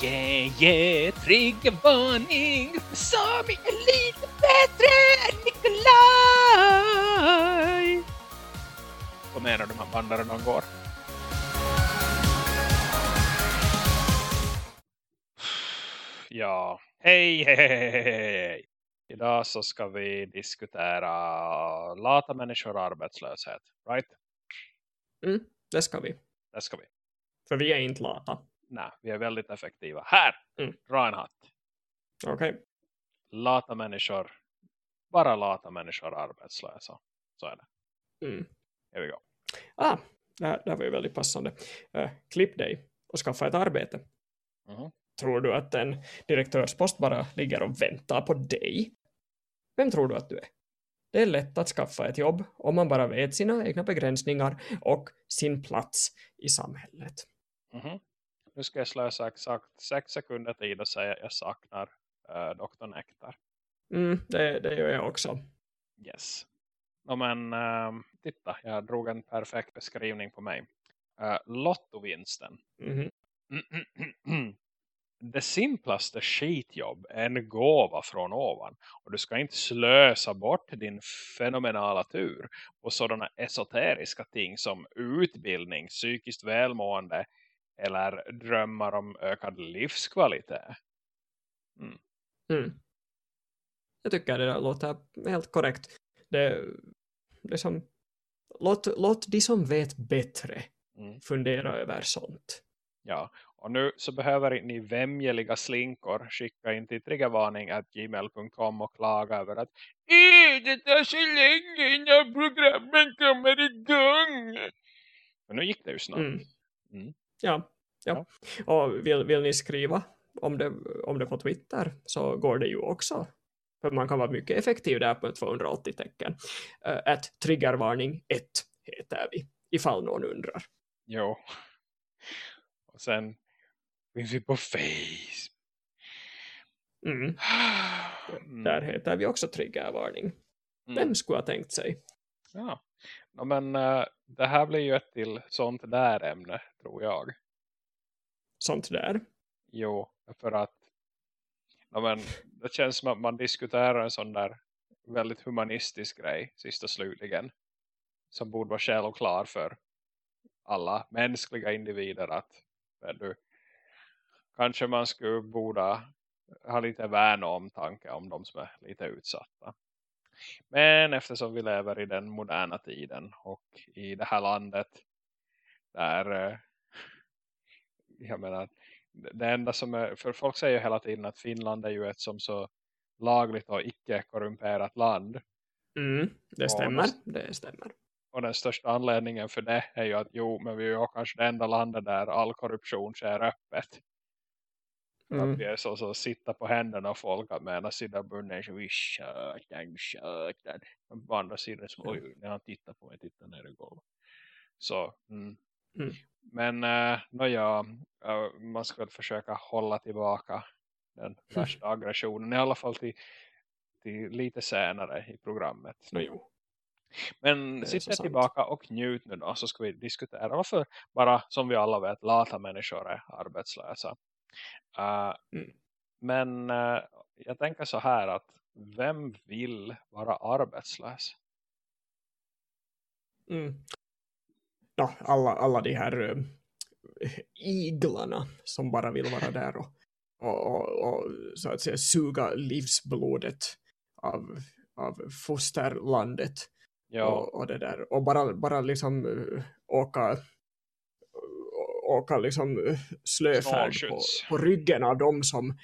Yeah, yeah, triggervarning! Sami är lite bättre än Nikolaj! Vad menar du med bandare de går? Ja, hej, hej, hej, hej. Idag så ska vi diskutera lata människor och arbetslöshet, right? Mm, det ska vi. Det ska vi. För vi är inte lata. Nej, vi är väldigt effektiva. Här, Mm. dra en hatt. Okej. Lata människor, bara lata människor arbetslösa. Så är det. Mm. Here we go. Ah, det här, det här var ju väldigt passande. Uh, klipp dig och skaffa ett arbete. Mhm. Tror du att en direktörspost bara ligger och väntar på dig? Vem tror du att du är? Det är lätt att skaffa ett jobb om man bara vet sina egna begränsningar och sin plats i samhället. Mhm. Nu ska jag slösa exakt sex sekunder tid och säga att jag saknar uh, Dr. Nektar. Mm, det, det gör jag också. Yes. No, men ehm, titta, jag drog en perfekt beskrivning på mig. Uh, lottovinsten. Mhm. Det simplaste skitjobb är en gåva från ovan. Och du ska inte slösa bort din fenomenala tur på sådana esoteriska ting som utbildning, psykiskt välmående eller drömmar om ökad livskvalitet. Mm. Jag tycker det låter helt korrekt. Det, det som, låt, låt de som vet bättre Mm. fundera över sånt. Ja, och nu så behöver ni vämjeliga slinkor skicka in till triggervarning.gmail.com och klaga över att "Eh, det tar så länge innan programmen kommer igång. Men nu gick det ju snabbt. Mm. Mm. Ja, ja. Och vill, vill ni skriva om det, om det på Twitter så går det ju också. För man kan vara mycket effektiv där på 280 tecken. Uh, att triggervarning 1 heter vi, ifall någon undrar. Jo. Och sen finns vi på Face. Mm. Mm. Där heter vi också triggervarning. Vem Mm. skulle ha tänkt sig? Ja. Ja men eh, det här blir ju ett till sånt där ämne tror jag. Sånt där. Jo, för att ja, men, det känns som att man diskuterar en sån där väldigt humanistisk grej sist och slutligen. Som borde vara självklar för alla mänskliga individer att du, kanske man skulle borde ha lite värn och omtanke om de som är lite utsatta. Men eftersom vi lever i den moderna tiden och i det här landet där eh, jag menar det enda som är, för folk säger hela tiden att Finland är ju ett som så lagligt och icke korrumperat land. Mm, det stämmer. det- Det stämmer. Och den största anledningen för det är ju att jo, men vi är ju kanske det enda landet där all korruption sker öppet. Mm. Att vi är så, så sitta på händerna och folk att menar sida bunnen så vi tjötar, tjötar. Men på andra sidan så oj, när han tittar på mig, tittar ner i golvet. Så, mm. Mm. Men, äh, nåja, äh, man ska väl försöka hålla tillbaka den värsta aggressionen. I alla fall till, till lite senare i programmet. No, jo. Men Det är sitt så sant. tillbaka och njut nu då så ska vi diskutera varför bara som vi alla vet lata människor är arbetslösa. Uh, Mm. Men eh, jag tänker så här att vem vill vara arbetslös? Mm. Ja, alla, alla de här uh, iglarna som bara vill vara där och, och, och, och så att säga suga livsblodet av, av fosterlandet Ja, och, och det där och bara, bara liksom uh, åka åka liksom uh, slöfärd på, på ryggen av dem som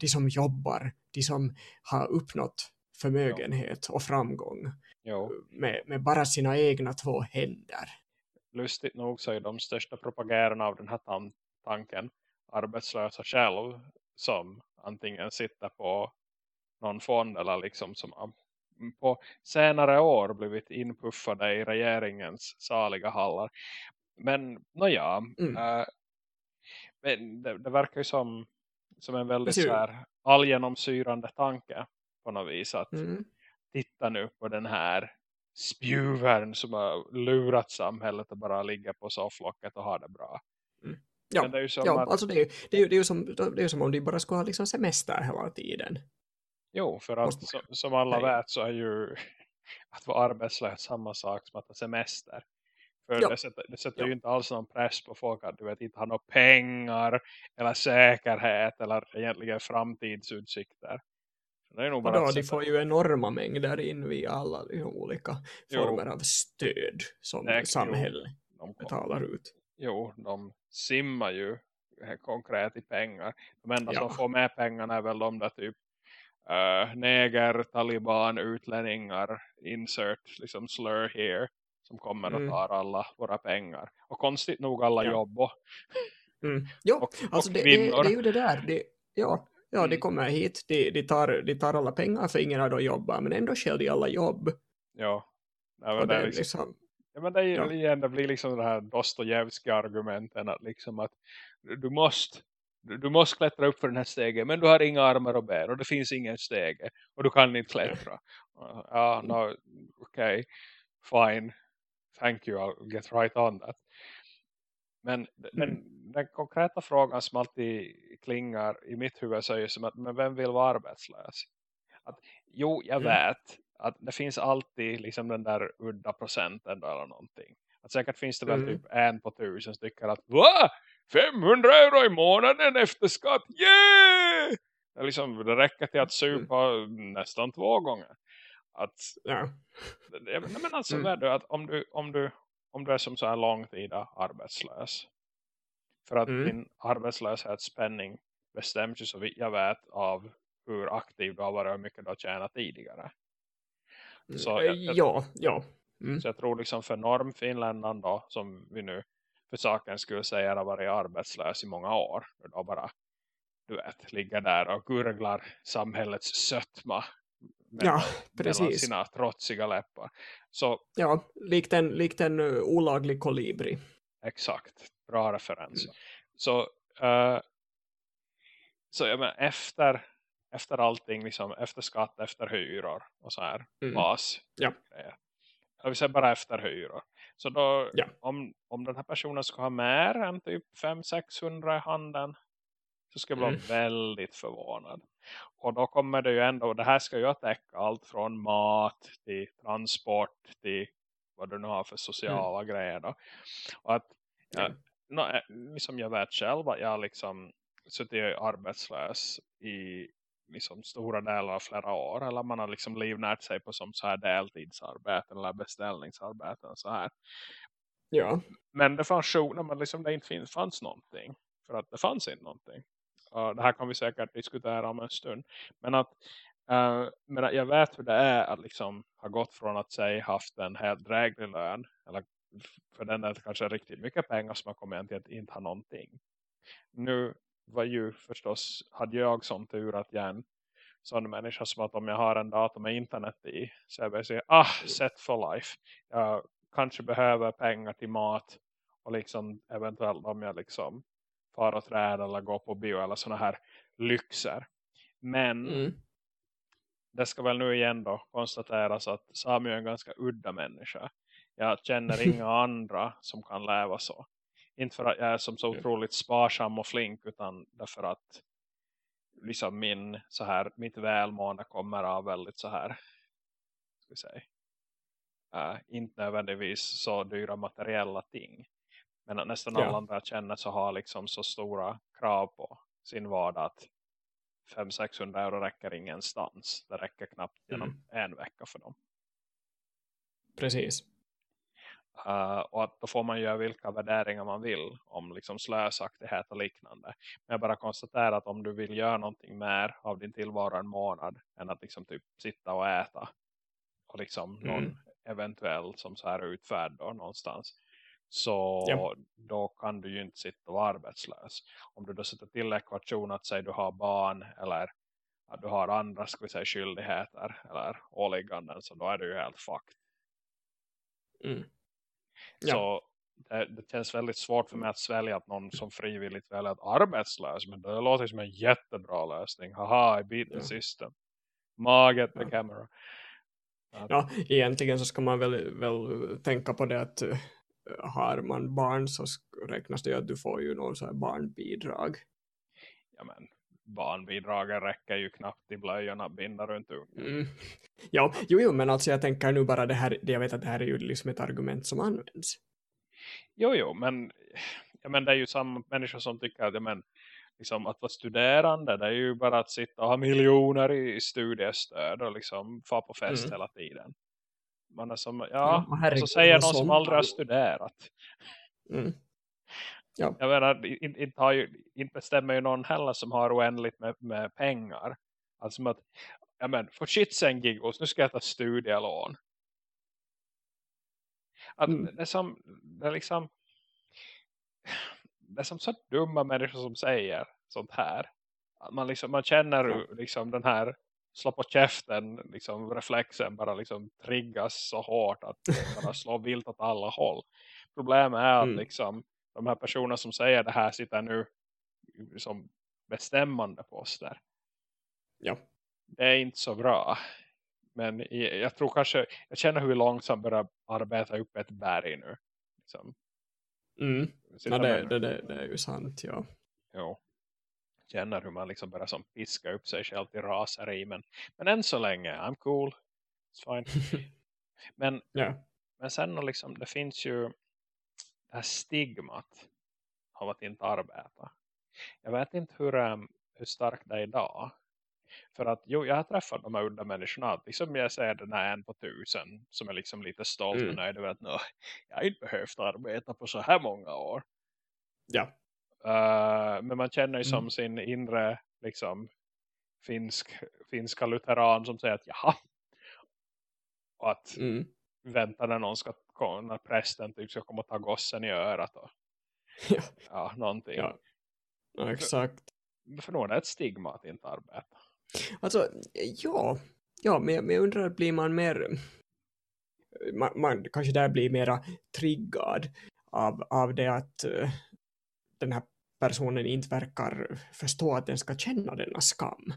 de som jobbar, de som har uppnått förmögenhet och framgång jo. med, med bara sina egna två händer. lustigt nog så är de största propagerarna av den här tan- tanken arbetslösa själv som antingen sitter på någon fond eller liksom som har på senare år blivit inpuffade i regeringens saliga hallar. Men nåja, Mm. eh, men det, det verkar ju som, som en väldigt så här allgenomsyrande tanke på något vis att Mm. titta nu på den här spjuvern som har lurat samhället och bara ligger på sofflocket och har det bra. Mm. Ja, det är ju som ja att, alltså det är, ju- det, är, ju- det, är ju som, det är ju som om de bara skulle ha liksom semester hela tiden. jo, för att som, som alla säga. vet så är ju att vara arbetslös samma sak som att ha semester. För Ja. det sätter, det sätter Ja. ju inte alls någon press på folk att du vet inte ha några pengar eller säkerhet eller egentligen framtidsutsikter. Det är nog bara då, de får ju enorma mängder in via alla olika Jo. former av stöd som jo. samhället de betalar ut. Jo, de simmar ju konkret i pengar. De enda Ja. som får med pengarna är väl de där typ uh, neger, taliban, utlänningar, insert, liksom slur here som kommer Mm. och tar alla våra pengar. Och konstigt nog alla Ja. jobb och, Mm. Jo, och, alltså och det, det, kvinnor. det är ju det där. Det, ja, ja de Mm. kommer hit, de, de, tar, de tar alla pengar för ingen av dem jobbar, men ändå skäl de alla jobb. Ja. Ja, men det, är liksom, liksom, ja, men det, är ju ja. igen, det blir liksom det här Dostojevski argumenten att liksom att du, måste du, måste klättra upp för den här stegen men du har inga armar och ben och det finns ingen stege och du kan inte klättra. Ja, no, okej, fine, thank you, I'll get right on that. Men den, Mm. den konkreta frågan som alltid klingar i mitt huvud så är ju som att men vem vill vara arbetslös? Att, jo, jag Mm. vet att det finns alltid liksom den där udda procenten eller någonting. Att säkert finns det väl Mm. typ en på tusen stycken att va? 500 euro i månaden efter skatt? Yeah! Det, liksom, det räcker till att supa nästan två gånger. Att, ja. men alltså, Mm. att om du, om du om du är som så här långtida arbetslös. För att Mm. din arbetslöshetspenning bestäms ju så vitt jag vet av hur aktiv du har varit och hur mycket du har tjänat tidigare. Så Eh, jag- jag- ja, ja. Mm. Så jag tror liksom för normfinländaren då, som vi nu för saken skulle säga har varit arbetslös i många år. Då bara, du vet, ligger där och gurglar samhällets sötma. Mellan- Ja, precis. sina trotsiga läppar. Så Ja, likt en, likt en uh, olaglig kolibri. Exakt, bra referens. Mm. Så, eh, så jag menar, efter, efter allting, liksom, efter skatt, efter hyror och så här, Mm. bas. Ja. Jag vill säga bara efter hyror. Så då, Ja. om, om den här personen ska ha mer än typ 500-600 i handen så ska jag bli Mm. väldigt förvånad. Och då kommer det ju ändå, det här ska ju täcka allt från mat till transport till vad du nu har för sociala grejer då. Och att, ja, Mm. Ja. nå, eh, liksom jag vet själv att jag liksom suttit arbetslös i liksom stora delar av flera år. Eller man har liksom livnärt sig på som så här deltidsarbeten eller beställningsarbeten och så här. Ja, Men det fanns sjoner men liksom det inte fanns någonting. För att det fanns inte någonting. Och det här kan vi säkert diskutera om en stund. Men att, eh, men jag vet hur det är att liksom ha gått från att säga haft en helt dräglig lön. Eller för den är kanske riktigt mycket pengar som har kommit till att inte ha någonting. Nu var ju förstås, hade jag som tur att jag är en sån människa som att om jag har en dator med internet i så jag säga, ah, set for life. Jag kanske behöver pengar till mat och liksom eventuellt om jag liksom far och träd eller går på bio eller såna här lyxer. Men mm. det ska väl nu igen då konstateras att Sami är en ganska udda människa. Jag känner inga andra som kan leva så. Inte för att jag är som så otroligt sparsam och flink utan därför att liksom min så här, mitt välmående kommer av väldigt så här ska vi säga, äh, inte nödvändigtvis så dyra materiella ting. Men nästan Ja. alla andra jag känner så har liksom så stora krav på sin vardag att 500-600 euro räcker ingenstans. Det räcker knappt genom Mm. en vecka för dem. precis. Uh, och att då får man göra vilka värderingar man vill om liksom slösaktighet och liknande. Men jag bara konstaterar att om du vill göra någonting mer av din tillvaro en månad än att liksom typ sitta och äta och liksom någon Mm. eventuell som så här utfärd då någonstans så Ja. då kan du ju inte sitta och vara arbetslös. Om du då sätter till ekvation att säga du har barn eller att du har andra ska vi säga, skyldigheter eller åligganden så då är du ju helt fucked. Mm. Ja. Så det, det känns väldigt svårt för mig att svälja att någon som frivilligt väljer att arbetslös. Men det låter som en jättebra lösning. Haha, I beat the Ja. system. Marget the Ja. camera. Ja, egentligen så ska man väl, väl tänka på det att, har man barn så räknas det att du får ju någon så här barnbidrag. Ja men barnbidragen räcker ju knappt i blöjorna binda runt ungen. Mm. Ja, jo, jo, men alltså jag tänker nu bara det här, jag vet att det här är ju liksom ett argument som används. Jo, jo, men, ja, men det är ju samma människor som tycker att, ja, men, liksom, att vara studerande det är ju bara att sitta och ha miljoner i studiestöd och liksom få på fest mm. hela tiden. Man är som, ja, ja herregud, så säger någon som aldrig har studerat. Mm. Ja. Jag menar, inte, inte, har ju, inte bestämmer ju någon heller som har oändligt med, med pengar. Alltså att, ja men, för shitsen gigos, nu ska jag ta studielån. Att mm. det är som, det är liksom, det är som så dumma människor som säger sånt här. Att man, liksom, man känner liksom den här slå på käften liksom reflexen bara liksom triggas så hårt att bara slår vilt åt alla håll. Problemet är att mm. liksom de här personerna som säger det här sitter nu som bestämmande poster. Ja. Det är inte så bra. Men jag tror kanske, jag känner hur långsamt börjar arbeta upp ett berg nu. Liksom. Mm. Ja, det, det, det, det, är ju sant, ja. Jo. Känner hur man liksom börjar som piska upp sig själv till raseri. Men, men än så länge, I'm cool. It's fine. men, yeah. men sen liksom, det finns ju det här stigmat av att inte arbeta. Jag vet inte hur, um, hur starkt det är idag. För att jo, jag har träffat de här udda människorna. Liksom jag säger den här en på tusen. Som är liksom lite stolt mm. och nöjd över att jag har inte behövt arbeta på så här många år. Ja. Uh, men man känner ju mm. som sin inre liksom finsk, finska lutheran som säger att jaha. Och att mm. vänta när någon ska när prästen typ ska komma och ta gossen i örat och ja, ja någonting. Ja, ja exakt. För, för nog är ett stigma att inte arbeta. Alltså, ja, ja men, men jag undrar, blir man mer man, man kanske där blir mera triggad av, av det att uh, den här personen inte verkar förstå att den ska känna denna skam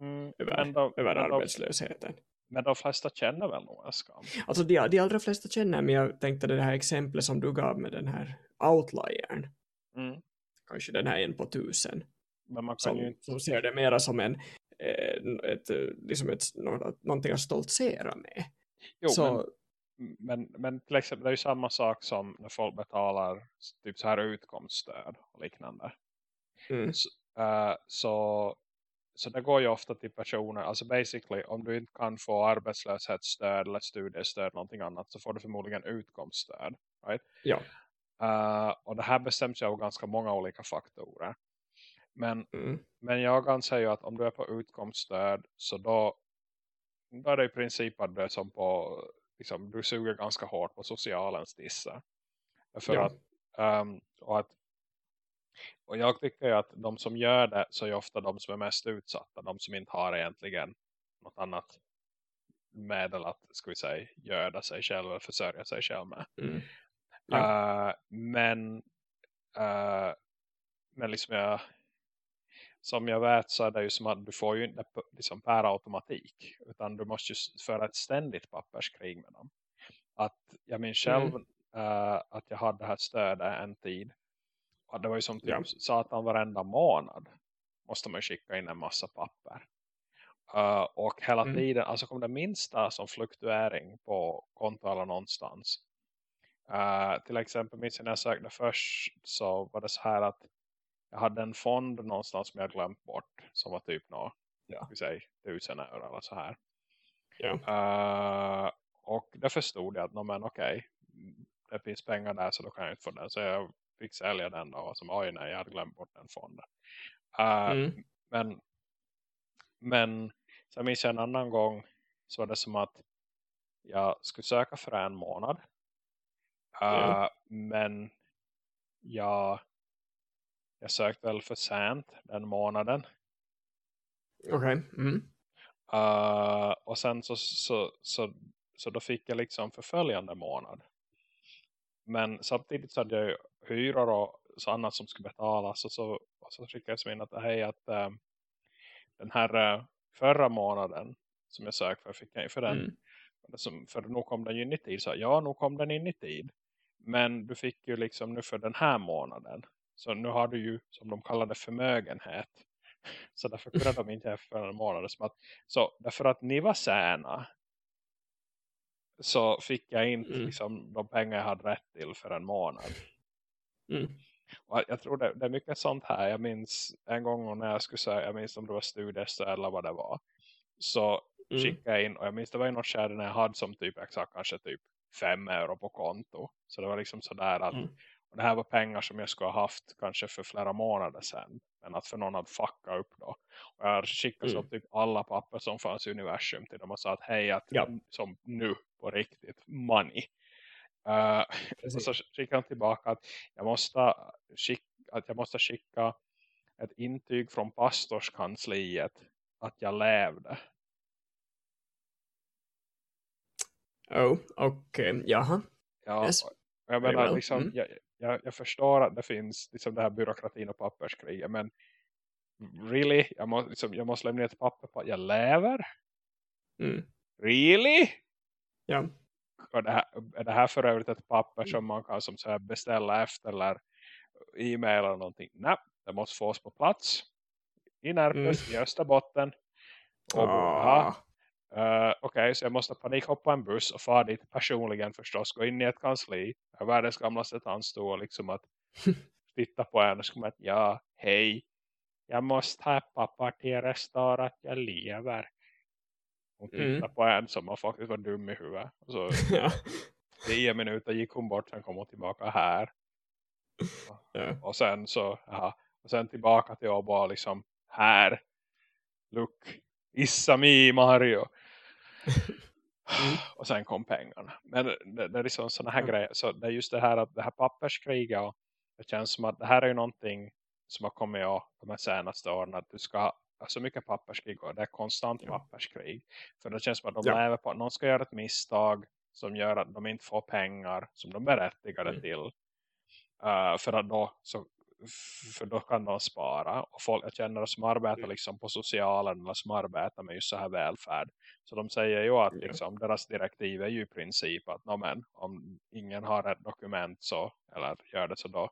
mm, över, då, över arbetslösheten. Men de flesta känner väl nog en skam? Alltså de, de allra flesta känner, men jag tänkte det här exemplet som du gav med den här outliern. Mm. Kanske den här en på tusen. Men man kan som, ju inte... som ser det mera som en eh, ett, liksom ett, någonting att stoltsera med. Jo, så, men, men, till exempel det är ju samma sak som när folk betalar typ så här utkomststöd och liknande. Mm. Så, uh, så så det går ju ofta till personer, alltså basically om du inte kan få arbetslöshetsstöd eller studiestöd någonting annat så får du förmodligen utkomststöd. Right? Ja. Uh, och det här bestäms ju av ganska många olika faktorer. Men, mm. men jag anser ju att om du är på utkomststöd så då, då är det i princip att du är som på, liksom, du suger ganska hårt på socialens dissa. För ja. att, um, och att och jag tycker att de som gör det så är ofta de som är mest utsatta. De som inte har egentligen något annat medel att, ska vi säga, göra sig själv eller försörja sig själv med. Mm. Ja. Uh, men uh, men liksom jag som jag vet så är det ju som att du får ju inte liksom per automatik utan du måste ju föra ett ständigt papperskrig med dem. Att jag minns själv mm. uh, att jag hade det här stödet en tid och det var ju som typ ja. satan varenda månad måste man skicka in en massa papper. Uh, och hela mm. tiden, alltså kom det minsta som fluktuering på konto eller någonstans. Uh, till exempel minns jag när jag sökte först så var det så här att jag hade en fond någonstans som jag glömt bort som var typ nå, ja. vi säger, tusen euro eller så här. Ja. Uh, och det förstod jag att, no, men okej, okay, det finns pengar där så då kan jag inte få det. Så jag fick sälja den då. Som oj nej, jag hade glömt bort den fonden. Uh, mm. Men men så minns jag en annan gång så var det som att jag skulle söka för en månad. Uh, mm. Men jag, jag sökte väl för sent den månaden. Okej. Okay. Mm. Uh, och sen så, så, så, så då fick jag liksom för följande månad. Men samtidigt så hade jag ju hyror och så annat som skulle betalas. Och så, och så skickades jag in att, hej, att äh, den här äh, förra månaden som jag sökte för fick jag för den. Mm. Som, för nu kom den ju in i tid. Så ja, nu kom den in i tid. Men du fick ju liksom nu för den här månaden. Så nu har du ju som de kallar det förmögenhet. Så därför kunde de inte efter en månad. Som att, så därför att ni var säna. Så fick jag inte Mm. liksom, de pengar jag hade rätt till för en månad. Mm. Och jag tror det, det är mycket sånt här. Jag minns en gång när jag skulle säga, jag minns om det var studiestöd eller vad det var. Så Mm. skickade jag in, och jag minns det var i något skärde när jag hade som typ exakt kanske typ fem euro på konto. Så det var liksom sådär att Mm. Och det här var pengar som jag skulle ha haft kanske för flera månader sedan. Men att för någon hade fuckat upp då. Och jag skickade så Mm. typ alla papper som fanns i universum till dem och sa att hej att Ja. som nu på riktigt money. Uh, och så skickade han tillbaka att jag måste skicka, att jag måste skicka ett intyg från pastorskansliet att jag levde. Oh, okej. Jaha. Ja, Yes. jag menar well. liksom, Mm. jag, jag, jag förstår att det finns liksom det här byråkratin och papperskriget, men really? Jag måste, liksom, jag måste lämna ett papper på att jag lever? Mm. Really? Ja. Och det här, är det här för övrigt ett papper Mm. som man kan som så här beställa efter eller e-mail eller någonting? Nej, det måste fås på plats i Närpes, i Österbotten. Och Ah. Uh, Okej, okay, så jag måste panikhoppa en buss och fara dit personligen förstås. Gå in i ett kansli. Jag är världens gamlaste tandstå och liksom att titta på en och skulle att ja, hej. Jag måste ha papper till restaurang att jag lever. Och titta Mm. på en som har faktiskt var dum i huvudet. Och så ja. tio minuter gick hon bort, sen kom hon tillbaka här. Ja. Och sen så, ja, och sen tillbaka till jobb och liksom här. Look, issa me Mario. Mm. Och sen kom pengarna. Men det, det är liksom sådana här Ja. grejer. Så det är just det här att det här papperskriget. Och det känns som att det här är ju någonting som har kommit av de här senaste åren. Att du ska ha så mycket papperskrig. Och det är konstant Ja. papperskrig. För det känns som att de Ja. lever på att någon ska göra ett misstag. Som gör att de inte får pengar. Som de är berättigade Mm. till. Uh, för att då så för då kan de spara och folk jag känner som arbetar Mm. liksom på socialen eller som arbetar med just så här välfärd så de säger ju att Ja. liksom, deras direktiv är ju i princip att men, om ingen har ett dokument så eller gör det så då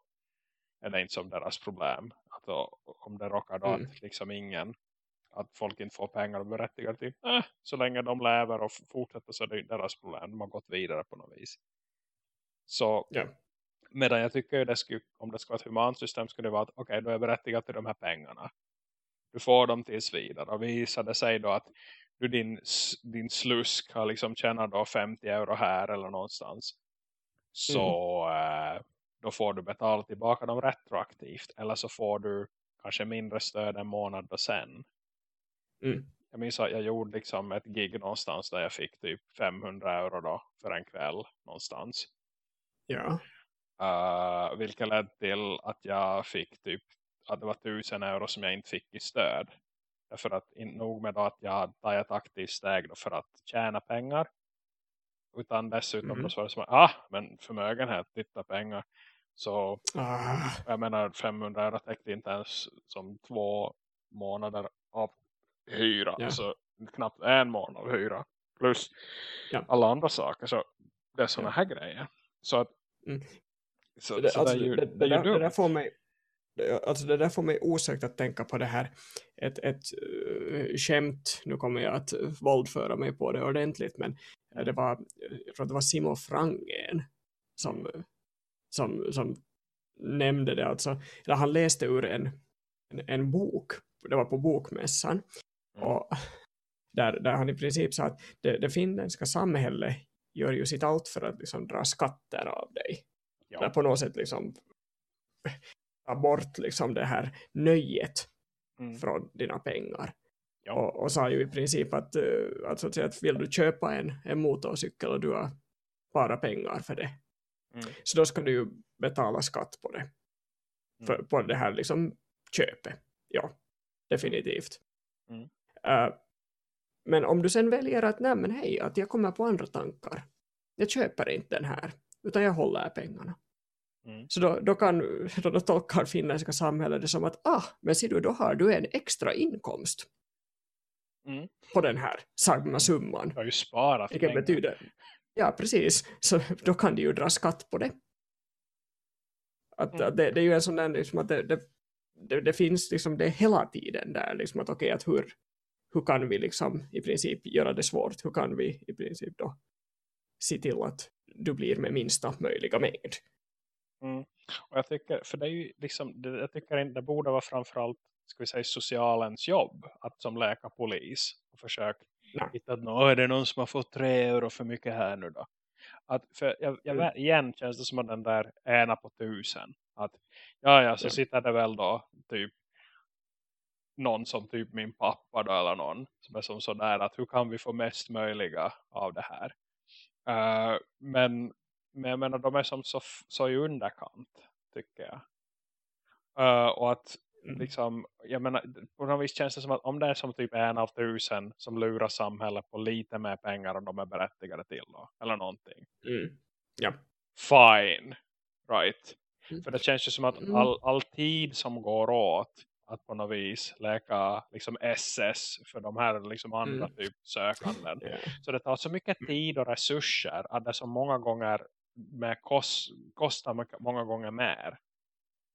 är det inte som deras problem att då, om det råkar då Mm. att liksom ingen att folk inte får pengar och berättigar till eh, så länge de lever och fortsätter så är det deras problem de har gått vidare på något vis så Ja. Medan jag tycker ju det skulle, om det ska vara ett humant system skulle det vara att okej, okay, då är berättigad till de här pengarna. Du får dem tills vidare. Och visade sig då att du din, din slusk har liksom tjänat då 50 euro här eller någonstans. Så eh, då får du betala tillbaka dem retroaktivt. Eller så får du kanske mindre stöd en månad och sen. Mm. Jag minns att jag gjorde liksom ett gig någonstans där jag fick typ 500 euro då för en kväll någonstans. Ja. Uh, vilket ledde till att jag fick typ att det var tusen euro som jag inte fick i stöd. Därför att inte nog med att jag tagit ett aktivt steg för att tjäna pengar. Utan dessutom då så var det som att, ah, men förmögenhet, titta pengar. Så Ah. jag menar 500 euro täckte inte ens som två månader av hyra. Ja. Så knappt en månad av hyra. Plus Ja. alla andra saker. Så det är sådana Ja. här grejer. Så att Mm. Så, det, så alltså, det, det, där, det där får mig alltså det där får mig osökt att tänka på det här. Ett, ett uh, skämt, nu kommer jag att våldföra mig på det ordentligt men det var, jag tror det var Simon Frangen som, som, som nämnde det. Alltså, eller han läste ur en, en, en bok, det var på bokmässan. Mm. och där, där han i princip sa att det, det finländska samhället gör ju sitt allt för att liksom dra skatter av dig Ja. där på något sätt liksom ta bort liksom det här nöjet Mm. från dina pengar. Ja. Och, och sa ju i princip att, uh, att, så att, säga, att vill du köpa en, en motorcykel och du har bara pengar för det. Mm. Så då ska du ju betala skatt på det. För, Mm. på det här liksom köpet. Ja, definitivt. Mm. Uh, men om du sen väljer att nej men hej, att jag kommer på andra tankar. Jag köper inte den här, utan jag håller pengarna. Mm. Så då, då kan då, då tolkar finländska samhället det som att ah, men ser du, då har du en extra inkomst Mm. på den här sagna summan. Du har ju sparat Vilket pengar. betyder, ja precis, så då kan du ju dra skatt på det. Att, Mm. att det, det är ju en sån där, liksom, att det, det, det, det finns liksom det hela tiden där, liksom att okej, att hur, hur kan vi liksom i princip göra det svårt? Hur kan vi i princip då se till att du blir med minsta möjliga mängd? Mm. Och jag tycker, för det är ju liksom, det, jag tycker det borde vara framförallt ska vi säga socialens jobb att som läkarpolis och försöka Nej. hitta att "Nå, är det någon som har fått tre euro för mycket här nu då? Att, för jag, jag, Mm. igen känns det som att den där ena på tusen att ja ja så Ja. sitter det väl då typ någon som typ min pappa då eller någon som är som sådär att hur kan vi få mest möjliga av det här Eh, men, men jag menar de är som så, så i underkant tycker jag Eh, och att Mm. liksom, jag menar, på något vis känns det som att om det är som typ en av tusen som lurar samhället på lite mer pengar än de är berättigade till då, eller någonting Mm. Ja. fine, right Mm. för det känns ju som att Mm. all, all tid som går åt att på något vis läka liksom SS för de här liksom andra Mm. typ sökanden Ja. så det tar så mycket tid och resurser att det så många gånger med kost, kostar många gånger mer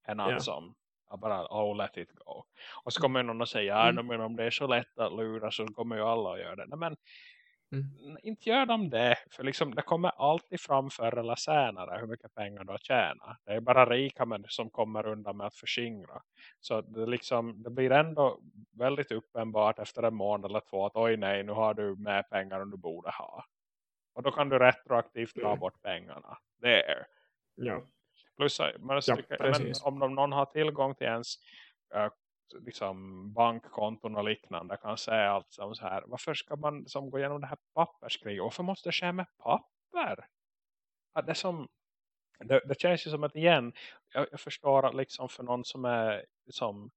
än att Ja. som att bara oh let it go. Och så kommer någon säger ja Mm. men om det är så lätt att lura så kommer ju alla att göra det. Nej, men Mm. inte gör de det. För liksom, det kommer alltid fram förr eller senare hur mycket pengar du har tjänat. Det är bara rika människor som kommer undan med att förskingra. Så det, liksom, det blir ändå väldigt uppenbart efter en månad eller två att oj nej nu har du mer pengar än du borde ha. Och då kan du retroaktivt dra Mm. bort pengarna. There. Ja. Plus eh, man Ja, tycker, om de, någon har tillgång till ens äh, liksom bankkonton och liknande kan säga allt som så här. Varför ska man som gå igenom det här papperskriget? Varför måste det ske med papper? Att det, som, det, det känns ju som att igen, jag, jag förstår att liksom för någon som är som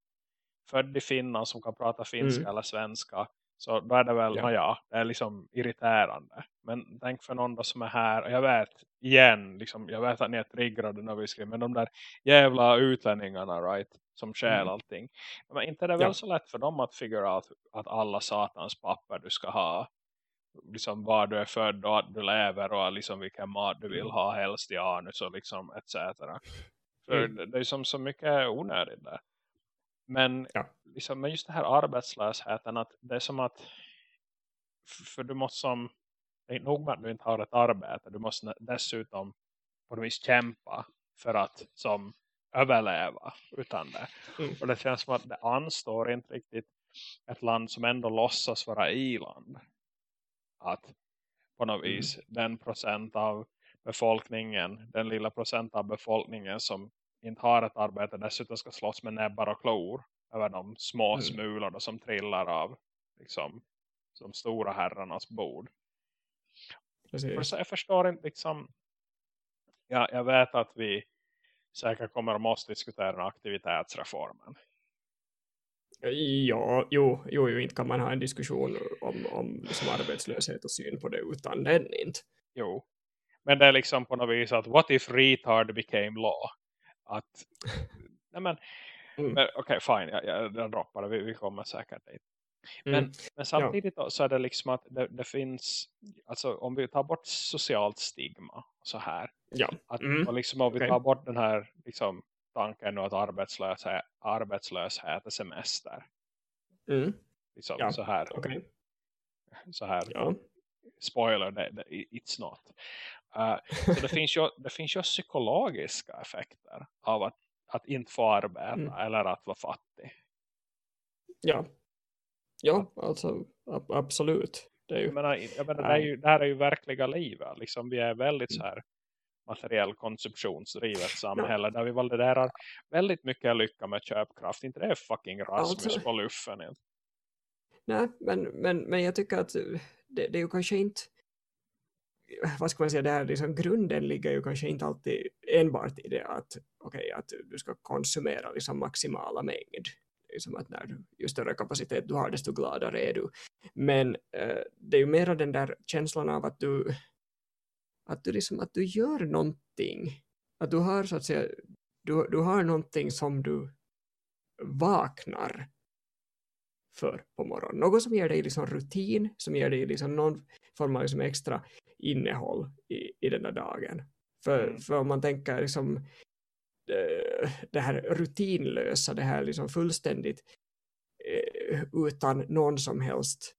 född i Finland som kan prata finska Mm. eller svenska så då är det väl, Ja. ja. det är liksom irriterande. Men tänk för någon som är här, och jag vet, igen, liksom, jag vet att ni är triggrade när vi skriver, men de där jävla utlänningarna, right, som stjäl Mm. allting. Men inte är det väl Ja. så lätt för dem att figura ut att alla satans papper du ska ha, liksom var du är född och att du lever och liksom vilken mat du vill Mm. ha helst i anus och liksom etc. För Mm. det, det är som så mycket onödigt där. Men, Ja. liksom, men just det här arbetslösheten att det är som att för du måste som det är nog med att du inte har ett arbete du måste dessutom på något vis kämpa för att som överleva utan det. Mm. Och det känns som att det anstår inte riktigt ett land som ändå låtsas vara i-land. Att på något Mm. vis den procent av befolkningen, den lilla procent av befolkningen som inte har ett arbete dessutom ska slåss med näbbar och klor över de små Mm. smulorna som trillar av liksom de stora herrarnas bord. Precis. jag förstår inte liksom ja, jag vet att vi säkert kommer att måste diskutera aktivitetsreformen. Ja, jo, jo, jo, inte kan man ha en diskussion om, om liksom arbetslöshet och syn på det utan den inte. Jo. Men det är liksom på något vis att what if retard became law? Att, nej men, Mm. okej fine, jag, jag, jag droppar det, vi, vi kommer säkert dit. Men, Mm. men samtidigt då, så är det liksom att det, det finns, alltså om vi tar bort socialt stigma så här, Ja. att, Mm. och liksom om vi tar bort den här liksom, tanken att arbetslöshet, arbetslöshet är semester. Mm. Liksom, Ja, så här, Okej. så här Ja. spoiler, det, det, it's not. Uh, så det finns, ju, det finns ju psykologiska effekter av att, att inte få arbeta Mm. eller att vara fattig. Ja. Ja, alltså ab absolut. Det är ju, Jag menar, jag menar, det, är ju, det här är ju verkliga livet. Liksom, vi är väldigt så här materiell konsumtionsdrivet samhälle där vi validerar väldigt mycket lycka med köpkraft. Inte det är fucking Rasmus Alltså- på luffen. nej, men, men, men jag tycker att det, det är ju kanske inte vad ska man säga, där liksom grunden ligger ju kanske inte alltid enbart i det att, okay, att du ska konsumera liksom maximala mängd. Liksom att när du, ju större kapacitet du har desto gladare är du. Men eh, det är ju mera den där känslan av att du att du liksom att du gör någonting. Att du har så att säga du, du har någonting som du vaknar för på morgonen. Något som ger dig liksom rutin, som ger dig liksom någon form av liksom extra innehåll i, i den där dagen. För, Mm. för om man tänker liksom, eh, det här rutinlösa, det här liksom fullständigt eh, utan någon som helst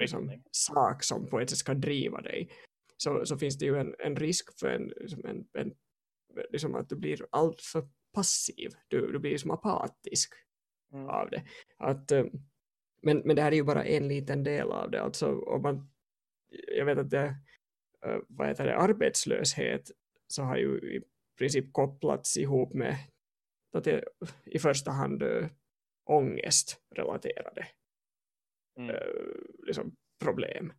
liksom, sak som på ett sätt ska driva dig så, så finns det ju en, en risk för en, liksom en, en, liksom att du blir alltför passiv, du, du blir som apatisk mm. av det. Att, eh, men, men det här är ju bara en liten del av det. Alltså, om man, jag vet att det, eh, vad heter det, arbetslöshet så har ju i princip kopplats ihop med att det, i första hand äh, ångestrelaterade mm. äh, liksom, problem.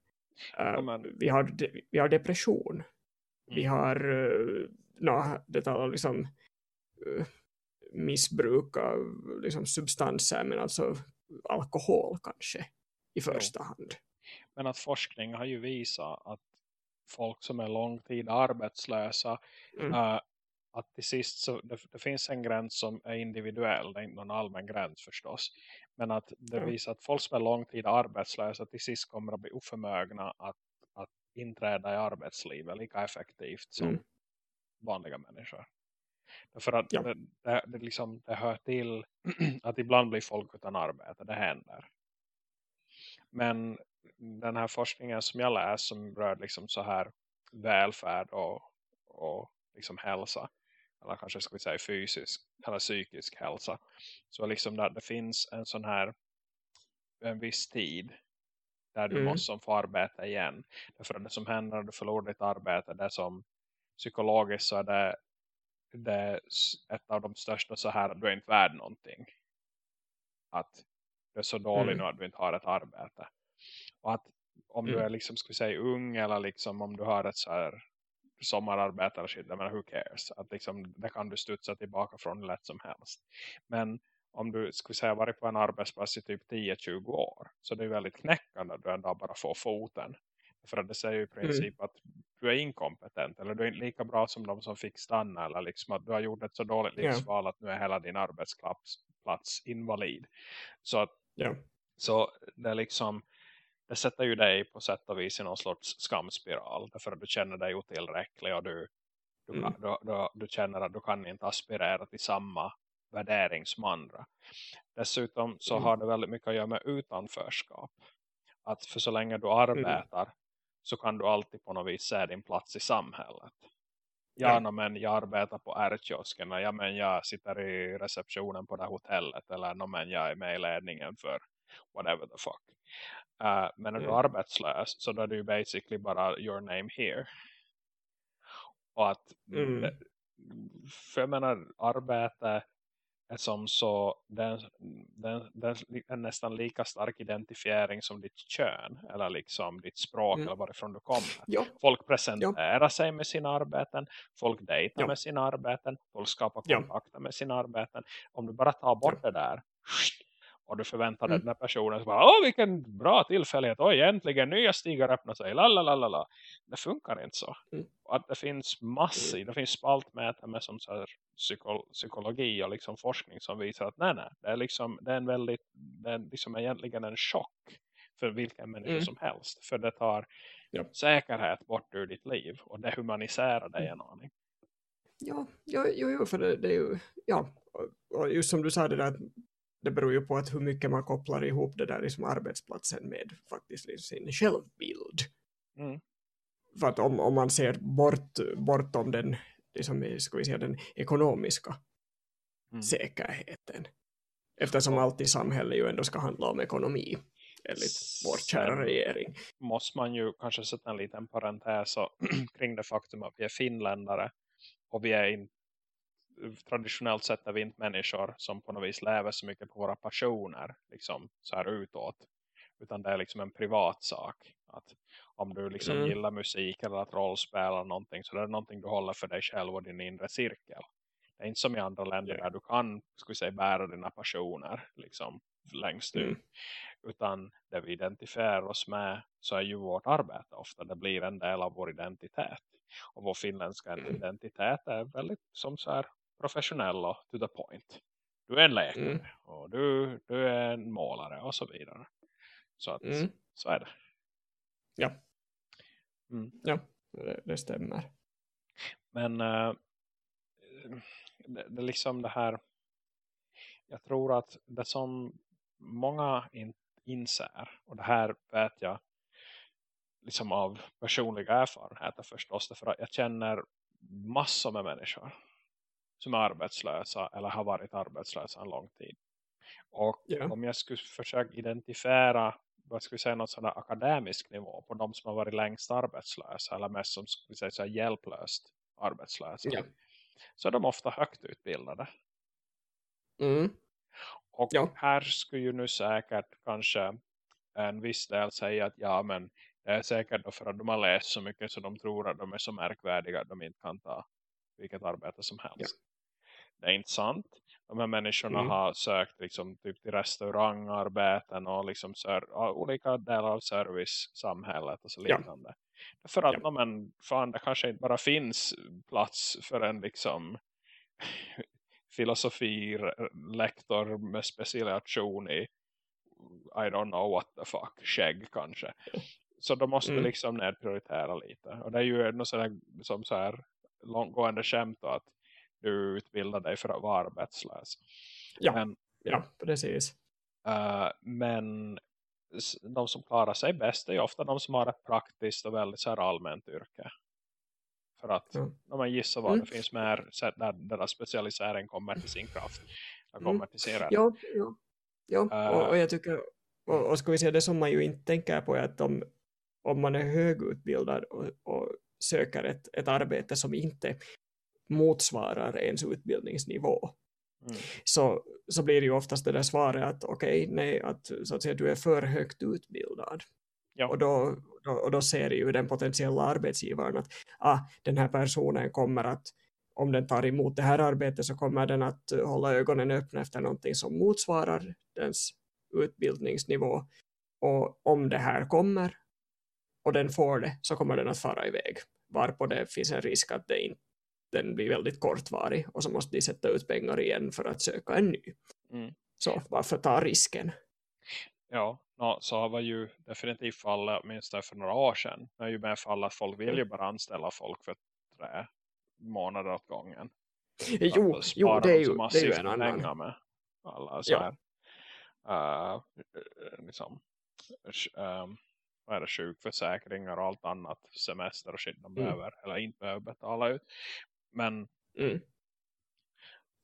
Äh, vi, har, vi har depression. Mm. Vi har uh, no, det talar liksom uh, missbruk av liksom, substanser men alltså alkohol kanske i första hand. Men att forskning har ju visat att folk som är lång tid arbetslösa mm. uh, att till sist så det, det, finns en gräns som är individuell, det är inte någon allmän gräns förstås. Men att det mm. visar att folk som är lång tid arbetslösa till sist kommer att bli oförmögna att, att inträda i arbetslivet lika effektivt som mm. vanliga människor. För att ja. det, det, det, liksom, det hör till att ibland blir folk utan arbete, det händer. Men den här forskningen som jag läser som rör liksom så här välfärd och, och liksom hälsa. Eller kanske ska vi säga fysisk eller psykisk hälsa. Så liksom där det finns en sån här en viss tid där du mm. måste få arbeta igen. Därför att det som händer när du förlorar ditt arbete det som psykologiskt så är det, det är ett av de största så här att du är inte värd någonting. Att du är så dålig mm. nu att du inte har ett arbete och att om mm. du är liksom ska vi säga ung eller liksom om du har ett så här sommararbete eller shit, jag menar who cares att liksom, det kan du studsa tillbaka från lätt som helst men om du skulle säga varit på en arbetsplats i typ 10-20 år så det är väldigt knäckande att du ändå bara får foten för att det säger ju i mm. princip mm. att du är inkompetent eller du är inte lika bra som de som fick stanna eller liksom att du har gjort ett så dåligt livsval yeah. att nu är hela din arbetsplats invalid så att yeah. så det är liksom det sätter ju dig på sätt och vis i någon sorts skamspiral. Därför att du känner dig otillräcklig och du, du, mm. du, du, du, känner att du kan inte aspirera till samma värdering som andra. Dessutom så mm. har det väldigt mycket att göra med utanförskap. Att för så länge du arbetar mm. så kan du alltid på något vis se din plats i samhället. Ja, no, men jag arbetar på R-kiosken. Ja, men jag sitter i receptionen på det hotellet. Eller no, men jag är med i ledningen för whatever the fuck. Uh, men när du är mm. arbetslös så då är ju basically bara your name here. Och att mm. för jag menar arbete är som så den, den, den, en nästan lika stark identifiering som ditt kön eller liksom ditt språk mm. eller varifrån du kommer. Ja. Folk presenterar ja. sig med sina arbeten, folk dejtar ja. med sina arbeten, folk skapar kontakter med sina arbeten. Om du bara tar bort det där och du förväntar dig mm. den här personen så bara, åh vilken bra tillfällighet, oj äntligen nya stigar öppnar sig, lalalala. Det funkar inte så. Mm. att det finns massor, mm. det finns spaltmätare med som så här psyko psykologi och liksom forskning som visar att nej nej, det är liksom, det är en väldigt, det är liksom egentligen en chock för vilken människa mm. som helst. För det tar ja. säkerhet bort ur ditt liv och det humaniserar dig mm. en aning. Ja, jo, jo, för det, det är ju, ja, och just som du sa det där det beror ju på att hur mycket man kopplar ihop det där liksom arbetsplatsen med faktiskt liksom sin självbild. Mm. För att om, om man ser bort, bortom den, liksom, ska vi säga, den ekonomiska mm. säkerheten. Eftersom allt i samhället ju ändå ska handla om ekonomi enligt vår kära regering. Måste man ju kanske sätta en liten parentes kring det faktum att vi är finländare och vi är inte traditionellt sett är vi inte människor som på något vis lever så mycket på våra passioner liksom så här utåt. Utan det är liksom en privat sak. Att om du liksom mm. gillar musik eller att rollspela eller någonting så det är någonting du håller för dig själv och din inre cirkel. Det är inte som i andra länder yeah. där du kan skulle säga, bära dina passioner liksom längst mm. ut. Utan det vi identifierar oss med så är ju vårt arbete ofta. Det blir en del av vår identitet. Och vår finländska mm. identitet är väldigt som så här professionell och to the point. Du är en läkare mm. och du, du är en målare och så vidare. Så att mm. så är det. Ja. Mm. Ja, det, det, stämmer. Men äh, det, det liksom det här jag tror att det som många in, inser och det här vet jag liksom av personliga erfarenheter förstås därför att jag känner massor med människor som är arbetslösa eller har varit arbetslösa en lång tid. Och yeah. om jag skulle försöka identifiera vad skulle säga något sådär akademisk nivå på de som har varit längst arbetslösa eller mest som skulle säga så hjälplöst arbetslösa. Yeah. Så är de ofta högt utbildade. Mm. Och ja. här skulle ju nu säkert kanske en viss del säga att ja men det är säkert då för att de har läst så mycket så de tror att de är så märkvärdiga att de inte kan ta vilket arbete som helst. Ja. Det är inte sant. De här människorna mm. har sökt liksom, typ till restaurangarbeten och liksom olika delar av servicesamhället och så liknande. Ja. För att ja. men, fan, det kanske inte bara finns plats för en liksom filosofilektor med specialisation i I don't know what the fuck, skägg kanske. Så då måste mm. liksom nedprioritera lite. Och det är ju något sådär, som så här långgående skämt att du utbildar dig för att vara arbetslös. Ja, men, ja precis. Uh, men de som klarar sig bäst är ofta de som har ett praktiskt och väldigt så här allmänt yrke. För att mm. när man gissar vad mm. det finns mer sätt där deras specialisering kommer till sin kraft. Kommer mm. till sin rätt. Ja, ja. ja. Uh, och, och, jag tycker, och, och ska vi säga det som man ju inte tänker på är att om, om man är högutbildad och, och söker ett, ett arbete som inte motsvarar ens utbildningsnivå mm. så, så blir det ju oftast det där svaret att okej, okay, nej, att, så att säga, du är för högt utbildad. Ja. Och, då, då, och då ser ju den potentiella arbetsgivaren att ah, den här personen kommer att om den tar emot det här arbetet så kommer den att hålla ögonen öppna efter någonting som motsvarar dens utbildningsnivå. Och om det här kommer och den får det så kommer den att fara iväg. Varpå det finns en risk att det inte, den blir väldigt kortvarig och så måste de sätta ut pengar igen för att söka en ny. Mm. Så varför ta risken? Ja, no, så var ju definitivt fallet minst för några år sedan. Det är ju med fall att folk vill ju mm. bara anställa folk för tre månader åt gången. Jo, jo det, är ju, det är ju en annan. Med alla så ja. här, uh, liksom, um, vad är det, sjukförsäkringar och allt annat, semester och shit de mm. behöver, eller inte behöver betala ut. Men, mm.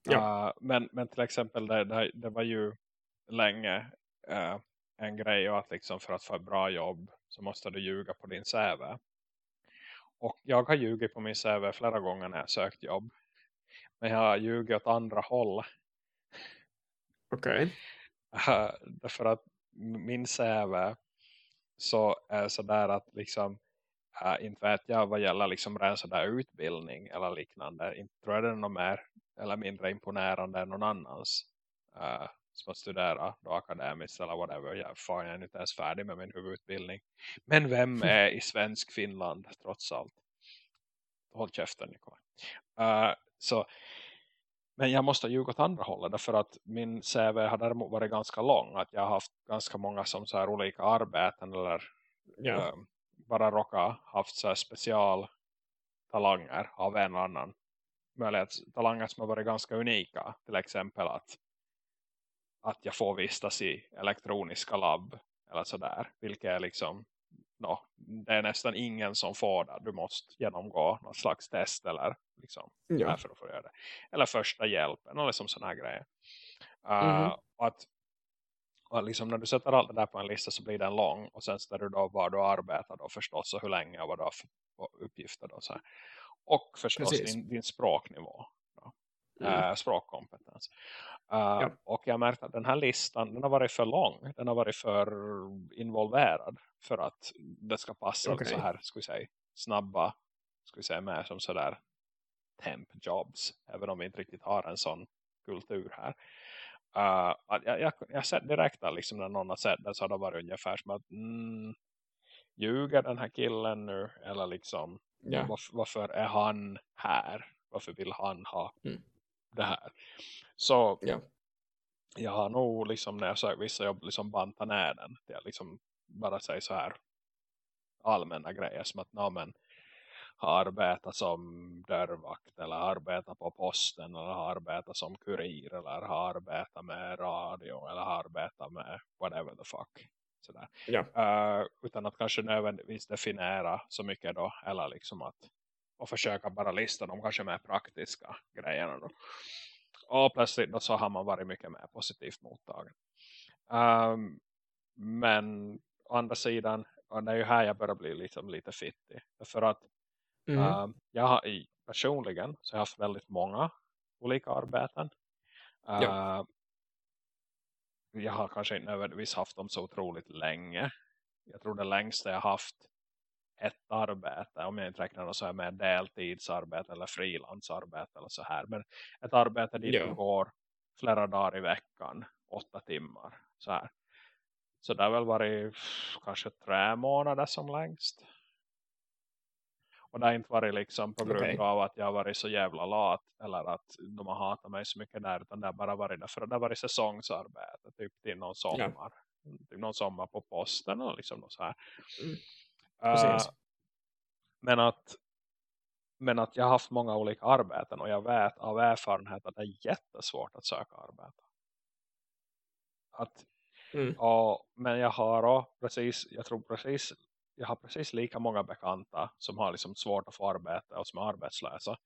ja. uh, men, men till exempel det, det, det var ju länge uh, en grej att liksom för att få ett bra jobb så måste du ljuga på din CV. Och jag har ljugit på min CV flera gånger när jag sökt jobb. Men jag har ljugit åt andra håll. Okej. Okay. Uh, därför att min CV så är sådär att liksom äh, inte vet jag vad gäller liksom ren sådär utbildning eller liknande. Inte tror jag det är något mer eller mindre imponerande än någon annans äh, som att studera då akademiskt eller whatever. Jag, fan, jag är inte ens färdig med min huvudutbildning. Men vem är i svensk Finland trots allt? Håll käften Nikola. Uh, så men jag måste ljuga åt andra hållet därför att min CV har däremot varit ganska lång. Att jag har haft ganska många som så här olika arbeten eller ja. äh, bara råkar haft så här special talanger av en annan. Möjlighet, talanger som har varit ganska unika. Till exempel att, att jag får vistas i elektroniska labb eller sådär. Vilket är liksom no, det är nästan ingen som får det. Du måste genomgå något slags test eller liksom ja. för att få göra det. Eller första hjälpen eller liksom sådana här grejer. Mm -hmm. och att, och liksom när du sätter allt det där på en lista så blir den lång. Och sen ställer du då var du arbetar då förstås och hur länge och vad du har för uppgifter då. Så här. Och förstås din, din språknivå. Mm. Uh, språkkompetens. Uh, ja. Och jag märkte att den här listan den har varit för lång. Den har varit för involverad för att det ska passa okay. så här ska vi säga, snabba ska vi säga mer som sådär temp jobs. Även om vi inte riktigt har en sån kultur här. Uh, jag, jag, jag sett direkt att liksom när någon har sett det så har det varit ungefär som att mm, ljuger den här killen nu? Eller liksom yeah. varför, varför, är han här? Varför vill han ha mm. det här? Så yeah. jag har nog liksom när jag söker vissa jobb liksom bantat ner den. Jag liksom bara säger så här allmänna grejer som att men, har arbetat som dörrvakt eller har arbetat på posten eller har arbetat som kurir eller har arbetat med radio eller har arbetat med whatever the fuck. Sådär. Ja. Uh, utan att kanske nödvändigtvis definiera så mycket då eller liksom att och försöka bara lista de kanske mer praktiska grejerna då. Och plötsligt då så har man varit mycket mer positivt mottagen. Um, men å andra sidan, och det är ju här jag börjar bli liksom lite fittig. För att Mm. uh, jag har personligen så har jag haft väldigt många olika arbeten. Ja. Jag har kanske inte nödvändigtvis haft dem så otroligt länge. Jag tror det längsta jag haft ett arbete, om jag inte räknar något så här med deltidsarbete eller frilansarbete eller så här. Men ett arbete dit Ja. du går flera dagar i veckan, åtta timmar. Så här. Så det har väl varit kanske tre månader som längst. Och det har inte varit liksom på grund Okej. av att jag har varit så jävla lat. Eller att de har hatat mig så mycket där. Utan det har bara varit därför det har varit säsongsarbete. Typ till någon sommar. Typ någon sommar på posten och liksom något så här. Mm. Precis. men att men att jag har haft många olika arbeten och jag vet av erfarenhet att det är jättesvårt att söka arbete. Att, Mm. och, men jag har precis, jag tror precis, jag har precis lika många bekanta som har liksom svårt att få arbete och som är arbetslösa.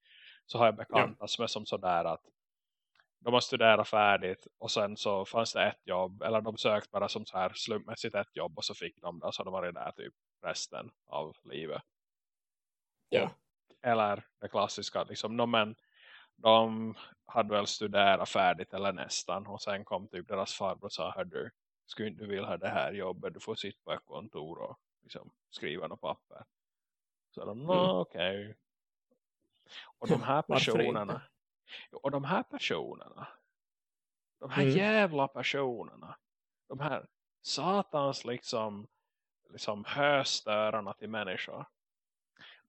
Så har jag bekanta som är som sådär att de har studerat färdigt och sen så fanns det ett jobb eller de sökte bara som så här slumpmässigt ett jobb och så fick de det och så har de varit där typ resten av livet. Ja. Eller det klassiska liksom, no, men de hade väl studerat färdigt eller nästan och sen kom typ deras farbror och sa hör du, skulle inte du vilja ha det här jobbet? Du får sitta på ett kontor och liksom, skriva något papper. Så de, Mm. okej. Och de här personerna och de här personerna de här Mm. jävla personerna de här satans liksom liksom höstörarna till människor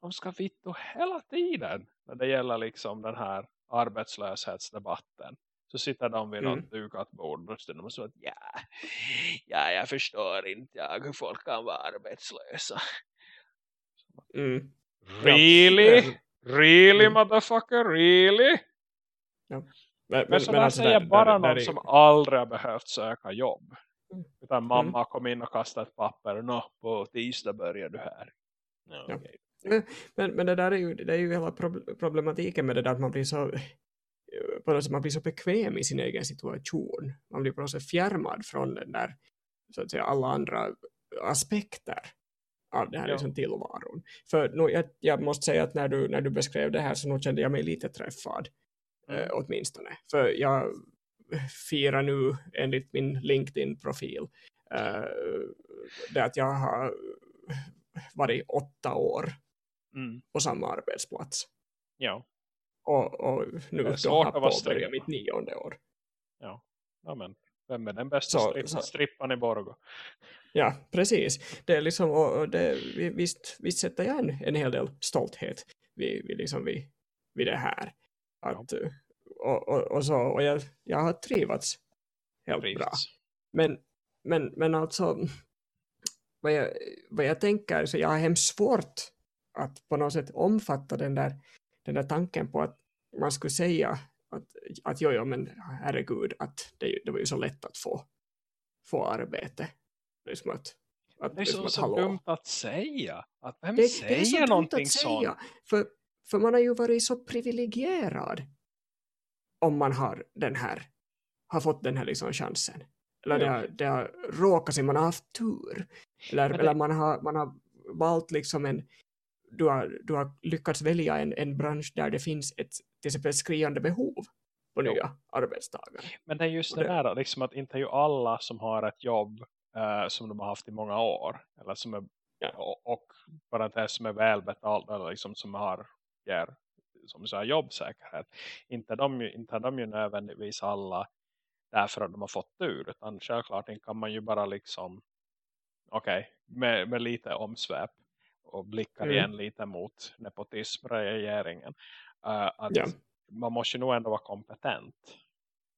de ska vitt och hela tiden när det gäller liksom den här arbetslöshetsdebatten så sitter de vid Mm. något dukat bord och så så att ja, ja, jag förstår inte jag hur folk kan vara arbetslösa. Mm. Really? Ja. Really Mm. motherfucker? Really? Men, Men så där alltså säger där- bara där- någon där är- som aldrig har behövt söka jobb. Mm. Utan mamma kom in och kastade ett papper. Nå, på tisdag börjar du här. Ja, Ja. okej. Men, men det där är ju, det är ju hela prob- problematiken med det där att man blir så på något sätt, man blir så bekväm i sin egen situation. Man blir på något sätt fjärmad från den där, så att säga, alla andra aspekter av den här Ja. liksom, tillvaron. För nu, jag, jag måste säga att när du, när du beskrev det här så nog kände jag mig lite träffad. Mm. Eh, åtminstone. För jag firar nu enligt min LinkedIn-profil eh, det att jag har varit åtta år Mm. på samma arbetsplats. Ja. Och, och nu då har vara påbörjat mitt nionde år. ja. men vem är den bästa Så- stripp- så- strippan i Borgå? Ja, precis. Det är liksom, och, det, visst, visst sätter jag en, en hel del stolthet vid, vid, liksom vid, vid det här. Att, eh, och, och, och, så, och jag, jag har trivats helt bra. Trivs. Men, men, men alltså, vad jag, vad jag tänker, så jag har hemskt svårt att på något sätt omfatta den där, den där tanken på att man skulle säga att, att jo, jo, men herregud, att det, det var ju så lätt att få, få arbete. Det är som att, att, Det är så, att, så hallå. dumt att säga. Att vem Det, det säger är så dumt att sånt? säga, för, för man har ju varit så privilegierad om man har den här, har fått den här liksom chansen. Eller det har, det har råkat sig, man har haft tur. Eller, det- eller man, har, man har valt liksom en, du har, du har lyckats välja en, en bransch där det finns ett till exempel skriande behov på Jo. nya arbetstagare. Men det är just det det- där liksom att inte ju alla som har ett jobb eh, som de har haft i många år. Eller som är, Ja. och, och parentes som är välbetalt eller liksom som har ger, som du sa, jobbsäkerhet. Inte de, ju- inte de ju nödvändigtvis alla därför att de har fått tur. Utan självklart kan man ju bara liksom okej, med, med lite omsväp och blickar Mm. igen lite mot nepotismregeringen. Uh, att Ja. man måste nog ändå vara kompetent.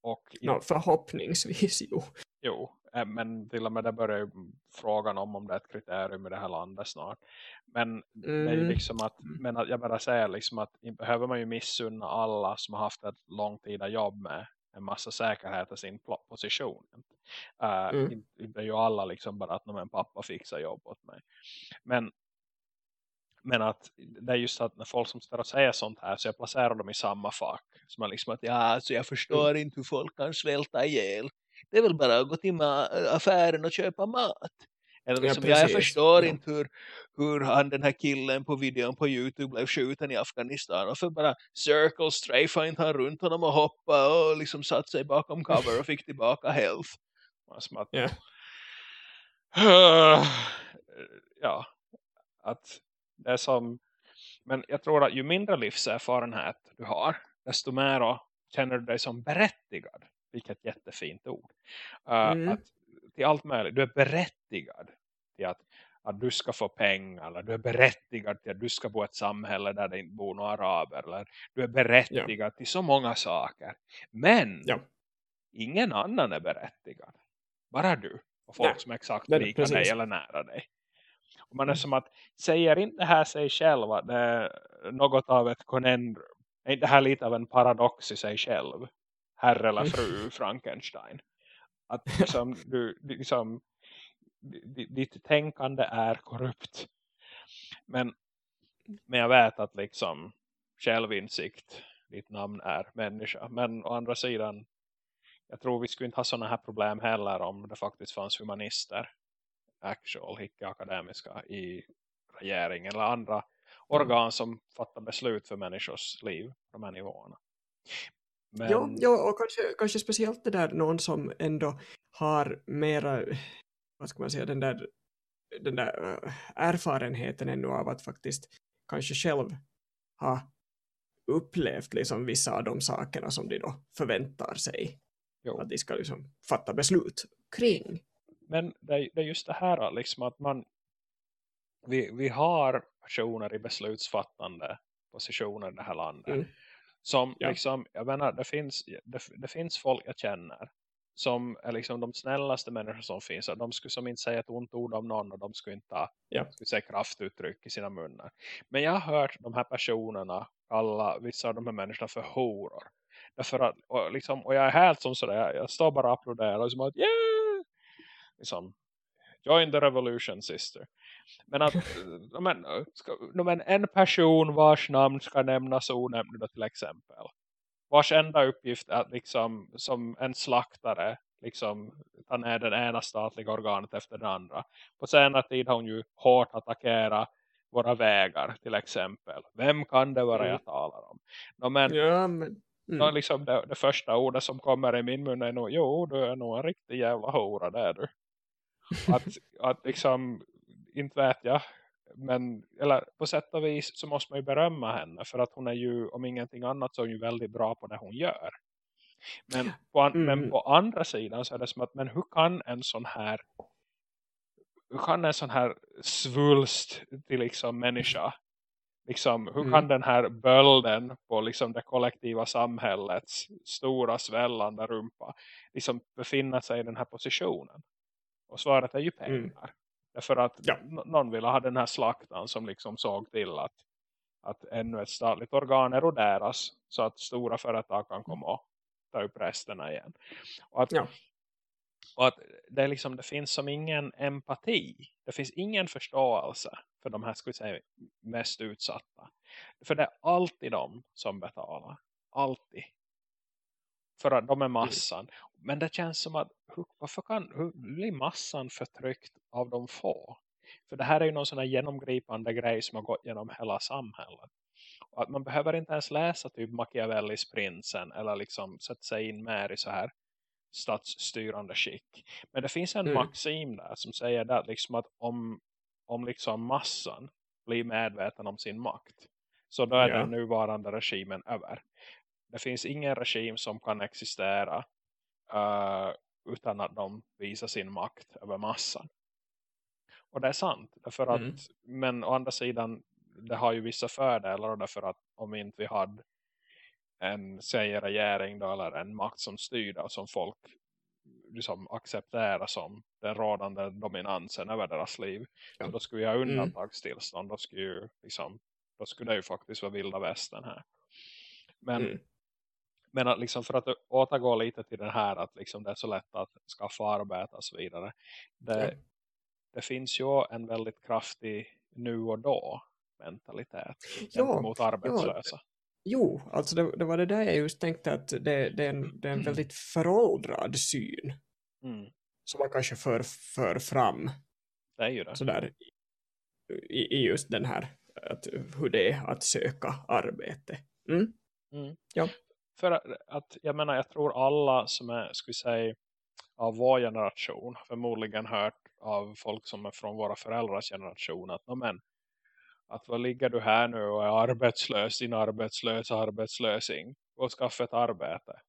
Och No, förhoppningsvis, jo. Jo, Äh, men till och med det börjar ju frågan om om det är ett kriterium i det här landet snart. Men mm. det är ju mm. liksom att, men att jag bara säger liksom att behöver man ju missunna alla som har haft ett långtida jobb med en massa säkerhet i sin position. Uh, mm. Inte ju alla liksom bara att en pappa fixar jobb åt mig. Men men att det är just att när folk som står och säger sånt här så jag placerar dem i samma fack. Så man liksom att ja, alltså jag förstår mm. inte hur folk kan svälta ihjäl. Det är väl bara att gå till affären och köpa mat. Eller liksom, ja, jag förstår ja. inte hur, hur han den här killen på videon på Youtube blev skjuten i Afghanistan. Och för bara circle strafa inte han runt honom och hoppa och liksom satt sig bakom cover och fick tillbaka health. Att, yeah. ja, att det är som, men jag tror att ju mindre livserfarenhet du har, desto mer känner du dig som berättigad. Vilket jättefint ord. Uh, mm. att, till allt möjligt. Du är berättigad till att, att du ska få pengar. Eller du är berättigad till att du ska bo i ett samhälle där det inte bor några araber. Eller du är berättigad ja. till så många saker. Men ja. ingen annan är berättigad. Bara du. Och folk Nej. som är exakt lika dig eller nära dig. Och man är mm. som att, säger inte här sig själva det är något av ett konendrum? Är inte det här lite av en paradox i sig själv? Herr eller fru Frankenstein. Att liksom, du, liksom, ditt tänkande är korrupt. Men, men jag vet att liksom självinsikt, ditt namn är människa. Men å andra sidan, jag tror vi skulle inte ha sådana här problem heller om det faktiskt fanns humanister actual, icke-akademiska i regeringen eller andra mm. organ som fattar beslut för människors liv på de här nivåerna. Men... Ja, ja, och kanske, kanske speciellt det där någon som ändå har mera, vad ska man säga, den där, den där äh, erfarenheten ännu av att faktiskt kanske själv ha upplevt liksom vissa av de sakerna som de då förväntar sig jo. att de ska liksom fatta beslut kring men det är, det är just det här liksom att man vi, vi har personer i beslutsfattande positioner i det här landet. Mm. Som ja. liksom, jag menar, det finns, det, det, finns folk jag känner som är liksom de snällaste människor som finns. De skulle som inte säga ett ont ord om någon och de skulle inte ha ja. skulle säga kraftuttryck i sina munnar. Men jag har hört de här personerna kalla vissa av de här människorna för horor. Därför att, och, liksom, och jag är helt som sådär, jag står bara och applåderar och som att yeah! Liksom, join the revolution sister. Men att men, ska, men en person vars namn ska nämnas onämnd till exempel. Vars enda uppgift är att liksom som en slaktare liksom ta ner den ena statliga organet efter det andra. På senare tid har hon ju hårt attackerat våra vägar till exempel. Vem kan det vara mm. jag talar om? No, men, ja, men mm. no, liksom det, det, första ordet som kommer i min mun är nog, jo du är nog en riktig jävla hora där du att, att liksom, inte vet jag men eller på sätt och vis så måste man ju berömma henne för att hon är ju om ingenting annat så är hon ju väldigt bra på det hon gör. Men på, mm. men på andra sidan så är det som att men hur kan en sån här hur kan en sån här svulst till liksom människa liksom hur mm. kan den här bölden på liksom det kollektiva samhällets stora svällande rumpa liksom befinna sig i den här positionen? Och svaret är ju mm. pengar. Mm. Därför att ja. någon vill ha den här slaktan som liksom såg till att, att ännu ett statligt organ eroderas så att stora företag kan komma och ta upp resterna igen. Och att, ja. och att det, liksom, det finns som ingen empati. Det finns ingen förståelse för de här ska säga, mest utsatta. För det är alltid de som betalar. Alltid. För att de är massan. Men det känns som att hur, varför kan, hur blir massan förtryckt av de få? För det här är ju någon sån här genomgripande grej som har gått genom hela samhället. Och att man behöver inte ens läsa typ Machiavellis prinsen eller liksom sätta sig in mer i så här statsstyrande skick. Men det finns en mm. maxim där som säger där liksom att om, om liksom massan blir medveten om sin makt så då är ja. den nuvarande regimen över det finns ingen regim som kan existera uh, utan att de visar sin makt över massan. Och det är sant. Därför att, mm. Men å andra sidan, det har ju vissa fördelar. Därför att om inte vi hade en säger regering då, eller en makt som styr då, som folk liksom, acceptera som den rådande dominansen över deras liv. Ja. Så då skulle vi ha Mm. undantagstillstånd. Då skulle, ju, liksom, då skulle det ju faktiskt vara vilda västern här. Men, Mm. Men att liksom för att återgå lite till det här att liksom det är så lätt att skaffa arbete och så vidare. Det, Ja. det finns ju en väldigt kraftig nu och då mentalitet Ja, gentemot arbetslösa. Jo, alltså det, det var det där jag just tänkte att det, det, är, en, det är en väldigt föråldrad syn Mm. som man kanske för, för fram Det är ju det. sådär i, i just den här att, hur det är att söka arbete. Mm? Mm. Ja. För att, jag menar, jag tror alla som är, skulle säga, av vår generation, förmodligen hört av folk som är från våra föräldrars generation, att, "Nå, men, att vad ligger du här nu och är arbetslös, din arbetslös arbetslösing, och skaffa ett arbete.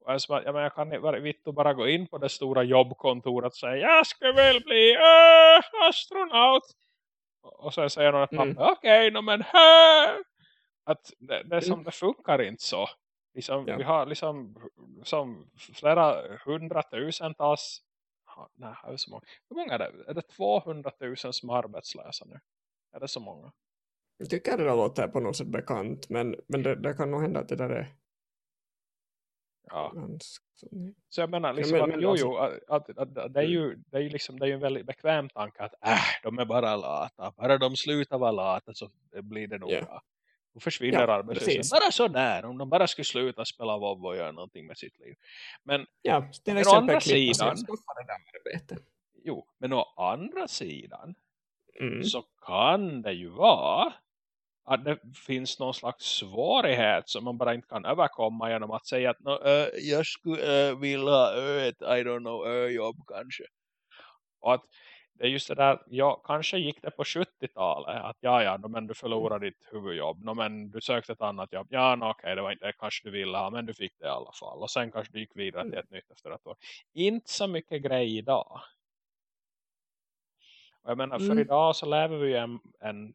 Och jag, som jag, menar, jag kan inte bara gå in på det stora jobbkontoret och säga, jag ska väl bli äh, astronaut. Och sen säger någon att Mm. okej, okay, men här. Att det, det, är som, Mm. det funkar inte så. Liksom, Ja. Vi har liksom som flera hundratusentals nej, är så många? Hur många är det? Är det 200 000 som är arbetslösa nu? Är det så många? Jag tycker det där låter på något sätt bekant men, men det, det kan nog hända att det där är Ja. Så jag menar liksom men- att, jo, alltså- att, att, att, att det är ju, det är ju liksom, det är en väldigt bekväm tanke att äh, de är bara lata. Bara de slutar vara lata så blir det nog Ja. bra. Då försvinner Ja, arbetslösheten. Bara så där. Om de bara skulle sluta spela WoW och göra någonting med sitt liv. Men Ja, till å andra sidan- jo, men å andra sidan Mm. så kan det ju vara att det finns någon slags svårighet som man bara inte kan överkomma genom att säga att "Nå, äh, jag skulle äh, vilja ha ett, I don't know, ö-jobb kanske. Och att det är just det där, ja, kanske gick det på 70-talet att ja, ja, men du förlorade ditt huvudjobb, no, men du sökte ett annat jobb, ja, no, okej, det var inte det kanske du ville ha, men du fick det i alla fall. Och sen kanske du gick vidare till ett nytt efter ett år. Inte så mycket grej idag. Och jag menar, för Mm. idag så lever vi i en, en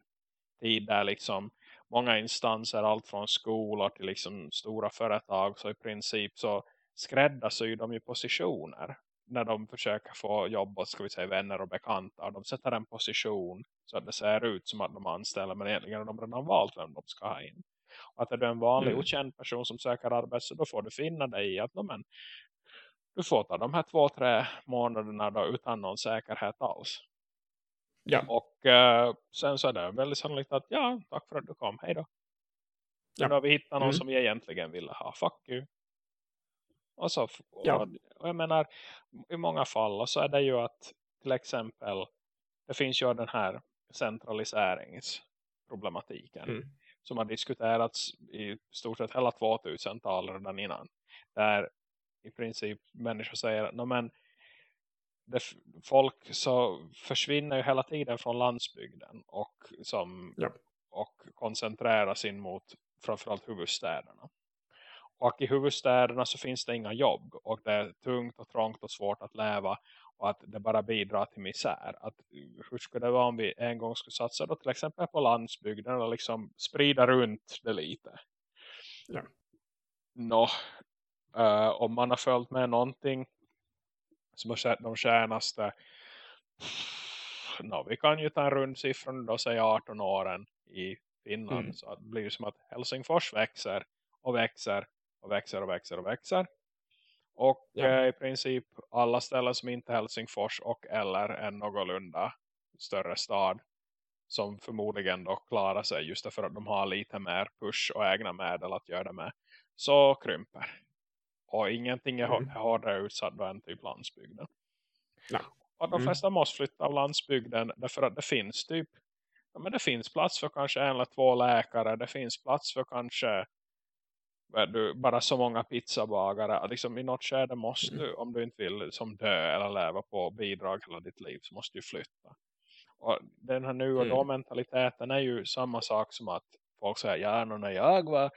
tid där liksom många instanser, allt från skolor till liksom stora företag, så i princip så skräddarsyr de ju positioner när de försöker få jobb åt, ska vi säga, vänner och bekanta. De sätter en position så att det ser ut som att de anställer, men egentligen har de redan valt vem de ska ha in. Och att är du en vanlig Mm. okänd person som söker arbete så då får du finna dig i att "Nå, men, du får ta de här två, tre månaderna då utan någon säkerhet alls. Ja. Och eh, sen så är det väldigt sannolikt att ja, tack för att du kom, hej då. Ja. Nu har vi hittat någon Mm. som vi egentligen ville ha, fuck you. Och, så, och, Ja. och jag menar, i många fall så är det ju att till exempel, det finns ju den här centraliseringsproblematiken Mm. som har diskuterats i stort sett hela 2000-talet redan innan. Där i princip människor säger att "Nå, men det, folk så försvinner ju hela tiden från landsbygden och, som, Ja. och koncentrerar sig mot framförallt huvudstäderna. Och i huvudstäderna så finns det inga jobb och det är tungt och trångt och svårt att leva och att det bara bidrar till misär. Att, hur skulle det vara om vi en gång skulle satsa då till exempel på landsbygden och liksom sprida runt det lite? Ja. Nå, eh, om man har följt med någonting som har sett de senaste no, vi kan ju ta en rund siffra då säga 18 åren i Finland Mm. så det blir som att Helsingfors växer och växer och växer och växer och växer och Ja. eh, i princip alla ställen som inte Helsingfors och eller en någorlunda större stad som förmodligen då klarar sig just därför att de har lite mer push och egna medel att göra det med så krymper. Och ingenting är Mm. hårdare utsatt än typ landsbygden. Ja. Och de Mm. flesta måste flytta av landsbygden därför att det finns typ ja, men det finns plats för kanske en eller två läkare. Det finns plats för kanske du, bara så många pizzabagare. Att Liksom I något skede måste Mm. du, om du inte vill som dö eller leva på bidrag hela ditt liv så måste du flytta. Och den här nu och då Mm. mentaliteten är ju samma sak som att folk säger ja när jag var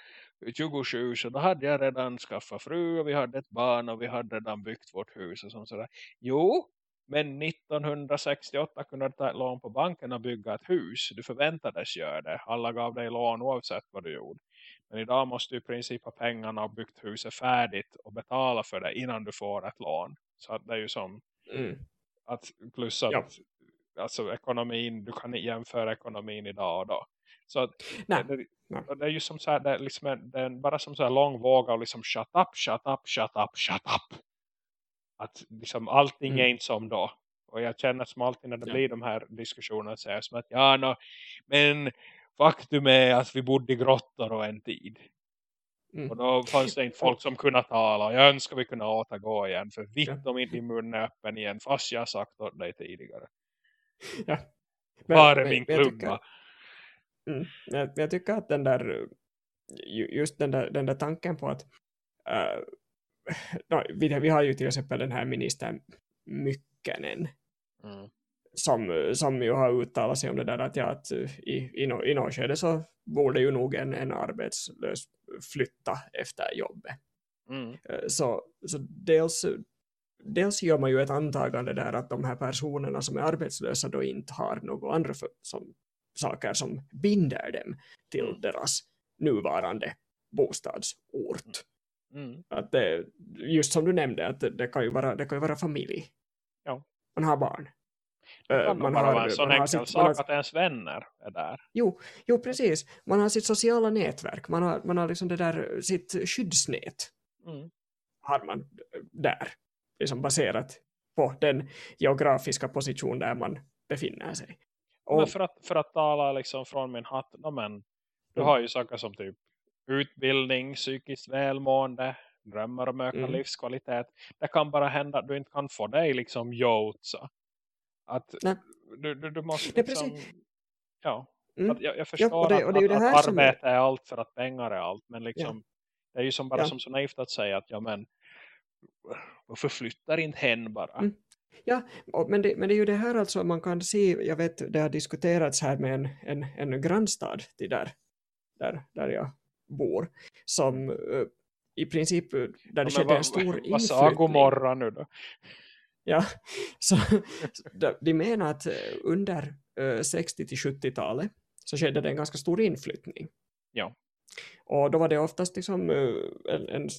27 så då hade jag redan skaffat fru och vi hade ett barn och vi hade redan byggt vårt hus och sånt sådär. Jo, men 1968 kunde du ta ett lån på banken och bygga ett hus. Du förväntades göra det. Alla gav dig lån oavsett vad du gjorde. Men idag måste du i princip ha pengarna och byggt huset färdigt och betala för det innan du får ett lån. Så att det är ju som Mm. att plus att Ja. alltså ekonomin, du kan inte jämföra ekonomin idag och då. Så att det, det, det är ju som så här, det är, liksom en, det är bara som så här lång våg av liksom shut up, shut up, shut up, shut up. Att liksom allting Mm. är inte som då. Och jag känner som alltid när det Ja. blir de här diskussionerna så är som att ja, no, men faktum är att vi bodde i grottor och en tid. Mm. Och då fanns det inte folk som kunde tala. Jag önskar vi kunde återgå igen. För vitt Ja. om inte din mun är öppen igen. Fast jag sagt åt dig tidigare. Ja. Men- Var är min men jag klubba? tycker- Mm. Jag, jag tycker att den där ju- just den där, den där tanken på att uh, no, vi, vi har ju till exempel den här ministern Mykkänen Mm. Som, som ju har uttalat sig om det där att, ja, att uh, i, i, no, i något skede så borde ju nog en, en arbetslös flytta efter jobbet. Mm. Eh, Så, så dels, dels gör man ju ett antagande där att de här personerna som är arbetslösa då inte har några andra för, som, saker som binder dem till Mm. deras nuvarande bostadsort. Mm. Att det, just som du nämnde, att det, det, kan ju vara, det kan ju vara familj. Ja. Man har barn. Det Eh, kan man bara vara en sån har enkel sitt- man har- sak att ens vänner är där. Jo, jo, precis. Man har sitt sociala nätverk. Man har, man har liksom det där, sitt skyddsnät Mm. har man där. Liksom baserat på den geografiska position där man befinner sig. Och, Men för att, för att tala liksom från min hatt. No, men, du Mm. har ju saker som typ utbildning, psykiskt välmående, drömmar om ökad Mm. livskvalitet. Det kan bara hända att du inte kan få dig liksom jotsa. Att Nej. du, du, du måste liksom... Ja, mm, att jag, jag förstår och det- det att, att, att som är- arbete är allt för att pengar är allt. Men liksom, det är ju som bara Ja. som så naivt att säga att ja men varför flyttar inte hen bara? Mm. Ja, men, det, men det är ju det här alltså man kan se, jag vet det har diskuterats här med en, en, en grannstad till där, där, där jag bor, som eh, i princip eh, där det Ja, skedde vad- en stor Vad sa inflyttning. Gomorra nu då? Ja, så de- menar att eh, under eh, 60 till 70-talet så skedde det en ganska stor inflyttning. Ja. Och då var det oftast liksom eh, en, en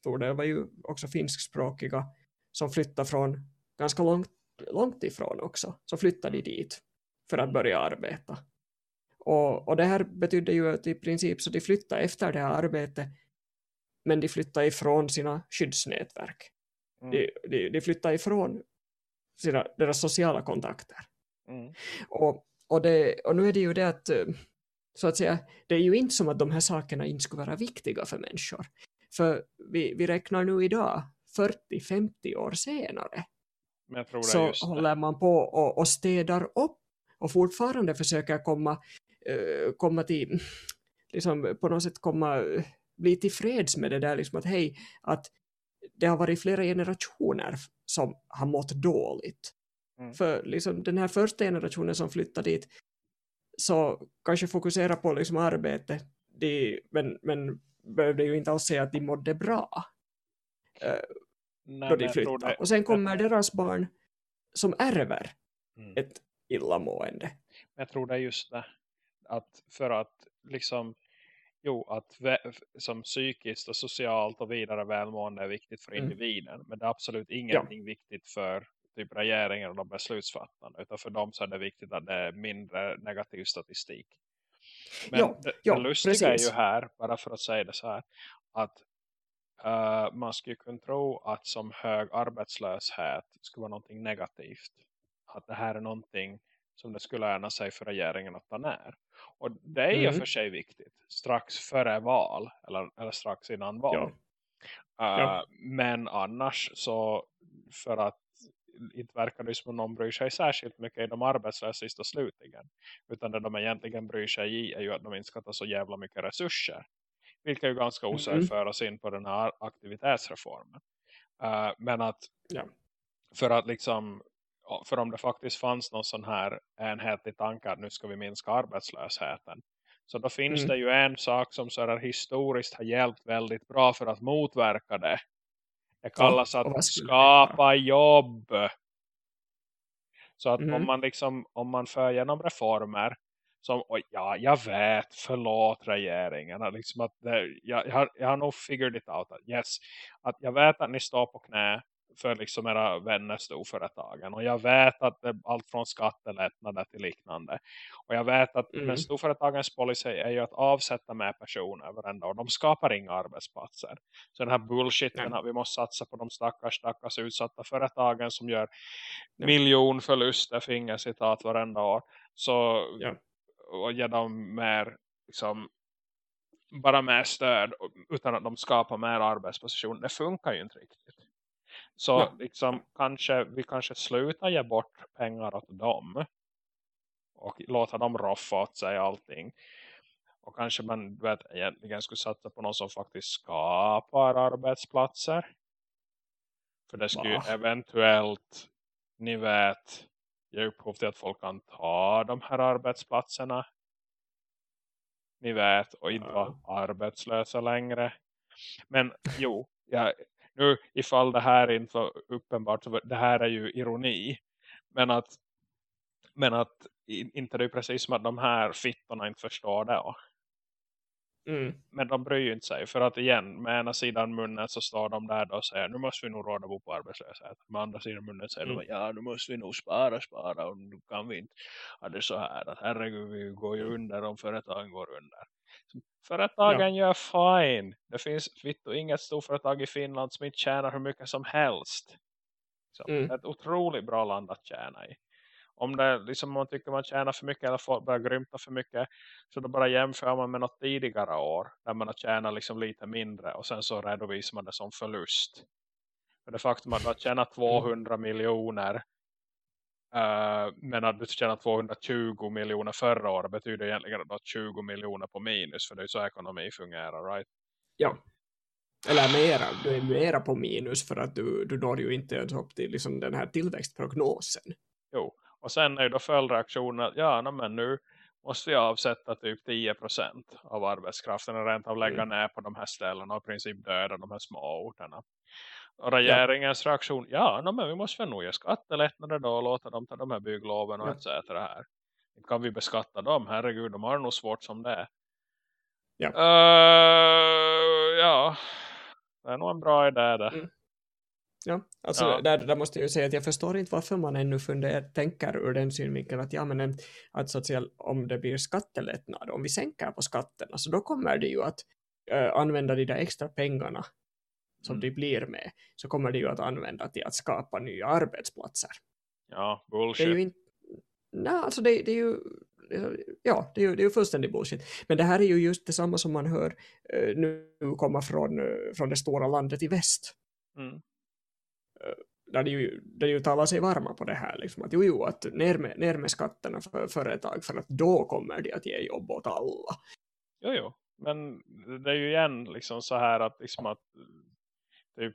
stor del var ju också finskspråkiga som flyttade från ganska långt, långt ifrån också. Så flyttade de dit för att börja arbeta. Och, och det här betydde ju att i princip så de flyttade efter det här arbetet men de flyttade ifrån sina skyddsnätverk. Mm. De, de, de flyttar ifrån sina, deras sociala kontakter. Mm. Och, och, det, och nu är det ju det att, eh, så att säga, det är ju inte som att de här sakerna inte skulle vara viktiga för människor. För vi, vi räknar nu idag 40-50 år senare så håller man på och, och städar upp och fortfarande försöker komma, eh, komma till, liksom på något sätt komma, eh, bli tillfreds med det där liksom att hej, att det har varit flera generationer som har mått dåligt. Mm. För liksom den här första generationen som flyttade dit så kanske fokusera på liksom arbete, de, men, men behövde ju inte alls säga att de mådde bra eh, Nej, då de det- Och sen kommer deras barn som ärver Mm. ett illamående. Jag tror det är just det. Att för att liksom jo, att som psykiskt och socialt och vidare välmående är viktigt för Mm. individen. Men det är absolut ingenting viktigt för typ regeringen och de beslutsfattarna. Utan för dem så är det viktigt att det är mindre negativ statistik. Men Ja, det, ja, det lustiga är precis. ju här, bara för att säga det så här, att eh, man skulle kunna tro att som hög arbetslöshet skulle vara någonting negativt. Att det här är någonting som det skulle gärna sig för regeringen att ta ner. Och det är ju Mm. för sig viktigt. Strax före val. Eller, eller strax innan val. Ja. Uh, Ja. Men annars så för att inte verkar det som om någon bryr sig särskilt mycket i de arbetslösa sist och slutligen. Utan det de egentligen bryr sig i är ju att de inte ska ta så jävla mycket resurser. Vilket är ju ganska osökt Mhm. för oss in på den här aktivitetsreformen. Uh, men att Ja. för att liksom för om det faktiskt fanns någon sån här enhetlig tanke att nu ska vi minska arbetslösheten. Så då finns Mm. det ju en sak som så här historiskt har hjälpt väldigt bra för att motverka det. Det kallas att det skapa jobb. Så att Mhm. om man liksom om man för genom reformer som, ja, jag vet, förlåt regeringen. Liksom att det, jag, jag, har, jag har nog figured it out. Att yes, att jag vet att ni står på knä för liksom era vänner storföretagen. Och jag vet att det är allt från skattelättnader till liknande. Och jag vet att mm. storföretagens policy är ju att avsätta med personer varenda år. De skapar inga arbetsplatser. Så den här bullshiten att vi måste satsa på de stackars, stackars utsatta företagen som gör ja. miljonförluster, fingercitat varenda år. Så ja. och ge dem mer liksom bara mer stöd utan att de skapar mer arbetsposition. Det funkar ju inte riktigt. Så ja. liksom kanske vi kanske slutar ge bort pengar åt dem. Och låta dem roffa åt sig allting. Och kanske man vet, egentligen skulle satsa på någon som faktiskt skapar arbetsplatser. För det skulle Va? eventuellt, ni vet, ge upphov till att folk kan ta de här arbetsplatserna. Ni vet, och inte vara arbetslösa längre. Men jo, jag, nu ifall det här är inte var uppenbart så det här är ju ironi. Men att men att inte det är precis som att de här fittorna inte förstår det mm. men de bryr ju inte sig för att igen med ena sidan munnen så står de där och säger nu måste vi nog råda bo på arbetslöshet. Med andra sidan munnen säger mm. de ja nu måste vi nog spara spara och nu kan vi inte ha det så här. Att herregud vi går ju under om företagen går under Företagen ja. gör fine. Det finns vitt och inget storföretag i Finland som inte tjänar hur mycket som helst. Så mm. Det är ett otroligt bra land att tjäna i. Om det liksom man tycker man tjänar för mycket eller får börja grymta för mycket så då bara jämför man med något tidigare år där man har tjänat liksom lite mindre och sen så redovisar man det som förlust. För det faktum att man tjänat 200 miljoner Uh, men att du tjänar 220 miljoner förra året betyder egentligen att du har 20 miljoner på minus. För det är så ekonomi fungerar, right? Ja. Eller mera, du är mera på minus för att du, du når ju inte upp till liksom den här tillväxtprognosen. Jo, och sen är då följdreaktionen att ja, men nu måste vi avsätta typ 10% av arbetskraften och rent av lägga mm. ner på de här ställena och i princip döda de här små orterna. Och regeringens ja. reaktion, ja no, men vi måste väl nog ge skattelättnader då och låta dem ta de här byggloven och ja. etc. här. Kan vi beskatta dem? Herregud, de har nog svårt som det Ja. Uh, ja, det är nog en bra idé där. Mm. Ja, alltså ja. Där, där måste jag ju säga att jag förstår inte varför man ännu funderar, tänker ur den synvinkeln att ja men en, att så att säga, om det blir skattelättnad, om vi sänker på skatterna så då kommer det ju att äh, använda de där extra pengarna som mm. de blir med så kommer de ju att använda till att skapa nya arbetsplatser. Ja, bullshit. Det är ju inte, nej, alltså det, det är ju ja, det är ju, det är ju fullständig bullshit. Men det här är ju just detsamma som man hör uh, nu komma från, uh, från det stora landet i väst. Mm. Uh, där det ju, där ju talar sig varma på det här. Liksom, att jo, jo, att ner med, ner med skatterna för företag för att då kommer de att ge jobb åt alla. Jo, jo. Men det är ju igen liksom så här att, liksom att typ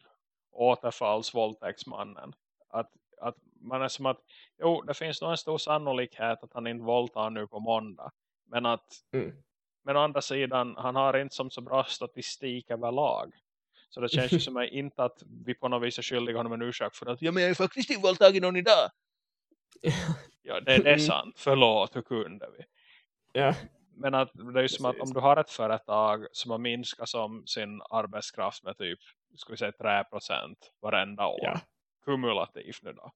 återfallsvåldtäktsmannen. Att, att man är som att, jo det finns nog en stor sannolikhet att han inte våldtar nu på måndag. Men att, mm. men å andra sidan, han har inte som så bra statistik överlag. Så det känns ju som att inte att vi på något vis är skyldiga honom en ursäkt för att ja men jag är faktiskt inte våldtagit någon idag. ja det, det är sant, förlåt hur kunde vi? Ja. Men att det är ju som att om du har ett företag som har minskat som sin arbetskraft med typ ska vi säga 3% varenda år. Ja. Kumulativt nu då.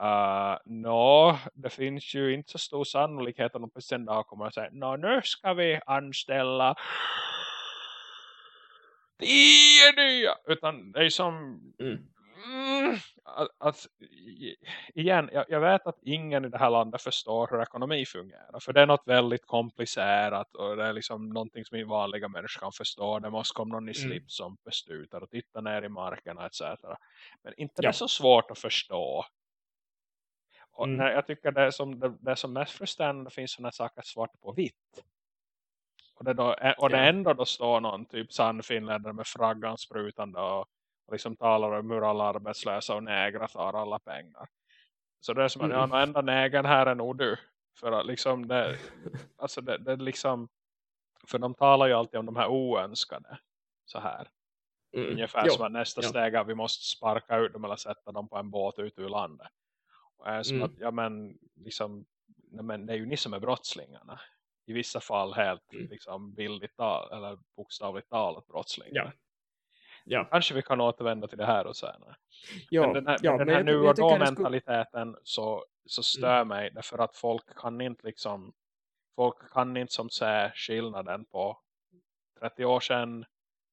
Uh, no, det finns ju inte så stor sannolikhet att de på sen dag kommer att säga nu ska vi anställa tio nya. Utan det är som mm. Mm, att, att, igen, jag, jag, vet att ingen i det här landet förstår hur ekonomi fungerar. För det är något väldigt komplicerat och det är liksom någonting som vanliga människor kan förstå. Det måste komma någon i mm. slip som beslutar och titta ner i marken etc. Men inte ja. det är så svårt att förstå. Och mm. jag tycker det som, det, det som mest frustrerande finns sådana saker svart på vitt. Och det, då, och det ändå då står någon typ sann finländare med fraggan sprutande och liksom talar om hur alla arbetslösa och nägra tar alla pengar. Så det är som att mm. ja, enda nägen här är nog du. För att liksom det, alltså det, det liksom, för de talar ju alltid om de här oönskade så här. Mm. Ungefär jo. som att nästa jo. steg är vi måste sparka ut dem eller sätta dem på en båt ut ur landet. Och är som mm. att, ja men liksom, nej, men det är ju ni som är brottslingarna. I vissa fall helt Mm. liksom bildligt tal, eller bokstavligt talat brottslingar. Ja. Ja. Kanske vi kan återvända till det här och senare. Ja, men den här, ja, den här nu och då det skulle- mentaliteten så, så stör mig därför att folk kan inte liksom folk kan inte som se skillnaden på 30 år sedan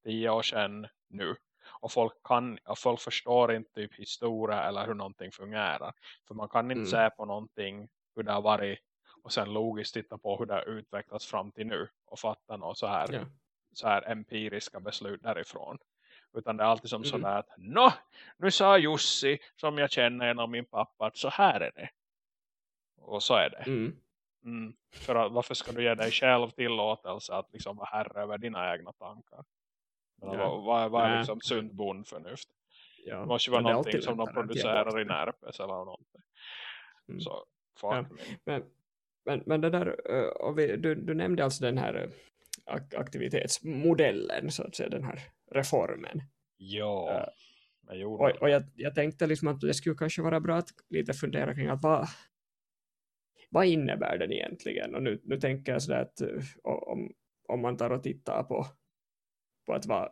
10 år sedan nu och folk kan och folk förstår inte typ historia eller hur någonting fungerar för man kan inte Mm. se på någonting hur det har varit och sen logiskt titta på hur det har utvecklats fram till nu och fatta något så här Ja. så här empiriska beslut därifrån. Utan det är alltid som Mm. sådär att Nå, nu sa Jussi som jag känner genom min pappa att så här är det. Och så är det. Mm. Mm. För att, varför ska du ge dig själv tillåtelse att liksom vara herre över dina egna tankar? Ja. Vad, vad, vad är liksom sunt bondförnuft? Ja. Det måste ju vara någonting som de producerar i. Närpes eller någonting. Mm. Så fuck Ja. me. Men, men, men det där, eh, vi, du, du nämnde alltså den här eh, ak- aktivitetsmodellen, så att säga, den här reformen. Ja, jo. Och, och jag, jag tänkte liksom att det skulle kanske vara bra att lite fundera kring att vad, vad innebär den egentligen? Och nu, nu tänker jag sådär att eh, om, om man tar och tittar på, på att vad,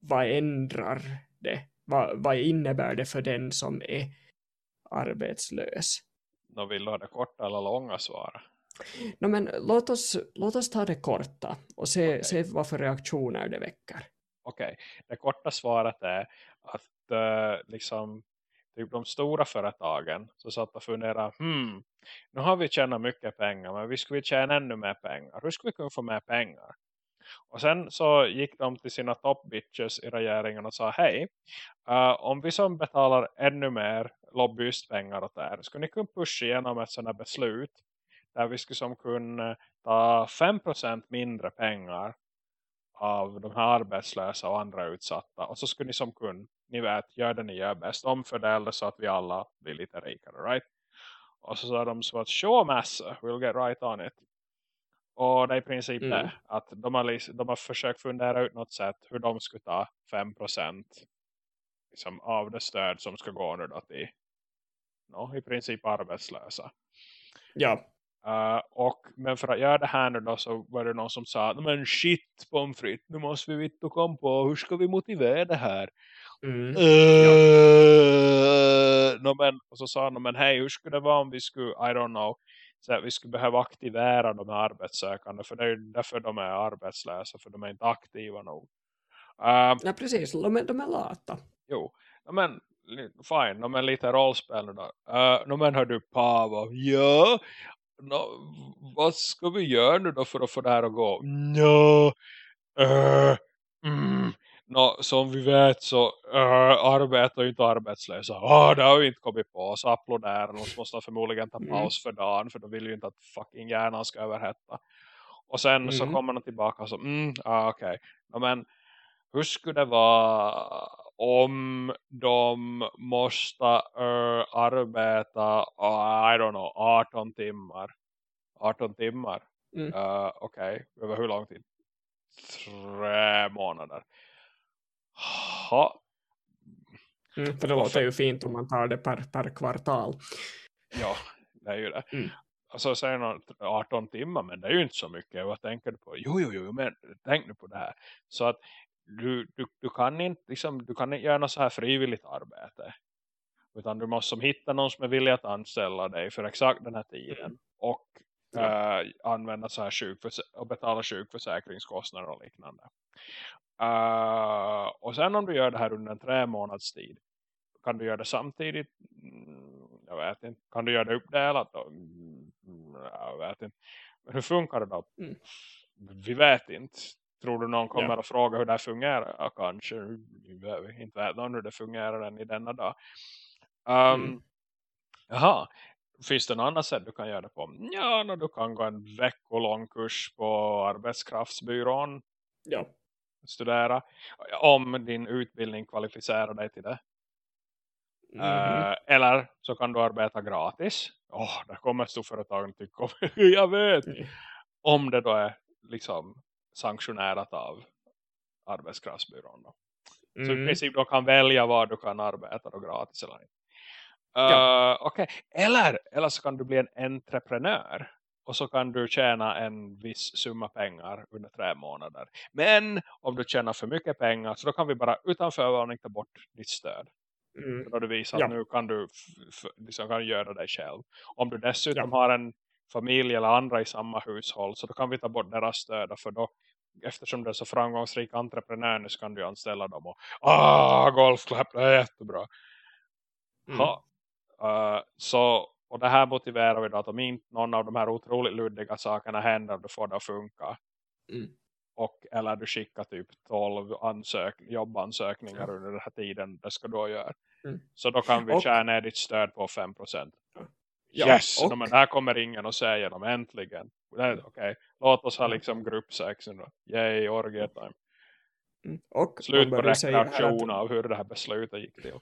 vad ändrar det? Vad, vad innebär det för den som är arbetslös? Nå vill du ha det korta eller långa svaret? No, men låt, oss, låt oss ta det korta och se, Okej. se vad för reaktioner det väcker. Okej, det korta svaret är att uh, liksom typ de stora företagen så satt och funderade, hmm, nu har vi tjänat mycket pengar men vi skulle tjäna ännu mer pengar. Hur skulle vi kunna få mer pengar? Och sen så gick de till sina top bitches i regeringen och sa, hej, uh, om vi som betalar ännu mer lobbyistpengar åt er, skulle ni kunna pusha igenom ett sådant här beslut där vi skulle som kunna ta 5% mindre pengar av de här arbetslösa och andra utsatta. Och så skulle ni som kund, ni vet, gör det ni gör bäst. Omfördela så att vi alla blir lite rikare, right? Och så sa de så att show massa, we'll get right on it. Och det är i princip Mm. det. Att de har, de har försökt fundera ut något sätt hur de skulle ta 5% liksom, av det stöd som ska gå nu då till no, i princip arbetslösa. Ja, Uh, och, men för att göra det här nu då så var det någon som sa men shit pommes frites, nu måste vi vitt och komma på hur ska vi motivera det här? mm. Uh, no, men, och så sa de men hej hur skulle det vara om vi skulle, I don't know så att vi skulle behöva aktivera de här arbetssökande för det är därför de är arbetslösa för de är inte aktiva nog. Uh, ja precis, de är, de är lata. Jo, no, men fine, no, men lite rollspel nu då. Uh, no, men hör du Pavo, ja, no, vad ska vi göra nu då för att få det här att gå? Ja, uh, mm. no, som vi vet så uh, arbetar ju inte arbetslösa. Ah, det har vi inte kommit på. Så applåderar de måste förmodligen ta Mm. paus för dagen för de vill ju inte att fucking hjärnan ska överhetta. Och sen så Mm. kommer de tillbaka och så, mm, ah, okej. No, men hur skulle det vara om de måste uh, arbeta, uh, I don't know, 18 timmar? 18 timmar? Mm. Uh, Okej, över hur lång tid? Tre månader. Ha. Mm, för det låter ju fint om man tar det per, per kvartal. Ja, det är ju det. Mm. Alltså säger någon 18 timmar, men det är ju inte så mycket. Vad tänker du på? Jo, jo, jo, men tänk nu på det här. Så att du, du, du, kan inte, liksom, du kan inte göra något så här frivilligt arbete. Utan du måste som hitta någon som är villig att anställa dig för exakt den här tiden. Och Ja. eh, använda så här och betala sjukförsäkringskostnader och liknande. Eh, och sen om du gör det här under en tre månads tid. Kan du göra det samtidigt? Mm, Jag vet inte. Kan du göra det uppdelat? Då? Mm, Jag vet inte. Men hur funkar det då? Mm. Vi vet inte. Tror du någon kommer Ja. att fråga hur det fungerar? Ja, kanske. Inte vet någon hur det fungerar än i denna dag. Um, Mm. Jaha. Finns det något annat sätt du kan göra det på? Ja, no, du kan gå en veckolång kurs på arbetskraftsbyrån. Ja. Studera. Om din utbildning kvalificerar dig till det. Mm. Eh, eller så kan du arbeta gratis. Åh, där kommer storföretagen tycka om. Jag vet. Mm. Om det då är liksom sanktionerat av arbetskraftsbyrån. Då. Så i Mm. princip de kan välja var du kan arbeta då gratis eller inte. Ja. Uh, okay. eller, eller så kan du bli en entreprenör. Och så kan du tjäna en viss summa pengar under tre månader. Men om du tjänar för mycket pengar så då kan vi bara utan förvarning ta bort ditt stöd. Mm. Då du visar ja. att nu kan du, liksom kan göra dig själv. Om du dessutom ja. har en familj eller andra i samma hushåll så då kan vi ta bort deras stöd. För då, eftersom du är så framgångsrik entreprenör nu så kan du anställa dem. Och, ah, golfklapp, det är jättebra. Mm. Ha. Uh, så och det här motiverar vi då att om inte någon av de här otroligt luddiga sakerna händer då får det att funka. Mm. Och, eller du skickar typ 12 ansök jobbansökningar ja. under den här tiden. Det ska du göra. Mm. Så då kan vi och, tjäna ditt stöd på 5%. Ja, yes, och, men här kommer ingen och säger dem äntligen. Okej, okay. låt oss ha liksom gruppsex nu. Yay, orgietime. Mm. Och Slut på rekreation att... av hur det här beslutet gick till.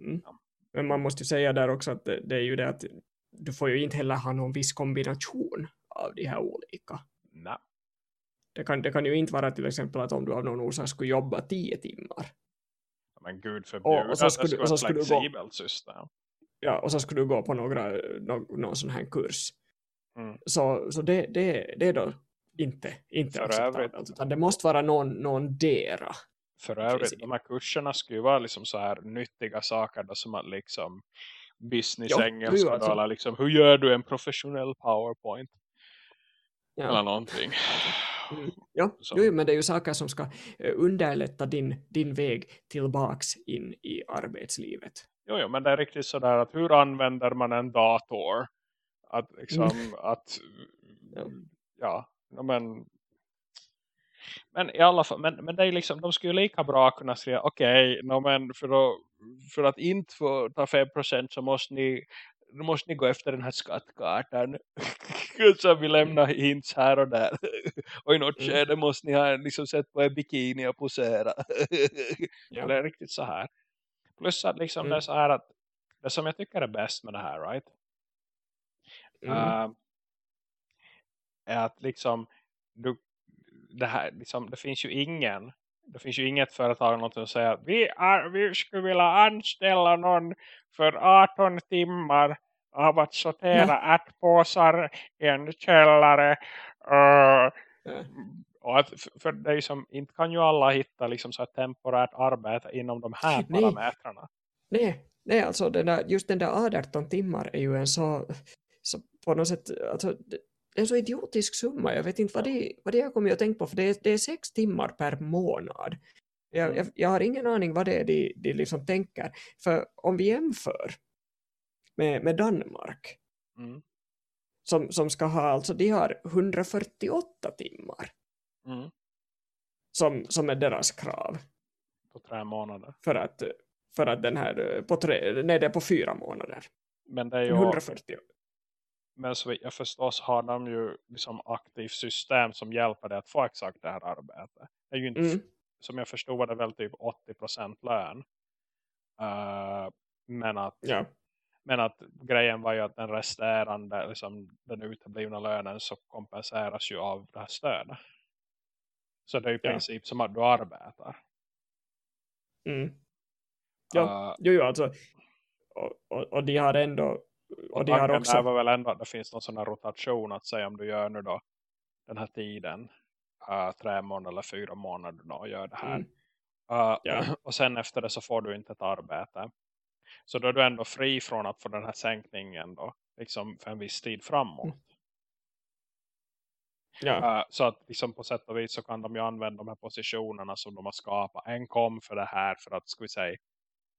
Mm. Ja. Men man måste ju säga där också att det, det, är ju det att du får ju inte heller ha någon viss kombination av de här olika. Nej. Det kan, det kan ju inte vara till exempel att om du av någon orsak skulle jobba tio timmar. Men gud och, och så skulle, skulle du gå, system. Ja, och så skulle du gå på några, någon, någon sån här kurs. Mm. Så, så det, det, det är då inte, inte acceptabelt. Utan det måste vara någon, någon dera för övrigt, de här kurserna skulle vara liksom så här nyttiga saker då, som att liksom business engelska alltså. eller liksom, hur gör du en professionell powerpoint ja. eller någonting mm. ja, jo, men det är ju saker som ska eh, underlätta din, din väg tillbaks in i arbetslivet jo, jo, men det är riktigt sådär att hur använder man en dator att liksom mm. att ja, ja men men i alla fall, men, men det är liksom, de skulle lika bra kunna säga okej, okay, no, men för, att, för att inte få ta 5% så måste ni måste ni gå efter den här skattkartan. så vi lämnar hints här och där. och i något mm. skede måste ni ha liksom sett på en bikini och posera. ja. Det är riktigt så här. Plus att liksom mm. det är så här att det som jag tycker är bäst med det här, right? Mm. Uh, är att liksom du det här, liksom, det finns ju ingen det finns ju inget företag som säger att vi, är, vi skulle vilja anställa någon för 18 timmar av att sortera ärtpåsar i en källare uh. Och att för dig som inte kan ju alla hitta liksom så ett temporärt arbete inom de här Nej. parametrarna. Nej, Nej alltså den där, just den där 18 timmar är ju en så, så på något sätt, alltså, en så idiotisk summa. Jag vet inte vad det, vad det jag kommer att tänka på. För det är, det är sex timmar per månad. Jag, jag, jag, har ingen aning vad det är de, de liksom tänker. För om vi jämför med, med Danmark. Mm. Som, som ska ha, alltså de har 148 timmar. Mm. Som, som är deras krav. På tre månader. För att, för att den här, på tre, nej det är på fyra månader. Men det är ju 140 men så jag förstår så har de ju liksom aktivt system som hjälper dig att få exakt det här arbetet. Det är ju inte, mm. som jag förstod var det väl typ 80% lön. Uh, men att ja. men att grejen var ju att den resterande liksom, den uteblivna lönen så kompenseras ju av det här stödet. Så det är i ja. princip som att du arbetar. Mm. Ja, uh, jo, jo alltså och, och, och de har ändå och de har också... var väl ändå att det finns någon sån här rotation att säga om du gör nu då den här tiden uh, tre månader eller fyra månader då, och gör det här. Mm. Uh, ja. Och sen efter det så får du inte ett arbete. Så då är du ändå fri från att få den här sänkningen då. Liksom för en viss tid framåt. Mm. Ja. Uh, så att liksom på sätt och vis så kan de ju använda de här positionerna som de har skapat. En kom för det här för att ska vi säga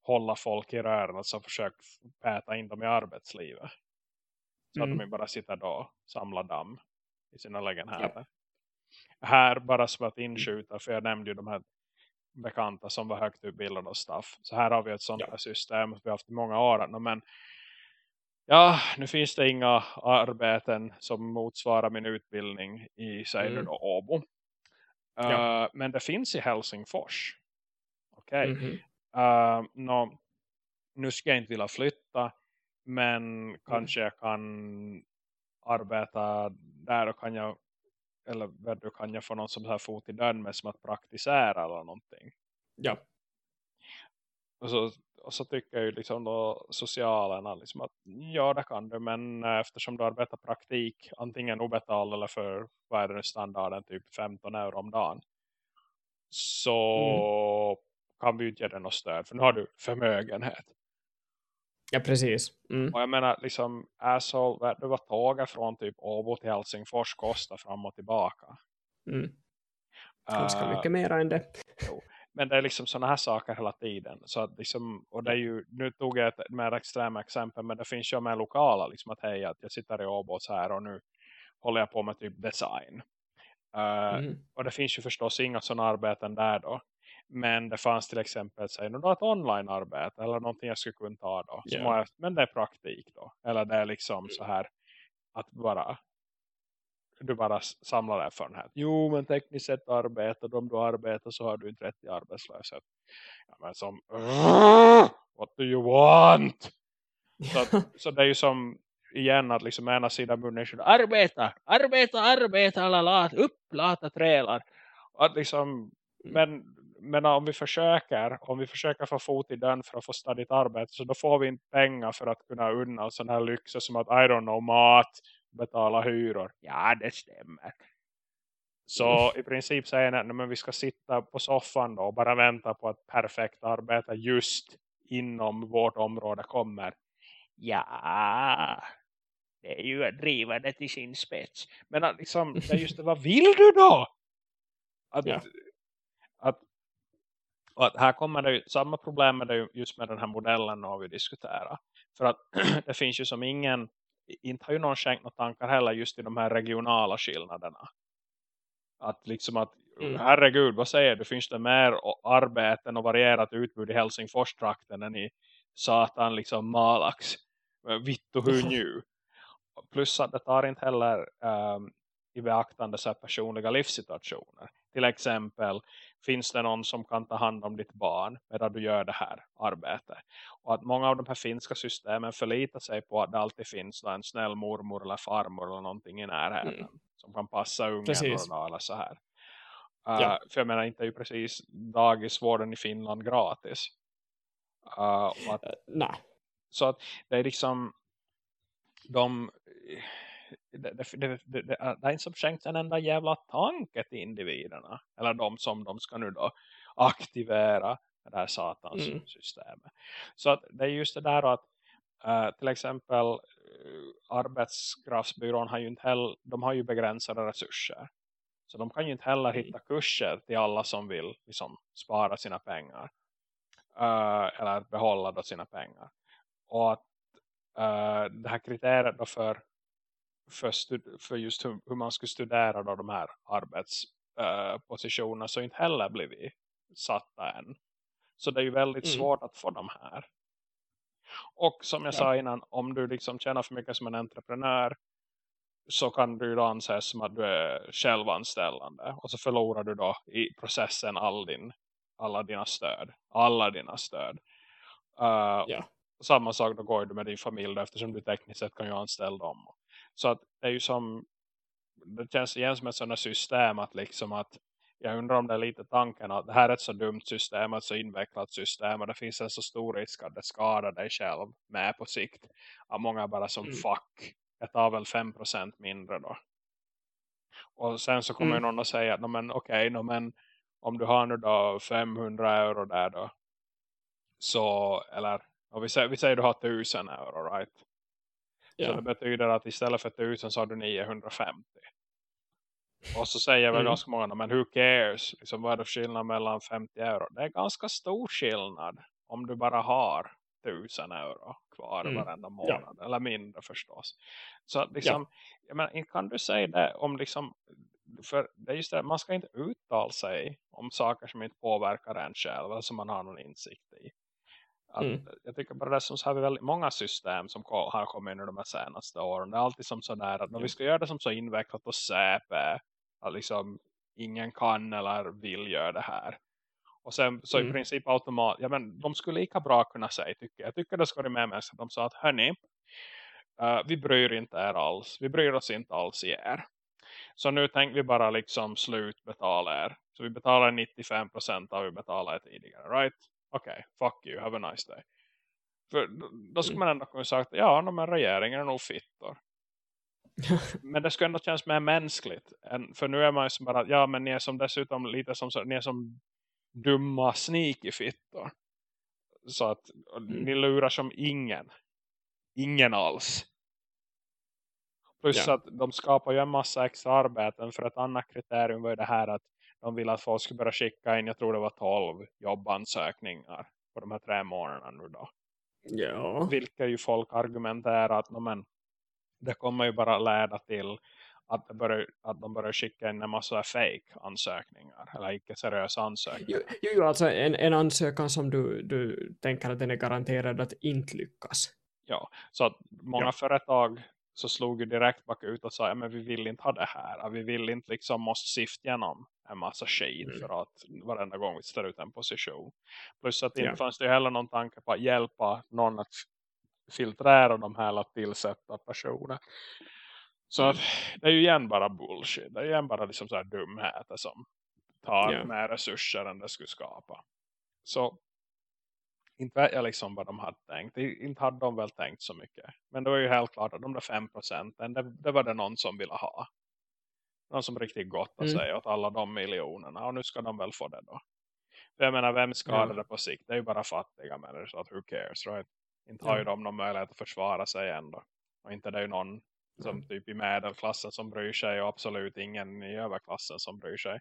hålla folk i rören som försökt päta in dem i arbetslivet. Så mm. att de bara sitter då och samlar damm i sina lägenheter. Ja. Här bara som att inskjuta, för jag nämnde ju de här bekanta som var högt utbildade och staff. Så här har vi ett sånt ja. här system vi har haft i många år. Men ja, nu finns det inga arbeten som motsvarar min utbildning i säg mm. då Åbo. Ja. Uh, men det finns i Helsingfors. Okej. Okay. Mm. Uh, eh, no, nu ska jag inte vilja flytta men mm. kanske jag kan arbeta där och kan jag eller du kan jag få någon som har fot i dörren med som att praktisera eller någonting. Ja. Och så, och så tycker ju liksom då socialerna liksom att ja det kan du men eftersom du arbetar praktik antingen obetald eller för vad är det standarden typ 15 euro om dagen så mm. kan vi inte ge dig något stöd för nu har du förmögenhet. Ja, precis. Mm. Och jag menar, liksom, asshole, det var tåget från typ Åbo till Helsingfors kostar fram och tillbaka. Mm. Ganska uh, mycket mer än det. Jo. Men det är liksom sådana här saker hela tiden. Så att liksom, och det är ju, nu tog jag ett mer extrema exempel, men det finns ju med lokala, liksom att hej, att jag sitter i Åbo så här och nu håller jag på med typ design. Uh, mm. Och det finns ju förstås inga sådana arbeten där då. Men det fanns till exempel säg, då ett online-arbete eller någonting jag skulle kunna ta då. Yeah. Jag, men det är praktik då. Eller det är liksom mm. så här att bara du bara samlar erfarenhet. Jo, men tekniskt sett arbetar om du arbetar så har du inte rätt till arbetslöshet. Ja, men som, what do you want? Så, så det är ju som igen att liksom ena sidan munnen arbeta, arbeta, arbeta alla lat, upp, lata trälar. Att liksom, mm. men, men om vi försöker, om vi försöker få fot i den för att få stadigt arbete så då får vi inte pengar för att kunna unna sådana här lyxer som att, I don't know, mat, betala hyror. Ja, det stämmer. Så i princip säger den att vi ska sitta på soffan då och bara vänta på att perfekt arbete just inom vårt område kommer. Ja, det är ju att driva det till sin spets. Men liksom, det är just det, vad vill du då? Att, ja. att, att här kommer det ju, samma problem med det just med den här modellen när vi diskuterar. För att det finns ju som ingen inte har ju någon skänkt några tankar heller just i de här regionala skillnaderna. Att liksom att, mm. herregud, vad säger du? Finns det mer arbeten och varierat utbud i Helsingfors-trakten än i satan liksom Malax? Vittu hur nu? Plus att det tar inte heller um, i beaktande så personliga livssituationer. Till exempel, finns det någon som kan ta hand om ditt barn medan du gör det här arbetet? Och att många av de här finska systemen förlitar sig på att det alltid finns en snäll mormor eller farmor eller någonting i närheten mm. som kan passa ungen eller så här. Uh, ja. För jag menar inte är ju precis dagisvården i Finland gratis. Uh, att, uh, nej. Så att det är liksom de det, det, det, det, är inte som skänkt en enda jävla tanke till individerna. Eller de som de ska nu då aktivera det här satans mm. systemet. Så att det är just det där att uh, till exempel uh, arbetskraftsbyrån har ju inte heller, de har ju begränsade resurser. Så de kan ju inte heller mm. hitta kurser till alla som vill liksom, spara sina pengar. Uh, eller behålla sina pengar. Och att uh, det här kriteriet för för, för just hur, hur, man skulle studera då de här arbetspositionerna uh, så inte heller blivit satta än. Så det är ju väldigt mm. svårt att få de här. Och som jag ja. sa innan, om du liksom tjänar för mycket som en entreprenör så kan du då anses som att du är självanställande. Och så förlorar du då i processen all din, alla dina stöd. Alla dina stöd. Uh, ja. Samma sak då går du med din familj då, eftersom du tekniskt sett kan ju anställa dem. Så att det är ju som det känns igen som ett sådant system att liksom att jag undrar om det är lite tanken att det här är ett så dumt system, ett så invecklat system och det finns en så stor risk att det skadar dig själv med på sikt. Att många bara som mm. fuck, jag tar väl 5% mindre då. Och sen så kommer mm. någon att säga att men okej, okay, men om du har nu då 500 euro där då så, eller vi säger, vi säger du har 1000 euro, right? Yeah. Så det betyder att istället för 1000 så har du 950. Och så säger väl mm. ganska många, men who cares? Liksom, vad är det för skillnad mellan 50 euro? Det är ganska stor skillnad om du bara har 1000 euro kvar mm. varenda månad. Ja. Eller mindre förstås. Så liksom, ja. menar, kan du säga det om liksom, för det är just det, man ska inte uttala sig om saker som inte påverkar en själv eller som man har någon insikt i. Mm. Jag tycker bara det som så har vi väldigt många system som har kommit in i de här senaste åren. Det är alltid som sådär att när vi ska göra det som så invecklat och säpe att liksom ingen kan eller vill göra det här. Och sen så mm. i princip automat, ja men de skulle lika bra kunna säga tycker jag. Jag tycker det ska vara med mig att de sa att hörni, uh, vi bryr inte er alls. Vi bryr oss inte alls i er. Så nu tänker vi bara liksom slutbetala er. Så vi betalar 95% av vi betalade tidigare, right? Okej, okay, fuck you, have a nice day. För då skulle man ändå kunna säga att ja, men regeringen är nog fittor. men det skulle ändå kännas mer mänskligt. Än, för nu är man ju som bara, ja men ni är som dessutom lite som, ni är som dumma sneaky fittor. Så att mm. ni lurar som ingen. Ingen alls. Plus ja. att de skapar ju en massa extra arbeten för ett annat kriterium var ju det här att de vill att folk ska börja skicka in, jag tror det var 12 jobbansökningar på de här tre månaderna nu då. Ja. Vilka ju folk argumenterar att men, det kommer ju bara leda till att, börjar, att de börjar skicka in en massa fake ansökningar eller icke seriösa ansökningar. Jo, jo alltså en, en ansökan som du, du tänker att den är garanterad att inte lyckas. Ja, så att många ja. företag så slog ju direkt bakut och sa men vi vill inte ha det här. Vi vill inte liksom måste sift igenom en massa skit mm. för att varenda gång vi ställer ut en position. Plus att det inte fanns det heller någon tanke på att hjälpa någon att filtrera de här eller tillsätta personer. Så att, det är ju igen bara bullshit. Det är ju igen bara liksom så här dumheter som tar yeah. mer resurser än det skulle skapa. Så inte vet jag liksom vad de hade tänkt. Inte hade de väl tänkt så mycket. Men det var ju helt klart att de där 5 procenten, det, det, var det någon som ville ha. Någon som riktigt gott att mm. säga åt alla de miljonerna. Och nu ska de väl få det då. För jag menar, vem skadar mm. det på sikt? Det är ju bara fattiga människor. Så att who cares, right? Inte har ju de någon möjlighet att försvara sig ändå. Och inte det är ju någon som typ i medelklassen som bryr sig och absolut ingen i överklassen som bryr sig.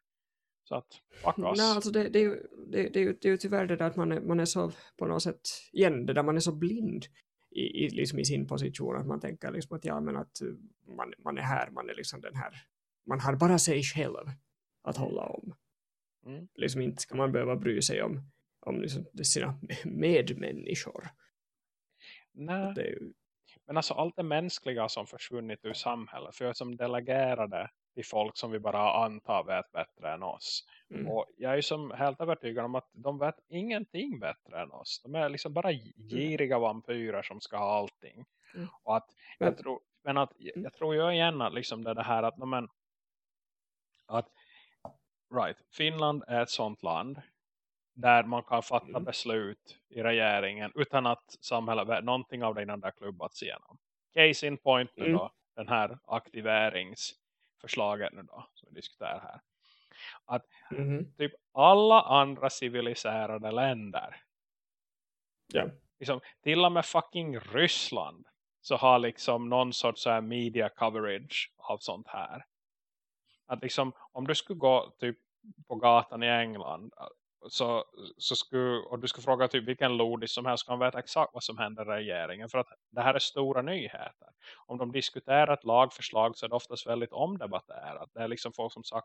Så att, fuck oss. Nej, alltså det, det, är ju, det, det, är ju, det är ju tyvärr det där att man är, man är så på något sätt, igen, det där man är så blind i, i, liksom i sin position att man tänker liksom att ja, men att man, man är här, man är liksom den här, man har bara sig själv att hålla om. Mm. Liksom inte ska man behöva bry sig om, om liksom sina medmänniskor. Nej. Det är, men alltså allt det mänskliga som försvunnit ur samhället. För jag som delegerade till folk som vi bara antar vet bättre än oss. Mm. Och jag är som helt övertygad om att de vet ingenting bättre än oss. De är liksom bara mm. giriga vampyrer som ska ha allting. Mm. Och att jag tror, men att mm. jag tror ju igen att liksom det, det här att, men, att right, Finland är ett sånt land där man kan fatta mm. beslut i regeringen utan att samhället, någonting av det innan det klubbats igenom. Case in point nu mm. då, den här aktiveringsförslaget nu då, som vi diskuterar här. Att mm. typ alla andra civiliserade länder, ja. liksom, till och med fucking Ryssland, så har liksom någon sorts här media coverage av sånt här. Att liksom, om du skulle gå typ på gatan i England så, så skulle, och du ska fråga typ vilken lodis som helst kan veta exakt vad som händer i regeringen. För att det här är stora nyheter. Om de diskuterar ett lagförslag så är det oftast väldigt omdebatterat. Det är liksom folk som sak,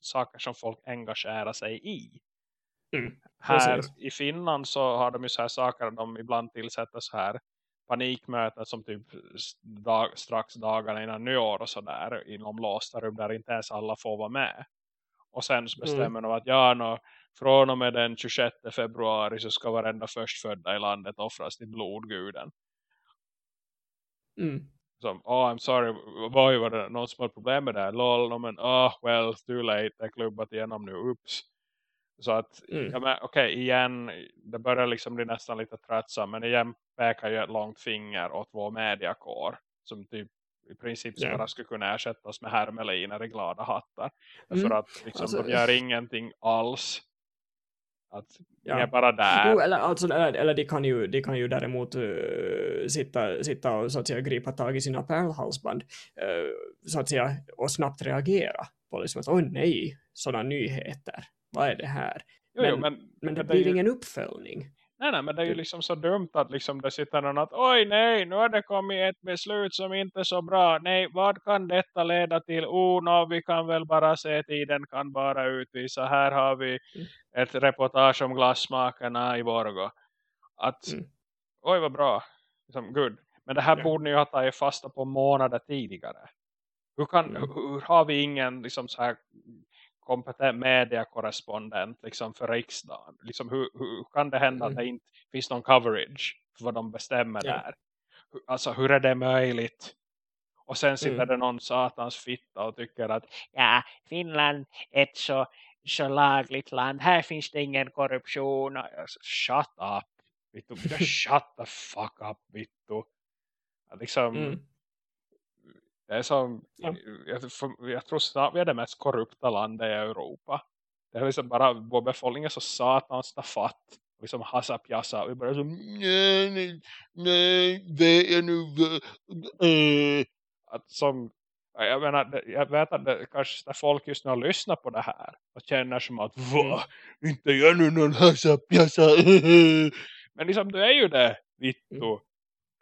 saker som folk engagerar sig i. Mm, här i Finland så har de ju så här saker de ibland tillsätter så här panikmöten som typ dag, strax dagarna innan nyår och sådär inom låsta rum där inte ens alla får vara med. Och sen så bestämmer mm. de att ja, no, från och med den 26 februari så ska varenda förstfödda i landet offras till blodguden. Mm. Som, oh I'm sorry, vad var det någon som problem med det här? Lol, no, men oh well, too late, det är klubbat igenom nu, ups. Så att, mm. ja men okej, okay, igen, det börjar liksom bli nästan lite tröttsam, men igen pekar ju ett långt finger åt vår mediakår som typ i princip yeah. bara skulle kunna ersättas med hermeliner i glada hattar. Mm. För att liksom, alltså, de gör ingenting alls att ja. är bara där. Jo, eller, alltså, eller, eller de, kan ju, de kan ju däremot uh, sitta, sitta och så att säga, gripa tag i sina pärlhalsband uh, så att säga, och snabbt reagera på liksom att oj nej, sådana nyheter, vad är det här? Jo, men, jo, men, men, det, det blir ju... ingen uppföljning. Nej, nej, men det är ju liksom så dumt att liksom det sitter någon att oj nej, nu har det kommit ett beslut som inte är så bra. Nej, vad kan detta leda till? Oh, no, vi kan väl bara se tiden kan bara utvisa. Här har vi mm. ett reportage om glassmakarna i Borgo. Att, mm. oj vad bra. Liksom, good. Men det här ja. borde ni ju ha tagit fasta på månader tidigare. Hur, kan, mm. hur, hur har vi ingen liksom så här kompetent mediekorrespondent liksom för riksdagen. Liksom hur, hur kan det hända mm. att det inte finns någon coverage för vad de bestämmer ja. där? Alltså hur är det möjligt? Och sen sitter mm. det någon satans fitta och tycker att ja, Finland är ett så, så lagligt land. Här finns det ingen korruption. Alltså, shut up. Vittu, shut the fuck up, vittu. Liksom, Mm. Det är som, Ja. jag, jag tror snart vi är det mest korrupta landet i Europa. Det är liksom bara, vår befolkning är så satans tafatt. Liksom hassa pjassa. Vi bara så, nej, nej, nej, det är nu, äh. Att som, jag menar, jag vet att det, kanske när folk just nu har lyssnat på det här och känner som att, va, inte jag nu någon hassa pjassa. Men liksom, du är ju det, vittu.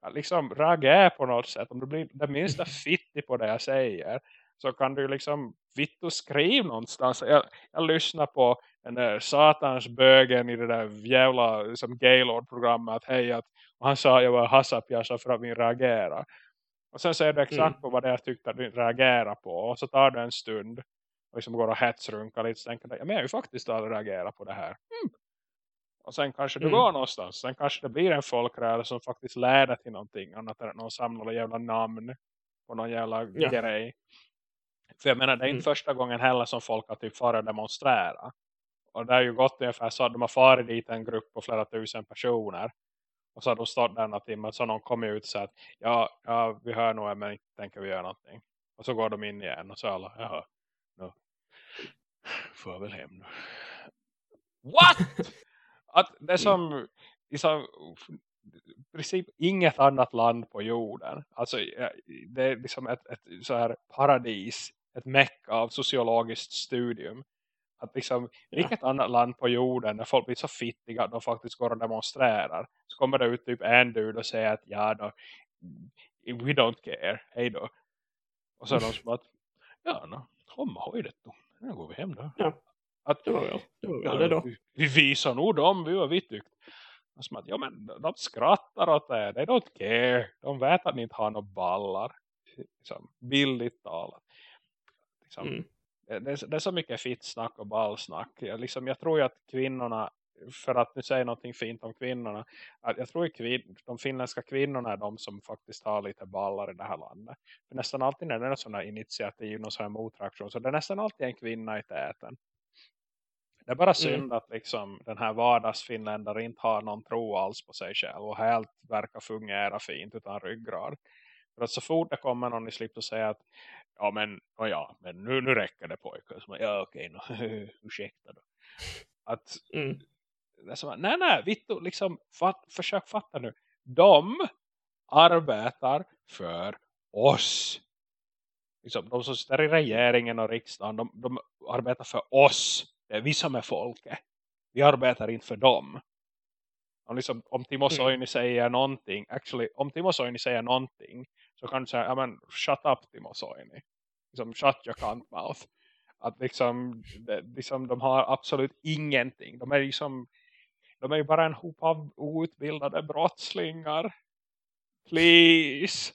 Liksom reagera på något sätt. Om du blir det minsta fitti på det jag säger så kan du liksom vittu skriv någonstans. Jag, jag lyssnar på den där satans bögen i det där jävla liksom, Gaylord-programmet hej att och han sa att jag var hassapjassa för att vi reagera. Och sen säger du exakt Mm. på vad det jag tyckte att du reagerar på. Och så tar det en stund och liksom går och hetsrunkar lite. Så tänker du, ja, men jag har ju faktiskt aldrig reagerat på det här. Mm. Och sen kanske du Mm. går någonstans. Sen kanske det blir en folkrörelse som faktiskt leder till någonting. Annat än att någon samlar jävla namn på någon jävla Ja. grej. För jag menar, det är inte Mm. första gången heller som folk har typ farit och demonstrera. Och det har ju gått ungefär så att de har farit dit en grupp på flera tusen personer. Och så har de stått där några timmar. Så har någon kommit ut och sagt ja, ja, vi hör nog men inte tänker vi göra någonting. Och så går de in igen och så alla, jaha, no. får jag väl hem nu. What? Att det är som, liksom, i princip inget annat land på jorden. Alltså ja, det är liksom ett, ett så här paradis, ett mecka av sociologiskt studium. Att liksom, Ja. vilket annat land på jorden när folk blir så fittiga att de faktiskt går och demonstrerar. Så kommer det ut typ en dude och säger att ja då, we don't care, hej då. Och så är de som att, ja no, homma hojdet då, nu går vi hem då. Ja. Att, var väl det, var Ja, det då. vi- Vi visar nog dem, vi vad vi tyckt. Och Som att, ja men de skrattar åt det, they don't care. De vet att ni inte har några ballar. Liksom, billigt talat. Liksom, Mm. det, det, är- så mycket fittsnack och ballsnack. Jag, liksom, jag tror ju att kvinnorna, för att nu säga någonting fint om kvinnorna. Att jag tror att kvin, de finländska kvinnorna är de som faktiskt har lite ballar i det här landet. För nästan alltid när det är något sådana initiativ, någon sån här motreaktion. Så det är nästan alltid en kvinna i täten. Det är bara synd att liksom den här vardagsfinländare inte har någon tro alls på sig själv och helt verkar fungera fint utan ryggrad. För att så fort det kommer någon i slipp och säger att ja men, oh ja, men nu, nu räcker det pojkar. Så man, ja okej, no, ursäkta då. Att Mm. det som, nej nej, Vittu, liksom, fatt, försök fatta nu. De arbetar för oss. Liksom, de som sitter i regeringen och riksdagen, de, de arbetar för oss. Det är vi som är folket. Vi arbetar inte för dem. Om, liksom, om Timo Mm. Soini säger någonting, actually, om Timo Soini säger någonting så kan du säga, ja men shut up Timo Soini. Liksom, shut your cunt mouth. Att liksom, det, liksom, de har absolut ingenting. De är liksom, de är ju bara en hop av outbildade brottslingar. Please.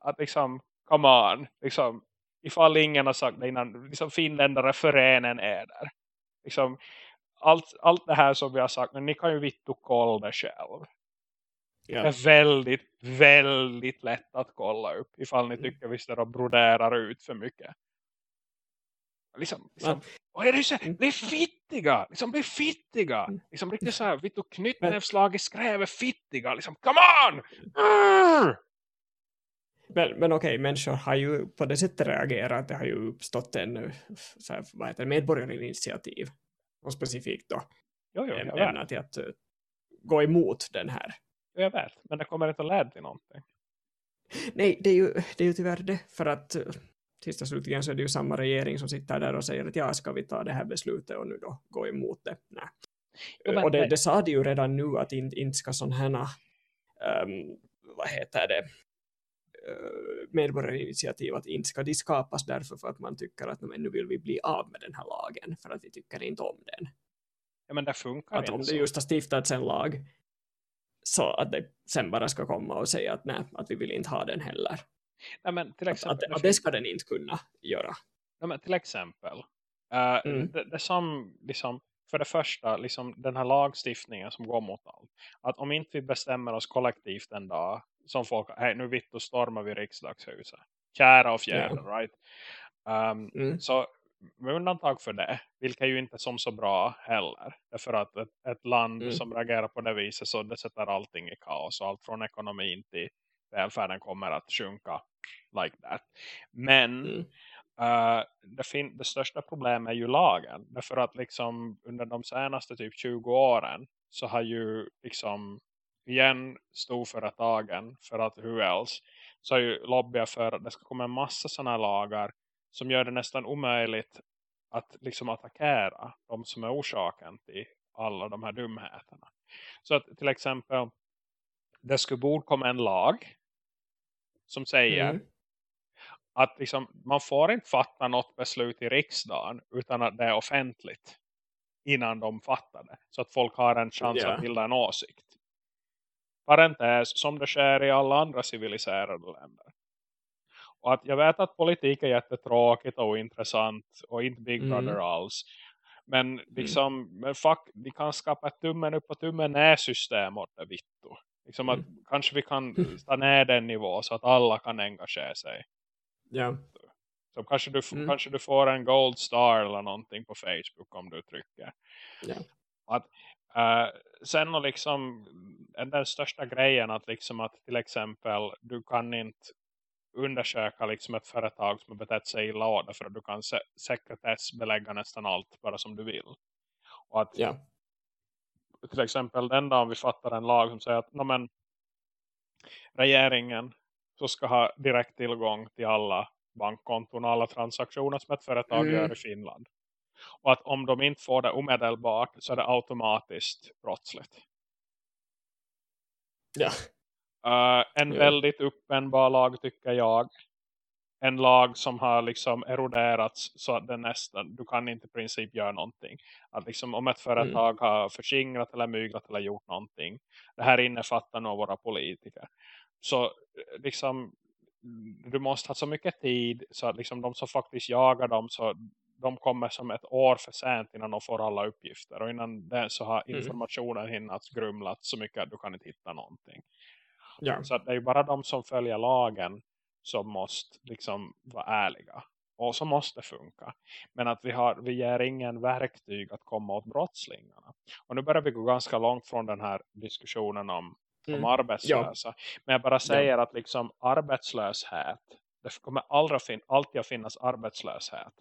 Att liksom, come on. Liksom, ifall ingen har sagt det innan, liksom finländare förenen är där. Liksom, allt, allt det här som vi har sagt, men ni kan ju vittu kolla det själv. Det Ja. är väldigt, väldigt lätt att kolla upp ifall ni Mm. tycker vi står och broderar ut för mycket. Liksom, liksom och är det så, Mm. bli fittiga, liksom bli fittiga. Mm. Liksom riktigt så här, vittu knytnävslag i skräve fittiga. Liksom, come on! Mm! Men, men okej, människor har ju på det sättet reagerat. Det har ju uppstått en så här, vad heter medborgarinitiativ. Och specifikt då Jo, jo, äm- jag vet, ämnat till att eh, gå emot den här. jag vet. Men det kommer inte att leda till någonting. Nej, det är ju, det är ju tyvärr det. För att eh, sista slutligen så är det ju samma regering som sitter där och säger att ja, ska vi ta det här beslutet och nu då gå emot det? Nej. Jo, och det, det- sa de ju redan nu att inte, inte ska sådana här um, vad heter det medborgarinitiativ att inte ska de skapas därför för att man tycker att men, nu vill vi bli av med den här lagen för att vi tycker inte om den. Ja, men det funkar Att om det just har stiftats en lag så att det sen bara ska komma och säga att nej, att vi vill inte ha den heller. Nej, men till Att, exempel, att, att det ska den inte kunna göra. Nej, men till exempel. eh, Mm. det, det som liksom, för det första, liksom, den här lagstiftningen som går mot allt. Att om inte vi bestämmer oss kollektivt en dag. Som folk, hej nu vitt och stormar vi riksdagshuset. Kära och fjärde, right? Um, Mm. så med undantag för det, vilket ju inte som så bra heller. Därför att ett, ett land mm. som reagerar på det viset så det sätter allting i kaos. Och allt från ekonomin till välfärden kommer att sjunka like that. Men mm. uh, det, det största problemet är ju lagen. Därför att liksom under de senaste typ 20 åren så har ju liksom igen storföretagen för att who else så ju lobbyat för att det ska komma en massa sådana lagar som gör det nästan omöjligt att liksom attackera de som är orsaken till alla de här dumheterna. Så att till exempel det skulle borde komma en lag som säger mm. att liksom, man får inte fatta något beslut i riksdagen utan att det är offentligt innan de fattar det. Så att folk har en chans yeah. att bilda en åsikt. Parentes, som det sker i alla andra civiliserade länder. Och att jag vet att politik är jättetråkigt och intressant och inte Big mm. Brother mm. alls. Men liksom, mm. men fuck, vi kan skapa ett tummen upp och tummen ner system åt det vittu. Liksom att mm. kanske vi kan ta ner den nivå så att alla kan engagera sig. Ja. Så kanske du, mm. kanske du får en gold star eller någonting på Facebook om du trycker. Ja. Att, uh, sen och liksom den största grejen att liksom att till exempel du kan inte undersöka liksom ett företag som har betett sig illa av för att du kan se sekretessbelägga nästan allt bara som du vill. Och att ja. till exempel den dagen vi fattar en lag som säger att men, regeringen så ska ha direkt tillgång till alla bankkonton och alla transaktioner som ett företag mm. gör i Finland. Och att om de inte får det omedelbart så är det automatiskt brottsligt. Ja. Uh, en ja. väldigt uppenbar lag tycker jag. En lag som har liksom eroderats så att det nästan, du kan inte i princip göra någonting. Att liksom om ett företag mm. har förskingrat eller myglat eller gjort någonting. Det här innefattar nog våra politiker. Så liksom du måste ha så mycket tid så att liksom de som faktiskt jagar dem så de kommer som ett år för sent innan de får alla uppgifter. Och innan det så har mm. informationen mm. hinnat grumlat så mycket att du kan inte hitta någonting. Ja. Så det är ju bara de som följer lagen som måste liksom vara ärliga. Och så måste funka. Men att vi, har, vi ger ingen verktyg att komma åt brottslingarna. Och nu börjar vi gå ganska långt från den här diskussionen om, mm. om arbetslösa. Ja. Men jag bara säger ja. att liksom arbetslöshet. Det kommer aldrig fin alltid att finnas arbetslöshet.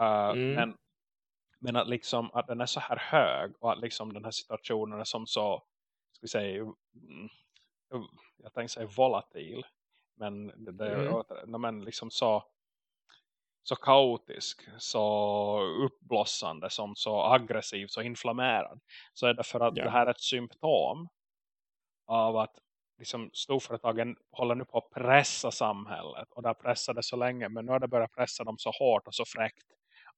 Uh, mm. men, men att liksom att den är så här hög. Och att liksom den här situationen är som så. Ska vi säga mm, jag tänkte säga volatil. Men det är mm. men liksom så, så kaotisk, så uppblossande, som så aggressiv, så inflammerad. Så är det för att ja. det här är ett symptom av att liksom, storföretagen håller nu på att pressa samhället. Och det har pressat det så länge, men nu har det börjat pressa dem så hårt och så fräckt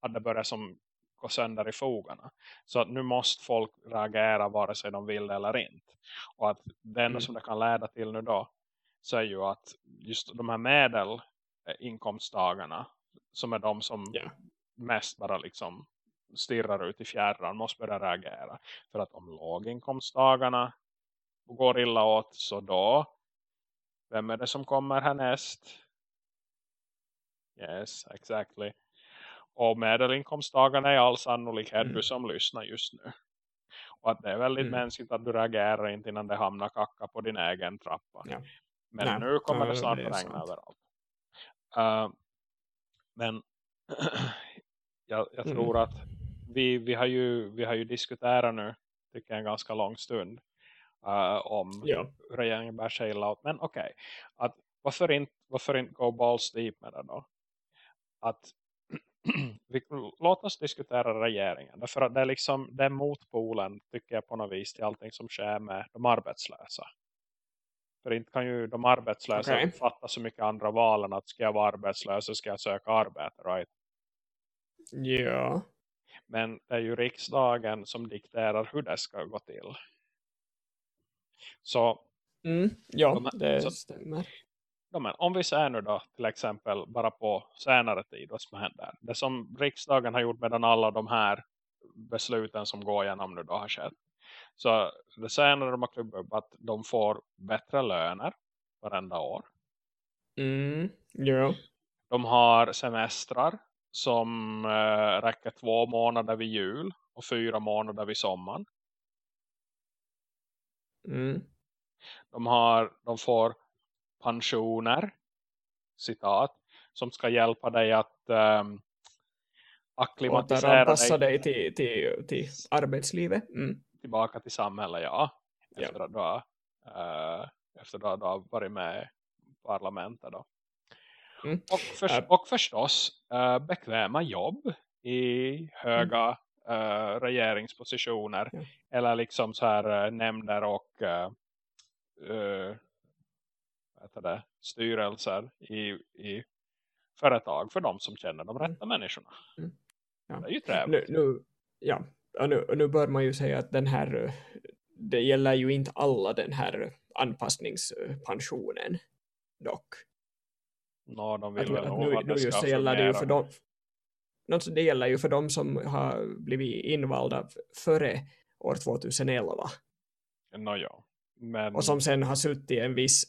att det börjar som gå sönder i fogarna. Så att nu måste folk reagera vare sig de vill eller inte. Och att det enda mm. som det kan leda till nu då så är ju att just de här medelinkomsttagarna som är de som yeah. mest bara liksom stirrar ut i fjärran måste börja reagera. För att om låginkomsttagarna går illa åt så då vem är det som kommer härnäst? Yes, exactly. Och medelinkomsttagarna är all sannolikhet mm. du som lyssnar just nu. Och att det är väldigt mm. mänskligt att du reagerar inte innan det hamnar kacka på din egen trappa. Ja. Men Nej, nu kommer det snart regna överallt. Uh, men jag, jag mm. tror att vi, vi, har ju, vi har ju diskuterat nu tycker jag en ganska lång stund uh, om ja. regeringen bär sig illa Men okej, okay, varför inte, varför inte gå balls deep med det då? Att vi, låt oss diskutera regeringen. Därför att det är liksom den motpolen tycker jag på något vis till allting som sker med de arbetslösa. För inte kan ju de arbetslösa okay. fatta så mycket andra valen att ska jag vara arbetslös så ska jag söka arbete, right? Ja. Men det är ju riksdagen som dikterar hur det ska gå till. Så, mm, ja, de, det så, stämmer ja, men om vi ser nu då till exempel bara på senare tid vad som händer. Det som riksdagen har gjort medan alla de här besluten som går igenom nu då har skett. Så det senare de har klubbat att de får bättre löner varenda år. Mm, ja. De har semestrar som uh, räcker två månader vid jul och fyra månader vid sommaren. Mm. De, har, de får pensioner, citat, som ska hjälpa dig att um, acklimatisera dig, dig till, till, till arbetslivet. Mm. Tillbaka till samhället, ja. Efter, ja. Att, du uh, efter att du har varit med i parlamentet då. Mm. Och, för, och förstås uh, bekväma jobb i höga mm. uh, regeringspositioner. Ja. Eller liksom så här uh, nämnder och uh, det, styrelser i, i företag för de som känner de rätta mm. människorna. Mm. Ja. Det är ju trevligt. Nu, nu, ja, och nu, nu bör man ju säga att den här det gäller ju inte alla den här anpassningspensionen dock. No, de vill att, nu, nu just så gäller det ju för dem det gäller ju för dem som har blivit invalda före år 2011. No, ja. Men... Och som sen har suttit en viss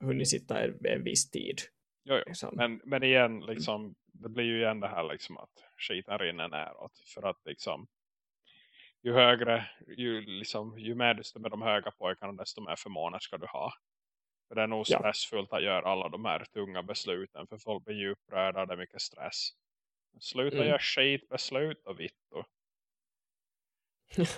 hunnit sitta en, en viss tid. Jo, jo. Liksom. Men, men igen, liksom, det blir ju igen det här liksom att skiten rinner näråt. För att liksom ju högre, ju, liksom, ju mer du står med de höga pojkarna desto mer förmåner ska du ha. För det är nog stressfullt ja. att göra alla de här tunga besluten. För folk blir ju upprörda, det är mycket stress. Sluta mm. göra skitbeslut och vittu.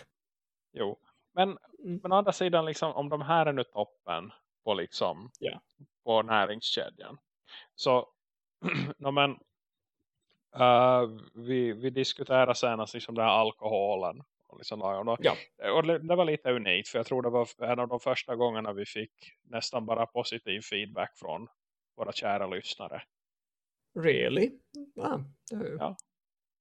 jo. Men, mm. men å andra sidan, liksom, om de här är nu toppen på, liksom, yeah. på näringskedjan. Så, no, men, uh, vi, vi diskuterar senast liksom den här alkoholen. Och liksom, och ja. och det, det var lite unikt för jag tror det var en av de första gångerna vi fick nästan bara positiv feedback från våra kära lyssnare. Really? Ah, det, ja.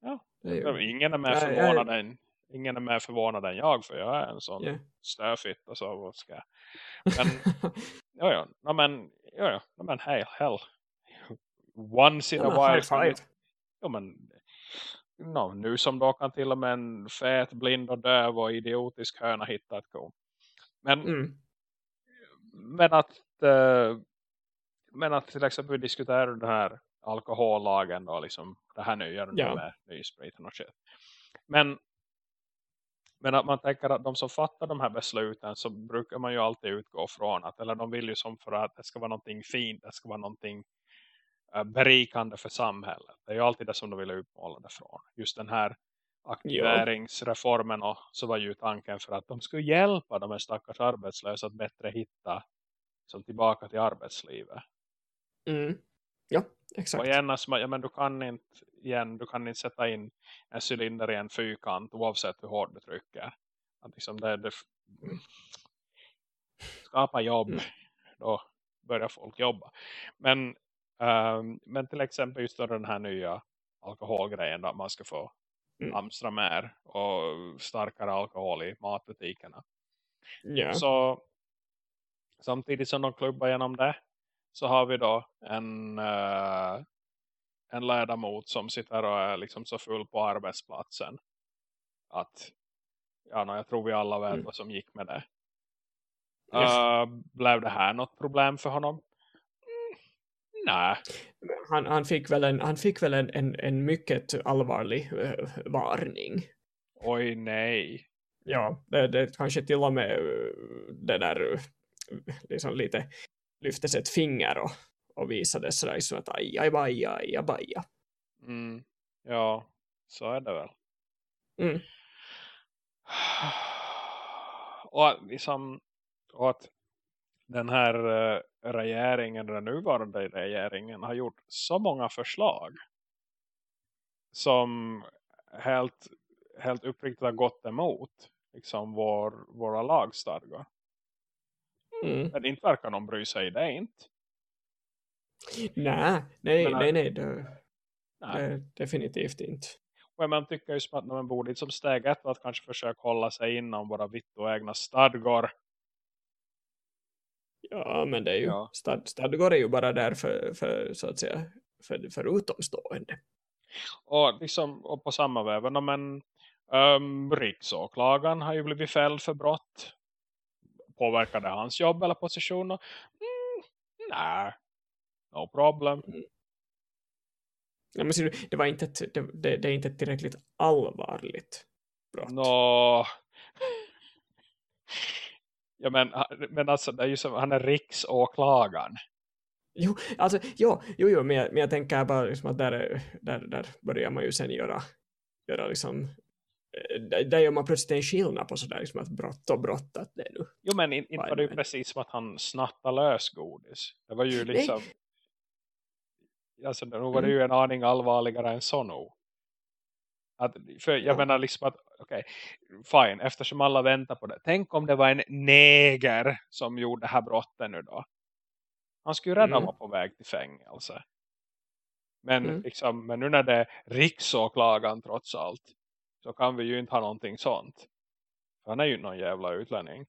ja. Det är ju... Ingen är mer förvånad än ingen är mer förvånad än jag för jag är en sån yeah. stöfitt och så ska men ja ja. No, men ja ja. No, men hej hell. Once in ja, a while ja men no, nu som då kan till och med en fet, blind och döv och idiotisk höna hitta ett ko. Men mm. men att uh, men att till exempel diskutera den här alkohollagen då liksom det här nya ja. med nyspriten och shit. Men men att man tänker att de som fattar de här besluten så brukar man ju alltid utgå från att, eller de vill ju som för att det ska vara någonting fint, det ska vara någonting uh, berikande för samhället. Det är ju alltid det som de vill utmåla det från. Just den här aktiveringsreformen och så var ju tanken för att de skulle hjälpa de här stackars arbetslösa att bättre hitta som tillbaka till arbetslivet. Mm. Ja, exakt. Och igen, alltså, ja, men du kan inte igen, du kan inte sätta in en cylinder i en fyrkant oavsett hur hårt du trycker. Att liksom det, det skapa jobb, mm. då börjar folk jobba. Men, um, men till exempel just den här nya alkoholgrejen då man ska få mm. hamstra mer och starkare alkohol i matbutikerna. Yeah. Så samtidigt som de klubbar genom det så har vi då en, uh, en ledamot som sitter och är liksom så full på arbetsplatsen att ja, no, jag tror vi alla vet mm. vad som gick med det. Yes. Uh, blev det här något problem för honom? Mm, nej. Han, han fick väl en, han fick väl en, en, en mycket allvarlig uh, varning. Oj, nej. Ja, det, det kanske till och med det där liksom lite lyftes ett finger och, och visade sådär så att aj, aj, aj, aj, aj, aj. Mm. Ja, så är det väl. Mm. Och, liksom, och att den här uh, regeringen, den nuvarande regeringen har gjort så många förslag som helt, helt uppriktigt har gått emot liksom vår, våra lagstadgar. Mm. Men inte verkar någon bry sig det inte. Nej, nej, Men, nej, nej, det, nej. Det, definitivt inte. Och man tycker ju som att man borde som steg ett att kanske försöka hålla sig inom våra vitt och egna stadgor. Ja, men det är ju, ja. stad, stadgor är ju bara där för, för så att säga, för, för utomstående. Och, liksom, och på samma väv, men um, riksåklagaren har ju blivit fälld för brott påverkar det hans jobb eller position? Mm, nej, no problem. Mm. Ja, men du, det, var inte ett, det, det, det är inte ett tillräckligt allvarligt brott. Nå... Ja, men, men alltså, det är ju som, han är riksåklagaren. Jo, alltså, jo, jo, jo men, jag, men jag tänker bara liksom att där, där, där börjar man ju sen göra, göra liksom, där, där gör man plötsligt en skillnad på sådär liksom att brott och brott att det är nu. Jo, men inte var det ju precis som att han snattade lös godis. Det var ju liksom, Nej. alltså nu var det mm. ju en aning allvarligare än så nog. Att, för jag ja. menar liksom att, okej, okay, fine, eftersom alla väntar på det. Tänk om det var en neger som gjorde det här brottet nu då. Han skulle ju redan mm. vara på väg till fängelse. Men, mm. liksom, men nu när det är riksåklagaren trots allt. Så kan vi ju inte ha någonting sånt. För han är ju någon jävla utlänning.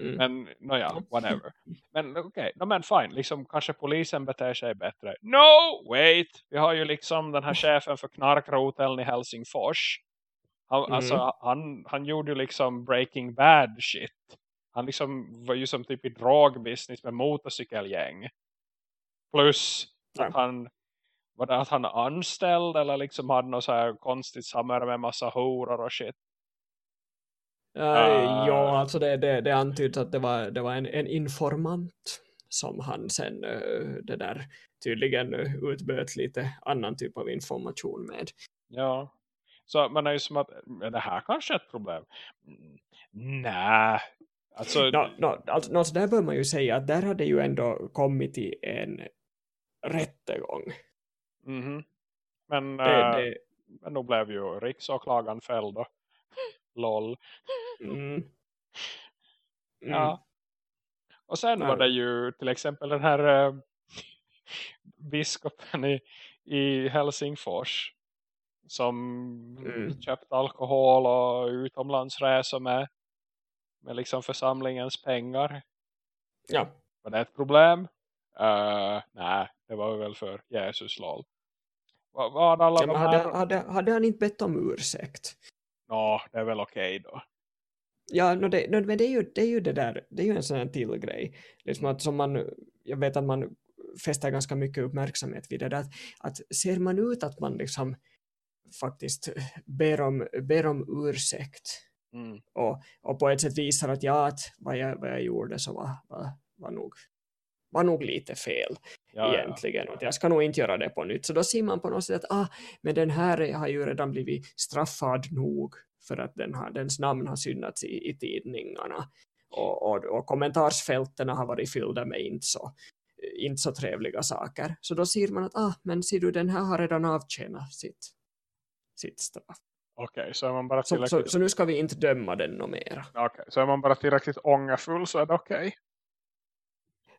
Mm. Men, nåja, whatever. Men okej, okay, no, men fine. Liksom, kanske polisen beter sig bättre. No, wait! Vi har ju liksom den här chefen för knarkroteln i Helsingfors. Han, mm. alltså, han, han gjorde ju liksom Breaking Bad shit. Han liksom var ju som typ i dragbusiness med motorcykelgäng. Plus att han var det att han anställd eller liksom hade något så här konstigt samarbete med massa horor och shit. Uh, uh, ja, alltså det, det, det antyds att det var, det var en, en informant som han sen uh, det där tydligen utböt lite annan typ av information med. Ja, så man är ju som att är det här kanske ett problem? Mm, nej, Alltså, no, no, alltså, no, alltså där bör man ju säga att där hade ju ändå kommit i en rättegång. Mm -hmm. Men, det, äh, det... men då blev ju riksåklagaren fälld då. Lol. Mm. Mm. Ja. Och sen var det ju till exempel den här äh, biskopen i, i Helsingfors som mm. köpte alkohol och utomlandsresor med med liksom församlingens pengar. Ja. Var det ett problem? Uh, nej, det var väl för Jesus lol. Vad var alla ja, de hade, här... hade, hade han inte bett om ursäkt? Ja, det är väl okej okay då. Ja, no det, no, men det är, ju, det är ju det där, det är ju en sån här till grej. Liksom att som man, jag vet att man fäster ganska mycket uppmärksamhet vid det där, att, att ser man ut att man liksom faktiskt ber om, ber om ursäkt Mm. Och, och på ett sätt visar att ja, att vad jag, vad jag gjorde så var, var, var, nog, var nog lite fel ja, egentligen. Ja. jag ska nog inte göra det på nytt. Så då ser man på något sätt att ah, men den här har ju redan blivit straffad nog för att den har, dens namn har synats i, i tidningarna. Och, och, och kommentarsfälten har varit fyllda med inte så, inte så trevliga saker. Så då ser man att ah, men ser du, den här har redan avtjänat sitt, sitt straff. Okej, okay, så är man bara tillräckligt... Så, så, så, nu ska vi inte döma den något mera. Okej, okay, så är man bara tillräckligt ångerfull så är det okej? Okay?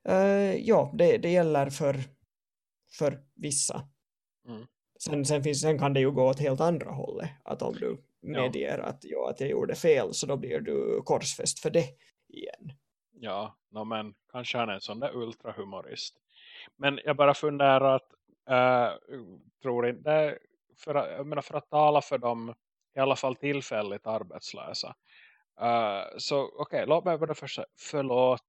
Eh, ja, det, det gäller för, för vissa. Mm. Sen, sen, finns, sen kan det ju gå åt helt andra hållet. Att om du medger ja. att, ja, att jag gjorde fel så då blir du korsfäst för det igen. Ja, no, men kanske han är en sån där ultrahumorist. Men jag bara funderar att uh, tror inte för jag menar för att tala för dem i alla fall tillfälligt arbetslösa. Uh, så okej, okay, låt mig bara först förlåt.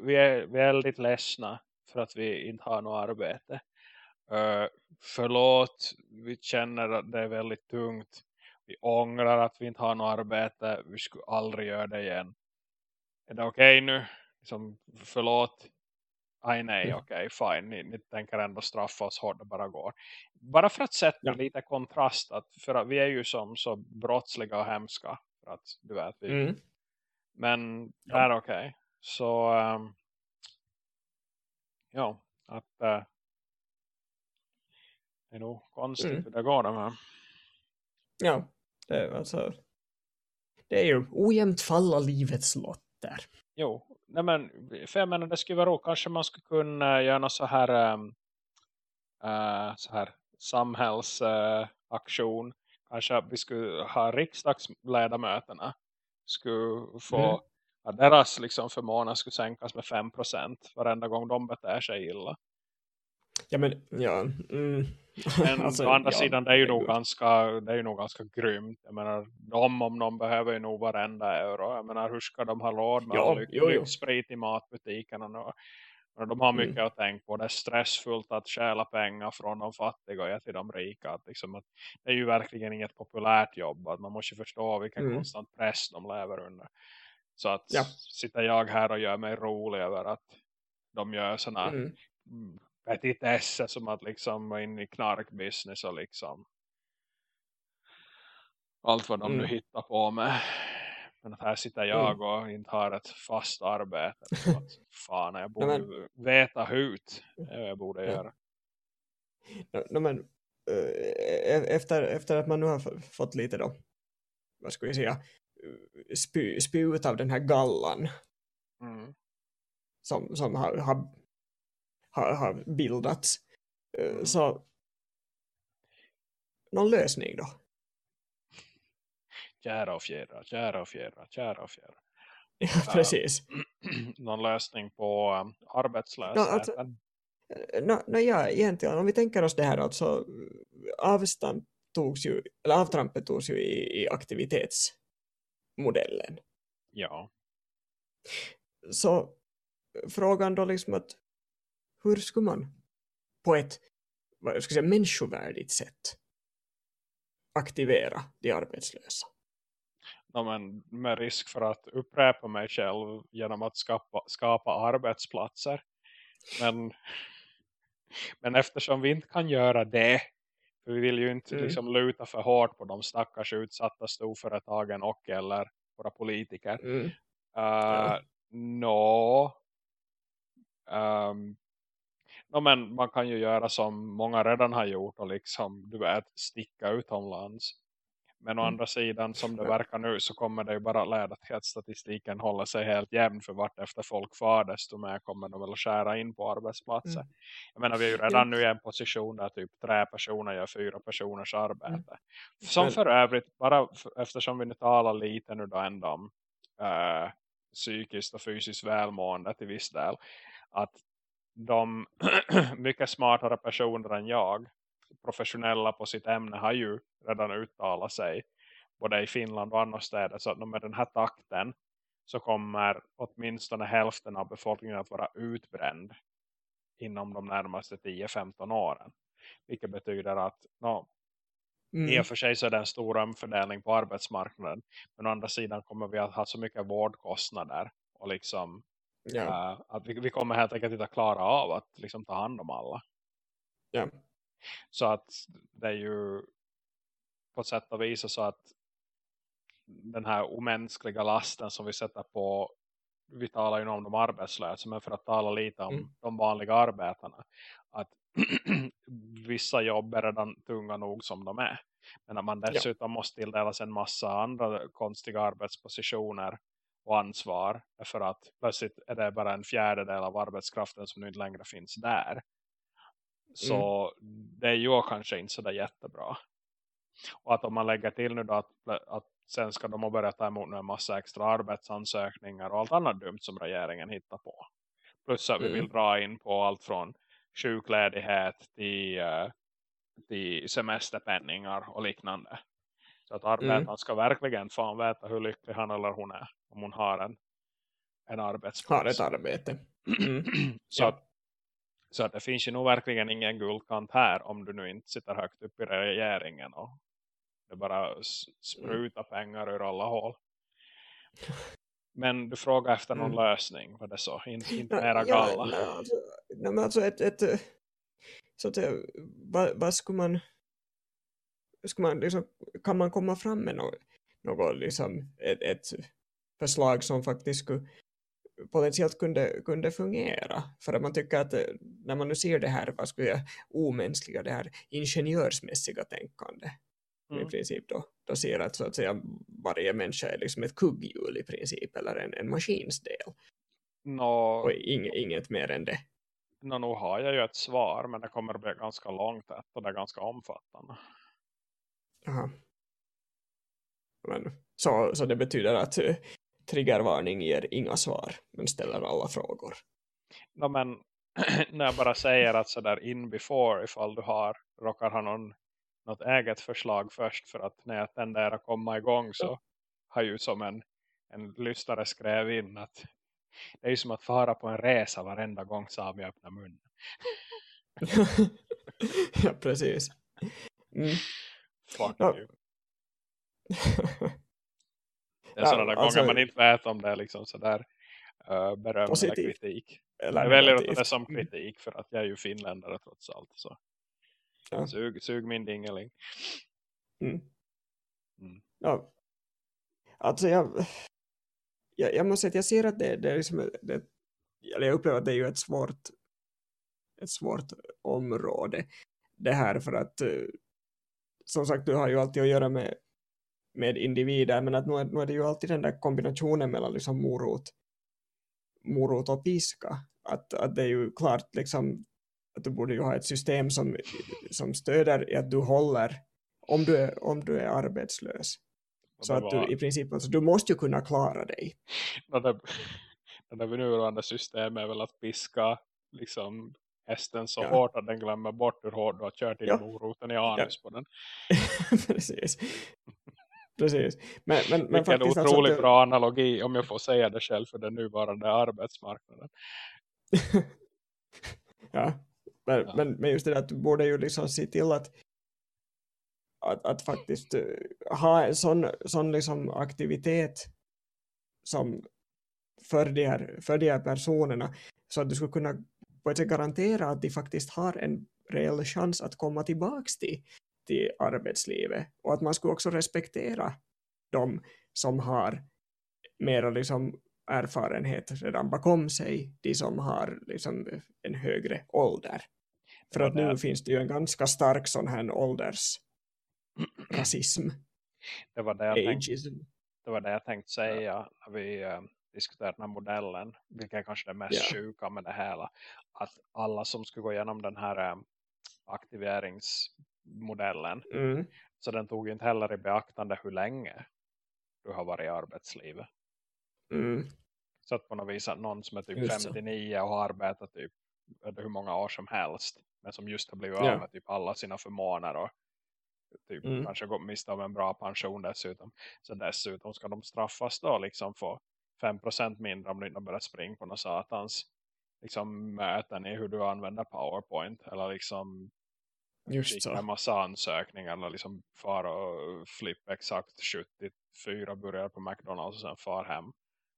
Vi är väldigt ledsna för att vi inte har något arbete. Uh, förlåt, vi känner att det är väldigt tungt. Vi ångrar att vi inte har något arbete. Vi skulle aldrig göra det igen. Är det okej okay nu? Liksom, förlåt, aj nej, okej, okay, fine. Ni, ni tänker ändå straffa oss hårt och bara går. Bara för att sätta ja. lite kontrast. Att, för att vi är ju som så brottsliga och hemska. För att du vet vi. Mm. Men ja. det är okej. Okay. Så um, ja, att uh, det är nog konstigt mm. hur det går de här. Ja, det är alltså det är ju ojämnt fall av livets lotter. Jo, nej men, för jag menar det skulle vara roligt. Kanske man skulle kunna göra något så här, um, uh, så här samhällsaktion. Uh, Kanske att vi skulle ha riksdagsledamöterna skulle få mm. Att deras liksom förmåner skulle sänkas med 5% varenda gång de beter sig illa. Ja men, ja. Mm. Men alltså, å andra ja, sidan, det är ju nog ganska, det är ju nog ganska grymt. Jag menar, de om någon behöver ju nog varenda euro. Jag menar, hur ska de ha råd med ja, lyx, lyxsprit i matbutikerna? Och, Men de har mycket mm. att tänka på. Det är stressfullt att stjäla pengar från de fattiga till de rika. Att liksom att det är ju verkligen inget populärt jobb. Att man måste förstå vilken mm. konstant press de lever under. Så att ja. sitter jag här och gör mig rolig över att de gör sådana mm. petitesser som att liksom vara in i knarkbusiness och liksom allt vad de mm. nu hittar på med. Men att här sitter jag mm. och inte har ett fast arbete. Att, fan, jag borde men... veta hut. Jag borde ja. göra. No, men, äh, efter, efter att man nu har fått lite då, vad ska vi säga, spy, spy ut av den här gallan mm. som, som har, har, har, har bildats. Eh, mm. Så någon lösning då? kära och fjädrar, kära och fjädrar, kära och fjädrar. Ja, precis. någon lösning på um, arbetslösheten? No, alltså, no, no, ja, egentligen, om vi tänker oss det här alltså, avstamp togs ju, eller avtrampet togs ju i, i aktivitetsmodellen. Ja. Så frågan då liksom att hur skulle man på ett vad ska jag säga, människovärdigt sätt aktivera de arbetslösa? ja, men med risk för att upprepa mig själv genom att skapa, skapa arbetsplatser. Men, men eftersom vi inte kan göra det för vi vill ju inte mm. liksom luta för hårt på de stackars utsatta storföretagen och eller våra politiker. Mm. Uh, ja. no. Um, no, men man kan ju göra som många redan har gjort och liksom du vet sticka utomlands. Men å mm. andra sidan som det verkar nu så kommer det ju bara leda till att statistiken håller sig helt jämn för vart efter folk far desto mer kommer de väl skära in på arbetsplatser. Mm. Jag menar vi är ju redan nu i en position där typ tre personer gör fyra personers arbete. Mm. Som för övrigt, bara eftersom vi nu talar lite nu då ändå om äh, psykiskt och fysiskt välmående till viss del. Att de mycket smartare personer än jag professionella på sitt ämne har ju redan uttalat sig både i Finland och annorstädes så att med den här takten så kommer åtminstone hälften av befolkningen att vara utbränd inom de närmaste 10-15 åren. Vilket betyder att no, mm. i och för sig så är det en stor omfördelning på arbetsmarknaden. Men å andra sidan kommer vi att ha så mycket vårdkostnader och liksom ja. uh, att vi, vi, kommer helt enkelt inte att klara av att liksom ta hand om alla. Ja. Så att det är ju på sätt och vis så att den här omänskliga lasten som vi sätter på vi talar ju om de arbetslösa men för att tala lite om mm. de vanliga arbetarna att vissa jobb är redan tunga nog som de är men att man dessutom ja. måste tilldelas en massa andra konstiga arbetspositioner och ansvar för att plötsligt är det bara en fjärdedel av arbetskraften som nu inte längre finns där så mm. det är ju kanske inte så där jättebra. Och att om man lägger till nu då att, att sen ska de börja ta emot en massa extra arbetsansökningar och allt annat dumt som regeringen hittar på. Plus att mm. vi vill dra in på allt från sjukledighet till, uh, till semesterpenningar och liknande. Så att arbetaren mm. ska verkligen fan veta hur lycklig han eller hon är om hon har en, en arbetsplats. Har ett arbete. Mm. så ja. att så att det finns ju nog verkligen ingen guldkant här om du nu inte sitter högt upp i regeringen och det bara sprutar pengar ur alla hål. Men du frågar efter någon mm. lösning, var det så? Inte, inte mera galla. Ja, alltså, men alltså ett, ett, så att, vad, vad skulle man, skulle man liksom, kan man komma fram med något, något liksom, ett, ett förslag som faktiskt skulle potentiellt kunde, kunde fungera. För att man tycker att eh, när man nu ser det här vad skulle jag, omänskliga, det här ingenjörsmässiga tänkande mm. i princip då, då ser att så att säga varje människa är liksom ett kugghjul i princip eller en, en maskinsdel. No, och inget, inget mer än det. No, nu har jag ju ett svar men det kommer att bli ganska långt och det är ganska omfattande. Jaha. Men, så, så det betyder att eh, triggervarning ger inga svar men ställer alla frågor. No, men när jag bara säger att sådär in before ifall du har råkar ha någon, något eget förslag först för att när jag tenderar att komma igång så har ju som en, en lystare skrev in att Det är ju som att fara på en resa varenda gång Sami öppnar munnen. ja, precis. Mm. Fuck Ja. you. Ja, sådana alltså- gånger man inte vet om det är liksom sådär uh, beröm eller Positivt. kritik. Eller Jag väljer att det som kritik för att jag är ju finländare trots allt. Så. Ja. Sug, sug min dingeling. Mm. Mm. Ja. Alltså jag, jag, jag måste säga att jag ser att det, det är liksom, det, eller jag upplever att det är ju ett svårt ett svårt område det här för att eh, som sagt du har ju alltid att göra med med individer men att nu är, nu är det ju alltid den där kombinationen mellan liksom morot morot och piska att, att det är ju klart liksom att du borde ju ha ett system som, som stöder att du håller om du är, om du är arbetslös så att var- du i princip, alltså, du måste ju kunna klara dig. det, där nuvarande systemet är väl att piska liksom hästen så Ja. hårt att den glömmer bort hur hårt du har kört in Ja. moroten i anus på den. Precis. Precis. Men, men, men Vilken alltså otroligt det- bra analogi om jag får säga det själv för den nuvarande arbetsmarknaden. ja. Men, Ja. Men, men just det att du borde ju liksom se till att att, att faktiskt eh, ha en sån, sån liksom aktivitet som för de, här, för de här personerna så att du skulle kunna på ett sätt garantera att de faktiskt har en reell chans att komma tillbaks till, till arbetslivet och att man skulle också respektera de som har mera liksom erfarenhet redan bakom sig, de som har liksom en högre ålder. För att nu finns det ju en ganska stark sån här åldersrasism, Det var det jag tänkte, det var det jag tänkte säga när vi eh, diskuterade den här modellen. Vilket är kanske det mest Ja. sjuka med det hela. Att alla som skulle gå igenom den här eh, aktiveringsmodellen. Mm. Så den tog inte heller i beaktande hur länge du har varit i arbetslivet. Mm. Så att på något vis att någon som är typ Just så. 59 och har arbetat typ under hur många år som helst. Men som just har blivit Ja. av med typ alla sina förmåner och typ Mm. kanske gått miste om en bra pension dessutom. Så dessutom ska de straffas då liksom få 5% mindre om du inte har börjat springa på något satans liksom möten i hur du använder PowerPoint eller liksom Just skicka en så. massa ansökningar eller liksom fara och flippa exakt 74 burgare på McDonalds och sen far hem.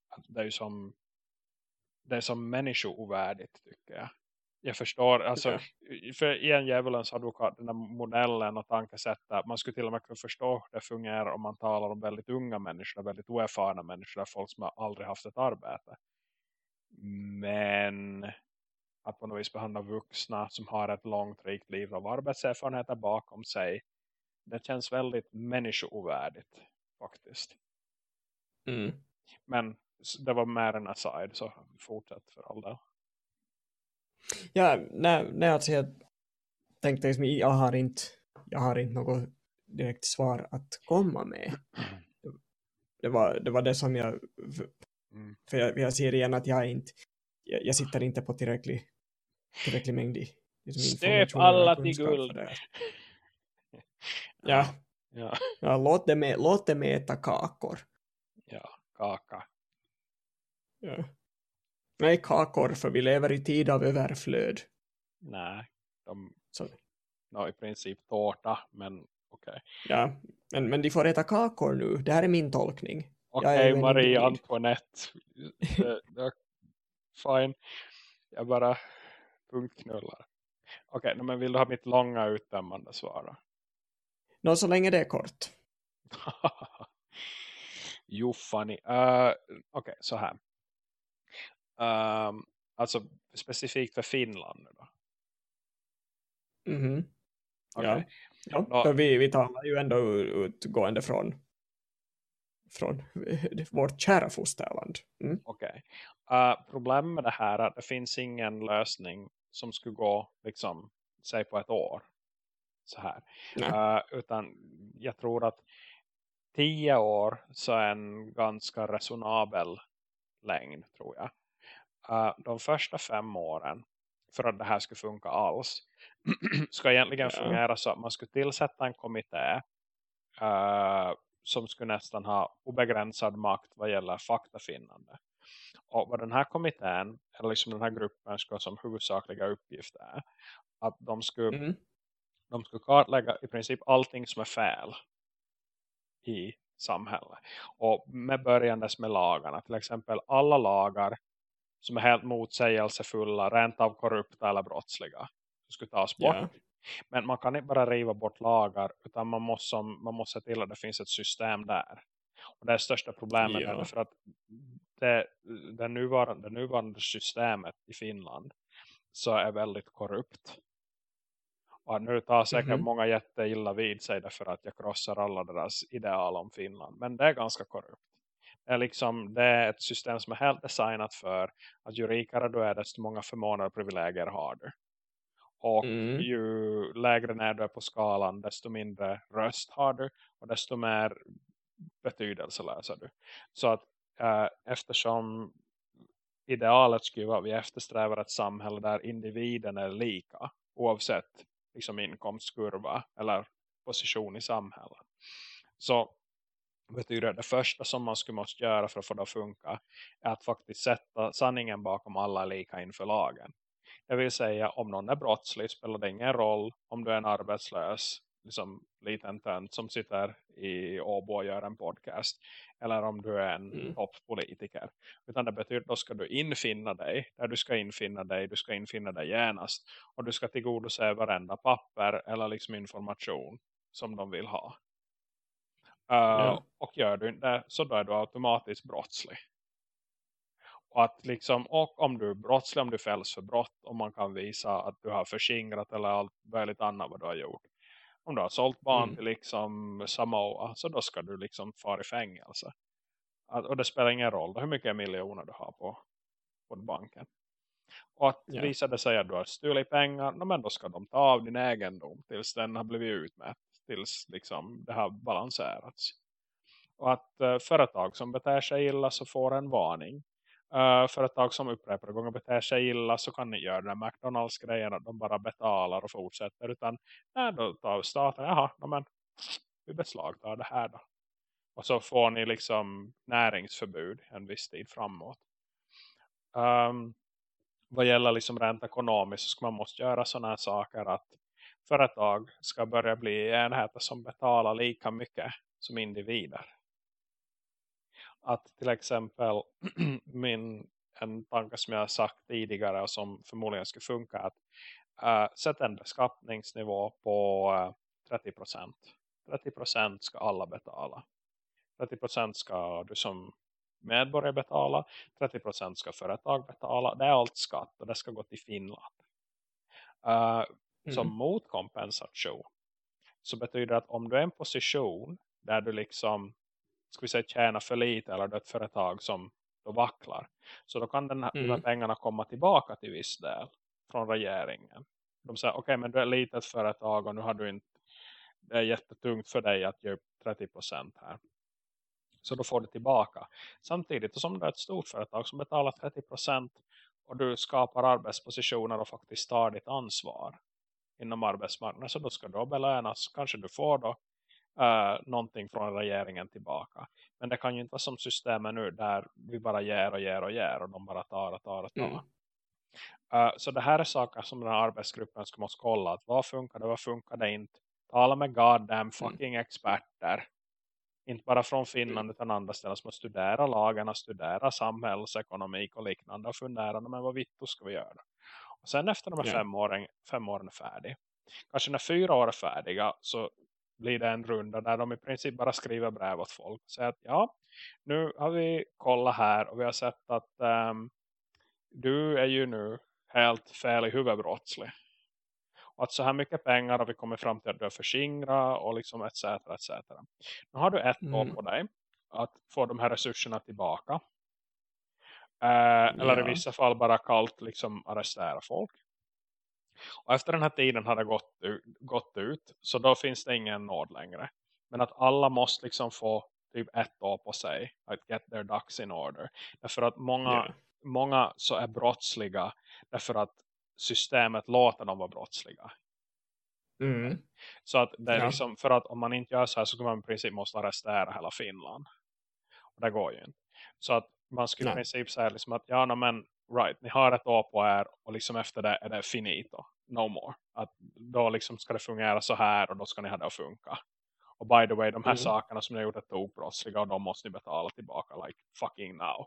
Att Det är ju som det är som människoovärdigt tycker jag. Jag förstår, alltså Ja. för i en djävulens advokat, den här modellen och tankesättet, man skulle till och med kunna förstå hur det fungerar om man talar om väldigt unga människor, väldigt oerfarna människor, folk som har aldrig haft ett arbete. Men att på något vis behandla vuxna som har ett långt rikt liv av arbetserfarenheter bakom sig. Det känns väldigt människoovärdigt faktiskt. Mm. Men det var mer en aside så fortsätt för all del. Ja, nej, nej alltså jag tänkte liksom, jag har inte, jag har inte något direkt svar att komma med. Det var det, var det som jag, Mm. för jag, jag ser igen att jag inte, jag, jag sitter inte på tillräcklig, tillräcklig mängd i liksom Stöp alla till guld. Ja, Ja, ja låt, det med, låt det med äta kakor. ja, kaka. Ja. Nej, kakor, för vi lever i tid av överflöd. Nej, de, Så, no, i princip tårta, men okej. ja, men, men de får äta kakor nu, det här är min tolkning. Okej, en Marie. Antoinette. Fine. Jag bara punktknullar. Okej, men vill du ha mitt långa uttömmande svar då? Nå, så länge det är kort. jo, funny. Uh, Okej, så här. Um, alltså specifikt för Finland nu då. Mhm. Okej. Ja. Ja, Ja. för vi, vi talar ju ändå utgående från, från vårt kära fosterland. Mm. Okej. Uh, problemet med det här är att det finns ingen lösning som skulle gå liksom, säg på ett år. Så här. Uh, utan jag tror att tio år så är en ganska resonabel längd tror jag. Uh, de första fem åren för att det här skulle funka alls ska egentligen Ja. fungera så att man skulle tillsätta en kommitté uh, som skulle nästan ha obegränsad makt vad gäller faktafinnande. Och vad den här kommittén, eller liksom den här gruppen ska som huvudsakliga uppgift är att de skulle, mm. de skulle kartlägga i princip allting som är fel i samhället. Och med börjandes med lagarna. Till exempel alla lagar som är helt motsägelsefulla, rent av korrupta eller brottsliga. Skulle tas bort. Yeah. Men man kan inte bara riva bort lagar utan man måste, man måste se till att det finns ett system där. Och det är största problemet yeah. är för att det, det, nuvarande, det nuvarande systemet i Finland så är väldigt korrupt. Och nu tar säkert mm -hmm. många jätteilla vid sig därför att jag krossar alla deras ideal om Finland. Men det är ganska korrupt. Det är, liksom, det är ett system som är helt designat för att ju rikare du är desto många förmåner och privilegier har du. Och mm. ju lägre ner du är på skalan desto mindre röst har du och desto mer betydelse läser du. Så att Eh, eftersom idealet skulle vara att vi eftersträvar ett samhälle där individen är lika oavsett liksom inkomstkurva eller position i samhället. Så betyder det första som man skulle måste göra för att få det att funka är att faktiskt sätta sanningen bakom alla lika inför lagen. Det vill säga om någon är brottslig spelar det ingen roll om du är en arbetslös liksom, liten tönt som sitter i Åbo och gör en podcast. Eller om du är en mm. toppolitiker. Utan det betyder att då ska du infinna dig. Där du ska infinna dig. Du ska infinna dig genast. Och du ska tillgodose varenda papper eller liksom information som de vill ha. Uh, ja. Och gör du inte så då är du automatiskt brottslig. Och, att liksom, och om du är brottslig, om du fälls för brott, om man kan visa att du har förskingrat eller allt väldigt annat vad du har gjort. Om du har sålt barn mm. till liksom Samoa så då ska du liksom fara i fängelse. Att, och det spelar ingen roll hur mycket miljoner du har på, på banken. Och att ja. visar det sig att du har stulit pengar, no, men då ska de ta av din egendom tills den har blivit utmätt. Tills liksom det har balanserats. Och att uh, företag som beter sig illa så får en varning Eh, uh, företag som upprepade gånger beter sig illa så kan ni göra den McDonalds-grejen att de bara betalar och fortsätter utan nej, då tar staten, jaha, no, men vi beslagtar det här då. Och så får ni liksom näringsförbud en viss tid framåt. Um, vad gäller liksom rent ekonomiskt så ska man måste göra sådana här saker att företag ska börja bli enheter som betalar lika mycket som individer att till exempel min, en tanke som jag har sagt tidigare och som förmodligen skulle funka att uh, sätta en beskattningsnivå på uh, 30%. 30% ska alla betala. 30% ska du som medborgare betala. 30% ska företag betala. Det är allt skatt och det ska gå till Finland. Uh, mm. Som motkompensation så betyder det att om du är i en position där du liksom ska vi säga tjäna för lite eller ett företag som då vacklar. Så då kan den här, mm. de här pengarna komma tillbaka till viss del från regeringen. De säger, okej okay, men du är ett litet företag och nu har du inte, det är jättetungt för dig att ge upp 30% här. Så då får du tillbaka. Samtidigt som du är ett stort företag som betalar 30% och du skapar arbetspositioner och faktiskt tar ditt ansvar inom arbetsmarknaden så då ska du belönas. Kanske du får då uh, någonting från regeringen tillbaka. Men det kan ju inte vara som systemet nu där vi bara ger och ger och ger och de bara tar och tar och tar. Mm. Uh, så det här är saker som den här arbetsgruppen ska måste kolla. Att vad funkar det, vad funkar det inte? Tala med goddamn mm. fucking mm. experter. Inte bara från Finland mm. utan andra ställen som att studera lagarna, studera samhällsekonomik och liknande och fundera, men vad vitt ska vi göra? Och sen efter de här yeah. fem, åren, fem åren är färdiga. Kanske när fyra år är färdiga så blir det en runda där de i princip bara skriver brev åt folk. Så att ja, nu har vi kollat här och vi har sett att um, du är ju nu helt fel i huvudbrottslig. Och att så här mycket pengar har vi kommit fram till att du är förskingra och liksom etc. etc. Nu har du ett mm. år på dig att få de här resurserna tillbaka. Uh, ja. Eller i vissa fall bara kallt liksom arrestera folk. Och efter den här tiden har det gått, gått ut. Så då finns det ingen nåd längre. Men att alla måste liksom få typ ett år på sig. Att get their ducks in order. Därför att många, yeah. många så är brottsliga. Därför att systemet låter dem vara brottsliga. Mm. Så att det är ja. liksom, för att om man inte gör så här så kan man i princip måste arrestera hela Finland. Och det går ju inte. Så att man skulle i Nej. princip säga liksom att ja no, men right, ni har ett år på er och liksom efter det är det finito. No more. Att då liksom ska det fungera så här och då ska ni ha det att funka. Och by the way, de här Mm. sakerna som ni har gjort är tokbrottsliga och de måste ni betala tillbaka like fucking now.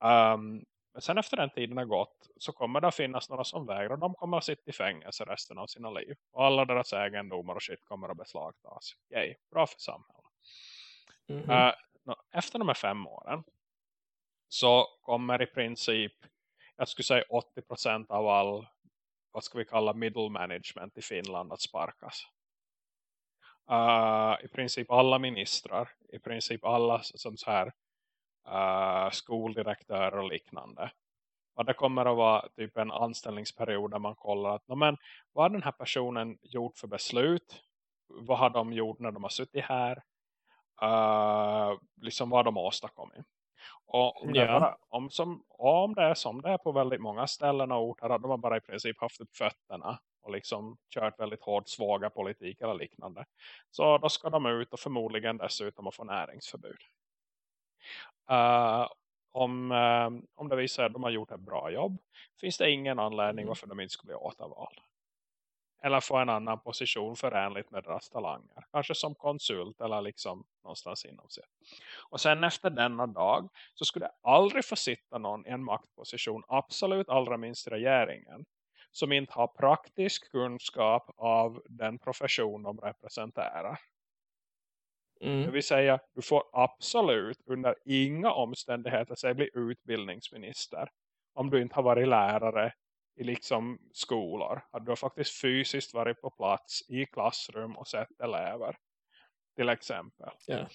Um, men sen efter den tiden har gått så kommer det att finnas några som vägrar. De kommer att sitta i fängelse resten av sina liv. Och alla deras egendomar och shit kommer att beslagtas. Yay, bra för samhället. Mhm. Eh, nå, efter de här fem åren så kommer i princip, jag skulle säga 80% av all, vad ska vi kalla middle management i Finland att sparkas. Uh, I princip alla ministrar, i princip alla som så här uh, skoldirektörer och liknande. Och det kommer att vara typ en anställningsperiod där man kollar att men, vad har den här personen gjort för beslut? Vad har de gjort när de har suttit här? Uh, liksom vad har de åstadkommit? Och om, det Ja. bara, om, som, om det är som det är på väldigt många ställen och orter att de har bara i princip haft upp fötterna och liksom kört väldigt hård svaga politik eller liknande. Så då ska de ut och förmodligen dessutom få näringsförbud. Uh, om, eh, om det visar att de har gjort ett bra jobb finns det ingen anledning Mm. varför de inte ska bli återvalda. Eller få en annan position förenligt med deras talanger. Kanske som konsult eller liksom någonstans inom sig. Och sen efter denna dag så skulle det aldrig få sitta någon i en maktposition, absolut allra minst regeringen, som inte har praktisk kunskap av den profession de representerar. Det Mm. vill säga, du får absolut under inga omständigheter säga bli utbildningsminister. Om du inte har varit lärare i liksom skolor. Att du har faktiskt fysiskt varit på plats i klassrum och sett elever. Till exempel. Ja.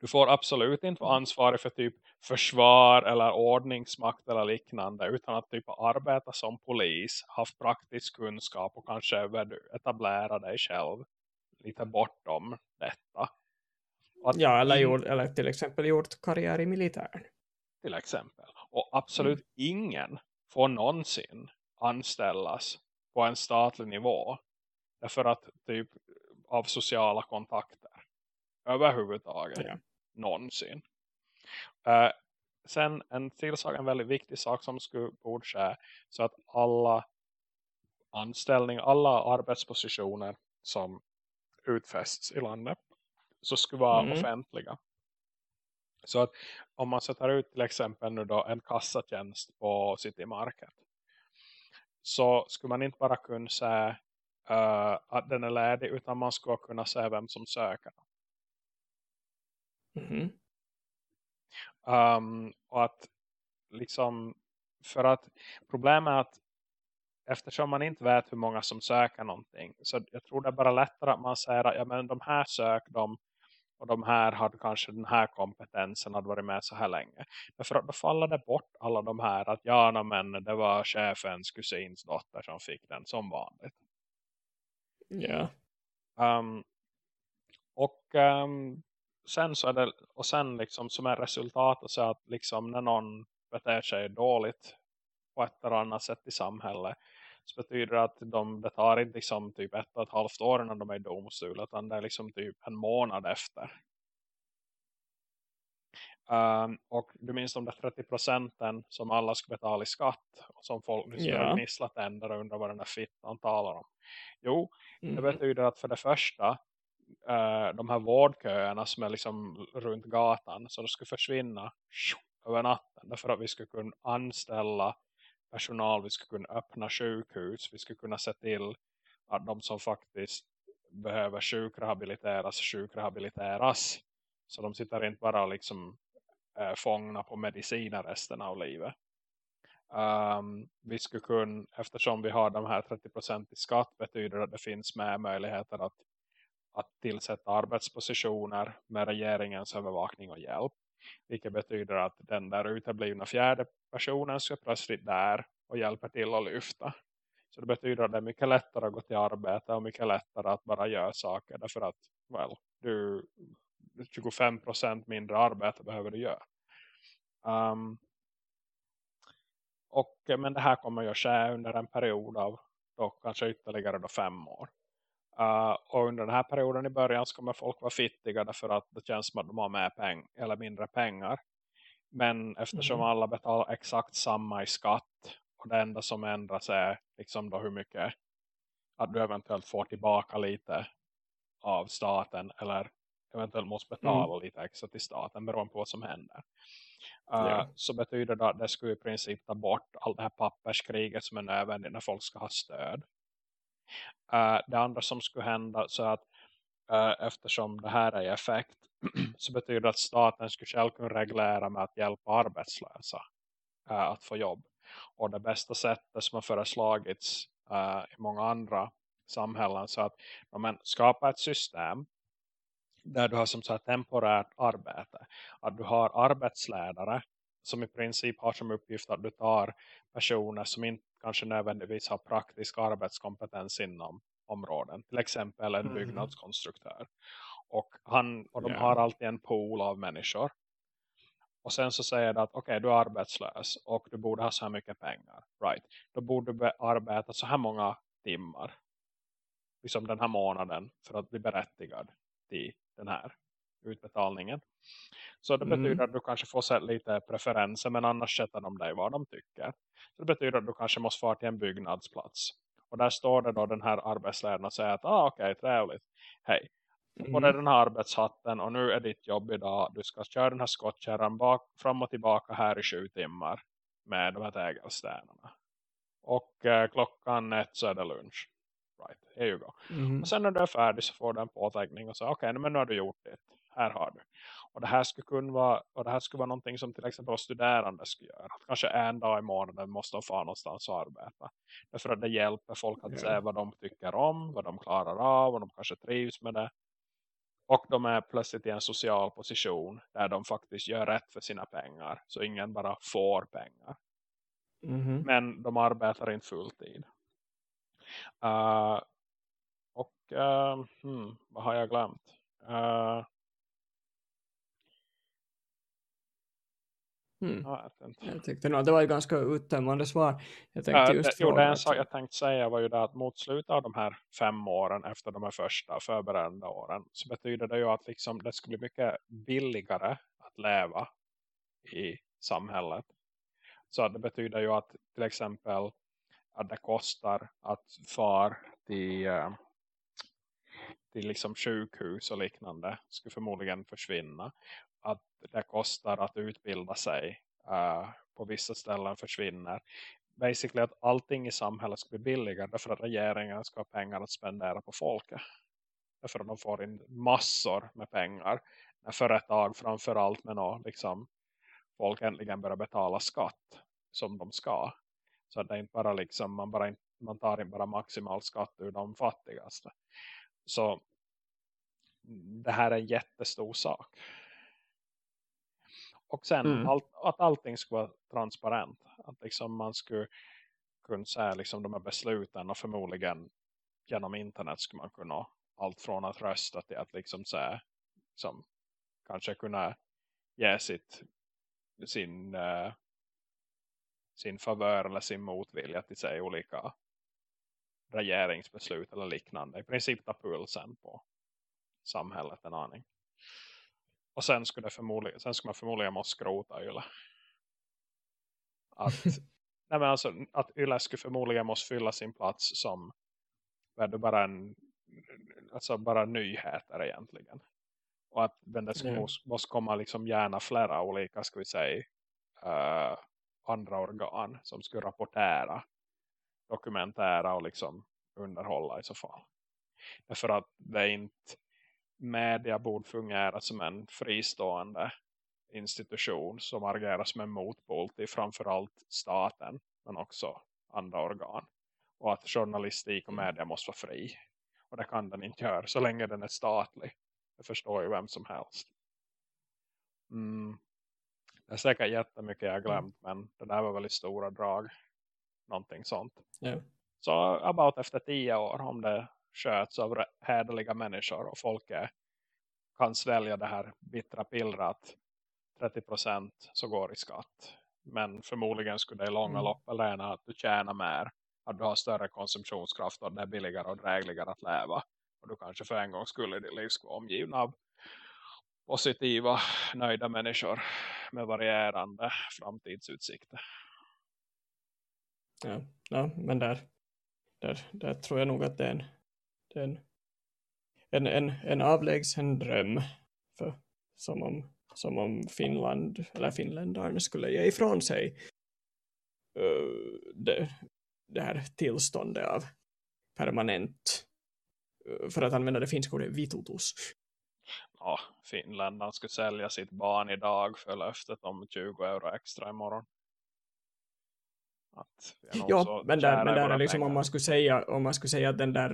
Du får absolut inte vara ansvarig för typ försvar eller ordningsmakt eller liknande. Utan att typ arbeta som polis. Haft praktisk kunskap och kanske etablera dig själv lite bortom detta. Att ja, eller, gjort, eller till exempel gjort karriär i militären. till exempel. Och absolut ingen får någonsin anställas på en statlig nivå. Därför att typ av sociala kontakter. Överhuvudtaget. Ja. Någonsin. Eh, sen en till sak, en väldigt viktig sak som skulle borde ske. Så att alla anställningar, alla arbetspositioner som utfästs i landet så skulle vara Mm. offentliga. Så att om man sätter ut till exempel nu då en kassatjänst på City Market så skulle man inte bara kunna säga eh, att den är ledig utan man skulle kunna säga vem som söker. Mhm. Um, och att liksom för att problemet är att eftersom man inte vet hur många som söker någonting så jag tror det är bara lättare att man säger att ja, men de här sök de och de här hade kanske den här kompetensen hade varit med så här länge. Därför att då faller det bort alla de här att ja no, men det var chefens kusins dotter som fick den som vanligt. Ja. Um, och um, sen så är det och sen liksom som är resultatet så att liksom när någon beter sig dåligt på ett eller annat sätt i samhället så betyder det att de, det tar inte liksom typ ett och ett halvt år när de är i domstol utan det är liksom typ en månad efter. Um, och du minns de där 30 procenten som alla ska betala i skatt och som folk nu ska Ja. gnissla tänder och undra vad den där fittan talar om. Jo, det Mhm. betyder att för det första eh, de här vårdköerna som är liksom runt gatan så de skulle försvinna över natten. Därför att vi skulle kunna anställa personal, vi skulle kunna öppna sjukhus, vi skulle kunna se till att de som faktiskt behöver sjukrehabiliteras, sjukrehabiliteras. Så de sitter inte bara liksom äh, fångna på mediciner resten av livet. Um, vi skulle kunna, eftersom vi har de här 30% i skatt betyder det att det finns med möjligheter att, att tillsätta arbetspositioner med regeringens övervakning och hjälp. Vilket betyder att den där uteblivna fjärde personen ska plötsligt där och hjälper till att lyfta. Så det betyder att det är mycket lättare att gå till arbete och mycket lättare att bara göra saker. Därför att, well, du 25% mindre arbete behöver du göra. Um, och, men det här kommer ju att ske under en period av då, kanske ytterligare då fem år. Uh, och under den här perioden i början så kommer folk vara fittiga därför att det känns som att de har med peng eller mindre pengar. Men eftersom Mm. alla betalar exakt samma i skatt och det enda som ändras är liksom då hur mycket att du eventuellt får tillbaka lite av staten eller eventuellt måste betala lite extra till staten beroende på vad som händer. Uh, Ja. Så betyder det att det skulle i princip ta bort allt det här papperskriget som är nödvändigt när folk ska ha stöd. Uh, det andra som skulle hända så att uh, eftersom det här är i effekt så betyder det att staten skulle själv kunna reglera med att hjälpa arbetslösa uh, att få jobb. Och det bästa sättet som har föreslagits uh, i många andra samhällen så att ja, men, skapa ett system där du har som så här temporärt arbete. Att du har arbetsledare som i princip har som uppgift att du tar personer som inte kanske nödvändigtvis har praktisk arbetskompetens inom områden. Till exempel en Mhm. byggnadskonstruktör. Och, han, och de Ja. har alltid en pool av människor. Och sen så säger det att okej du är arbetslös och du borde ha så här mycket pengar. Right. Då borde du be- arbeta så här många timmar. Liksom den här månaden för att bli berättigad till den här utbetalningen. Så det Mm. betyder att du kanske får se lite preferenser men annars sätter de dig vad de tycker. Så det betyder att du kanske måste vara till en byggnadsplats. Och där står det då den här arbetsledaren och säger att ah, okej, trevligt. Hej, Mm. är den här arbetshatten och nu är ditt jobb idag. Du ska köra den här skottkärran bak, fram och tillbaka här i sju timmar med de här tegelstenarna. Och eh, klockan ett så är det lunch. Right, here you go. Mhm. Och sen när du är färdig så får du en påteckning och säger okej, men nu har du gjort det. Här har du. Och det här skulle kunna vara, och det här skulle vara någonting som till exempel studerande skulle göra. Att kanske en dag i månaden måste de få någonstans och arbeta. Därför att det hjälper folk att se vad de tycker om, vad de klarar av, och de kanske trivs med det. Och de är plötsligt i en social position där de faktiskt gör rätt för sina pengar. Så ingen bara får pengar. Mhm. Men de arbetar inte fulltid. Uh, och uh, hmm, vad har jag glömt? Uh, Mm. jag. Jag tyckte nog att det var ett ganska uttömmande svar. Jag tänkte just det, jo, det en sak jag tänkte säga var ju det att mot slutet av de här fem åren efter de här första förberedande åren så betyder det ju att liksom det skulle bli mycket billigare att leva i samhället. Så det betyder ju att till exempel att det kostar att far till, eh, till liksom sjukhus och liknande skulle förmodligen försvinna. Att det kostar att utbilda sig eh, på vissa ställen försvinner. Basically att allting i samhället ska bli billigare därför att regeringen ska ha pengar att spendera på folket. Därför att de får in massor med pengar. När företag framförallt med något, liksom, folk äntligen börjar betala skatt som de ska. Så att det är inte bara liksom, man, bara inte, man tar inte bara maximal skatt ur de fattigaste. Så det här är en jättestor sak. Och sen Mm. allt, att allting ska vara transparent. Att liksom man skulle kunna säga liksom de här besluten och förmodligen genom internet skulle man kunna allt från att rösta till att liksom säga som kanske kunna ge sitt sin uh, sin favör eller sin motvilja till sig olika regeringsbeslut eller liknande. I princip ta pulsen på samhället en aning. Och sen skulle, det förmodligen, sen skulle man förmodligen måste skrota Yle. Att, nej men alltså, att Yle skulle förmodligen måste fylla sin plats som bara en alltså bara nyheter egentligen. Och att men det skulle Ja. måste, komma liksom gärna flera olika ska vi säga eh, andra organ som skulle rapportera dokumentera och liksom underhålla i så fall. Därför att det är inte media borde fungera som en fristående institution som agerar som en motpol till framförallt staten men också andra organ. Och att journalistik och media måste vara fri. Och det kan den inte göra så länge den är statlig. Det förstår ju vem som helst. Mm. Det är säkert jättemycket jag har glömt men det där var väldigt stora drag. Någonting sånt. Ja. Så about efter tio år om det sköts av häderliga människor och folk är, kan svälja det här bittra pillret 30% så går i skatt. Men förmodligen skulle det i långa Mm. lopp lärna att du tjänar mer. Att du har större konsumtionskraft och det är billigare och drägligare att leva. Och du kanske för en gång skulle i ditt liv vara omgiven av positiva, nöjda människor med varierande framtidsutsikter. Ja, ja men där, där, där tror jag nog att det är en, det är en, en, en, en avlägsen dröm för, som, om, som om Finland eller finländarna skulle ge ifrån sig uh, det, det här tillståndet av permanent eh, för att använda det finska ordet vitutus. Ja, Finland. Skulle sälja sitt barn idag för löftet om 20 euro extra imorgon. ja, men där, men där är liksom om man skulle säga om man skulle säga att den där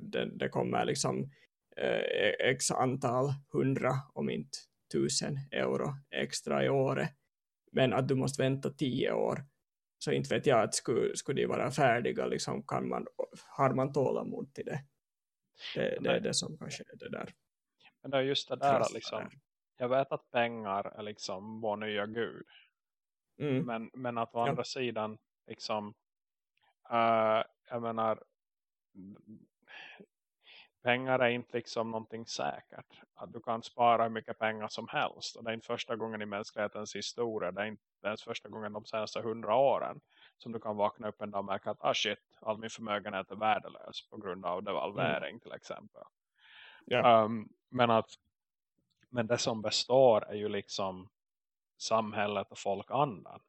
den, det kommer liksom eh, x antal hundra om inte tusen euro extra i året. Men att du måste vänta tio år. Så inte vet jag att skulle, skulle de vara färdiga liksom kan man, har man tålamod till det? Det, det är det som kanske är det där men det är just det där liksom, jag vet att pengar är liksom vår nya gud mm. men, men att å andra ja. sidan liksom uh, jag menar pengar är inte liksom någonting säkert. Att du kan spara hur mycket pengar som helst. Och det är inte första gången i mänsklighetens historia. Det är inte ens första gången de senaste hundra åren. Som du kan vakna upp en dag och märka att ah shit, all min förmögenhet är värdelös. På grund av devalvering mm. till exempel. Yeah. Um, men att men det som består är ju liksom samhället och folkandan.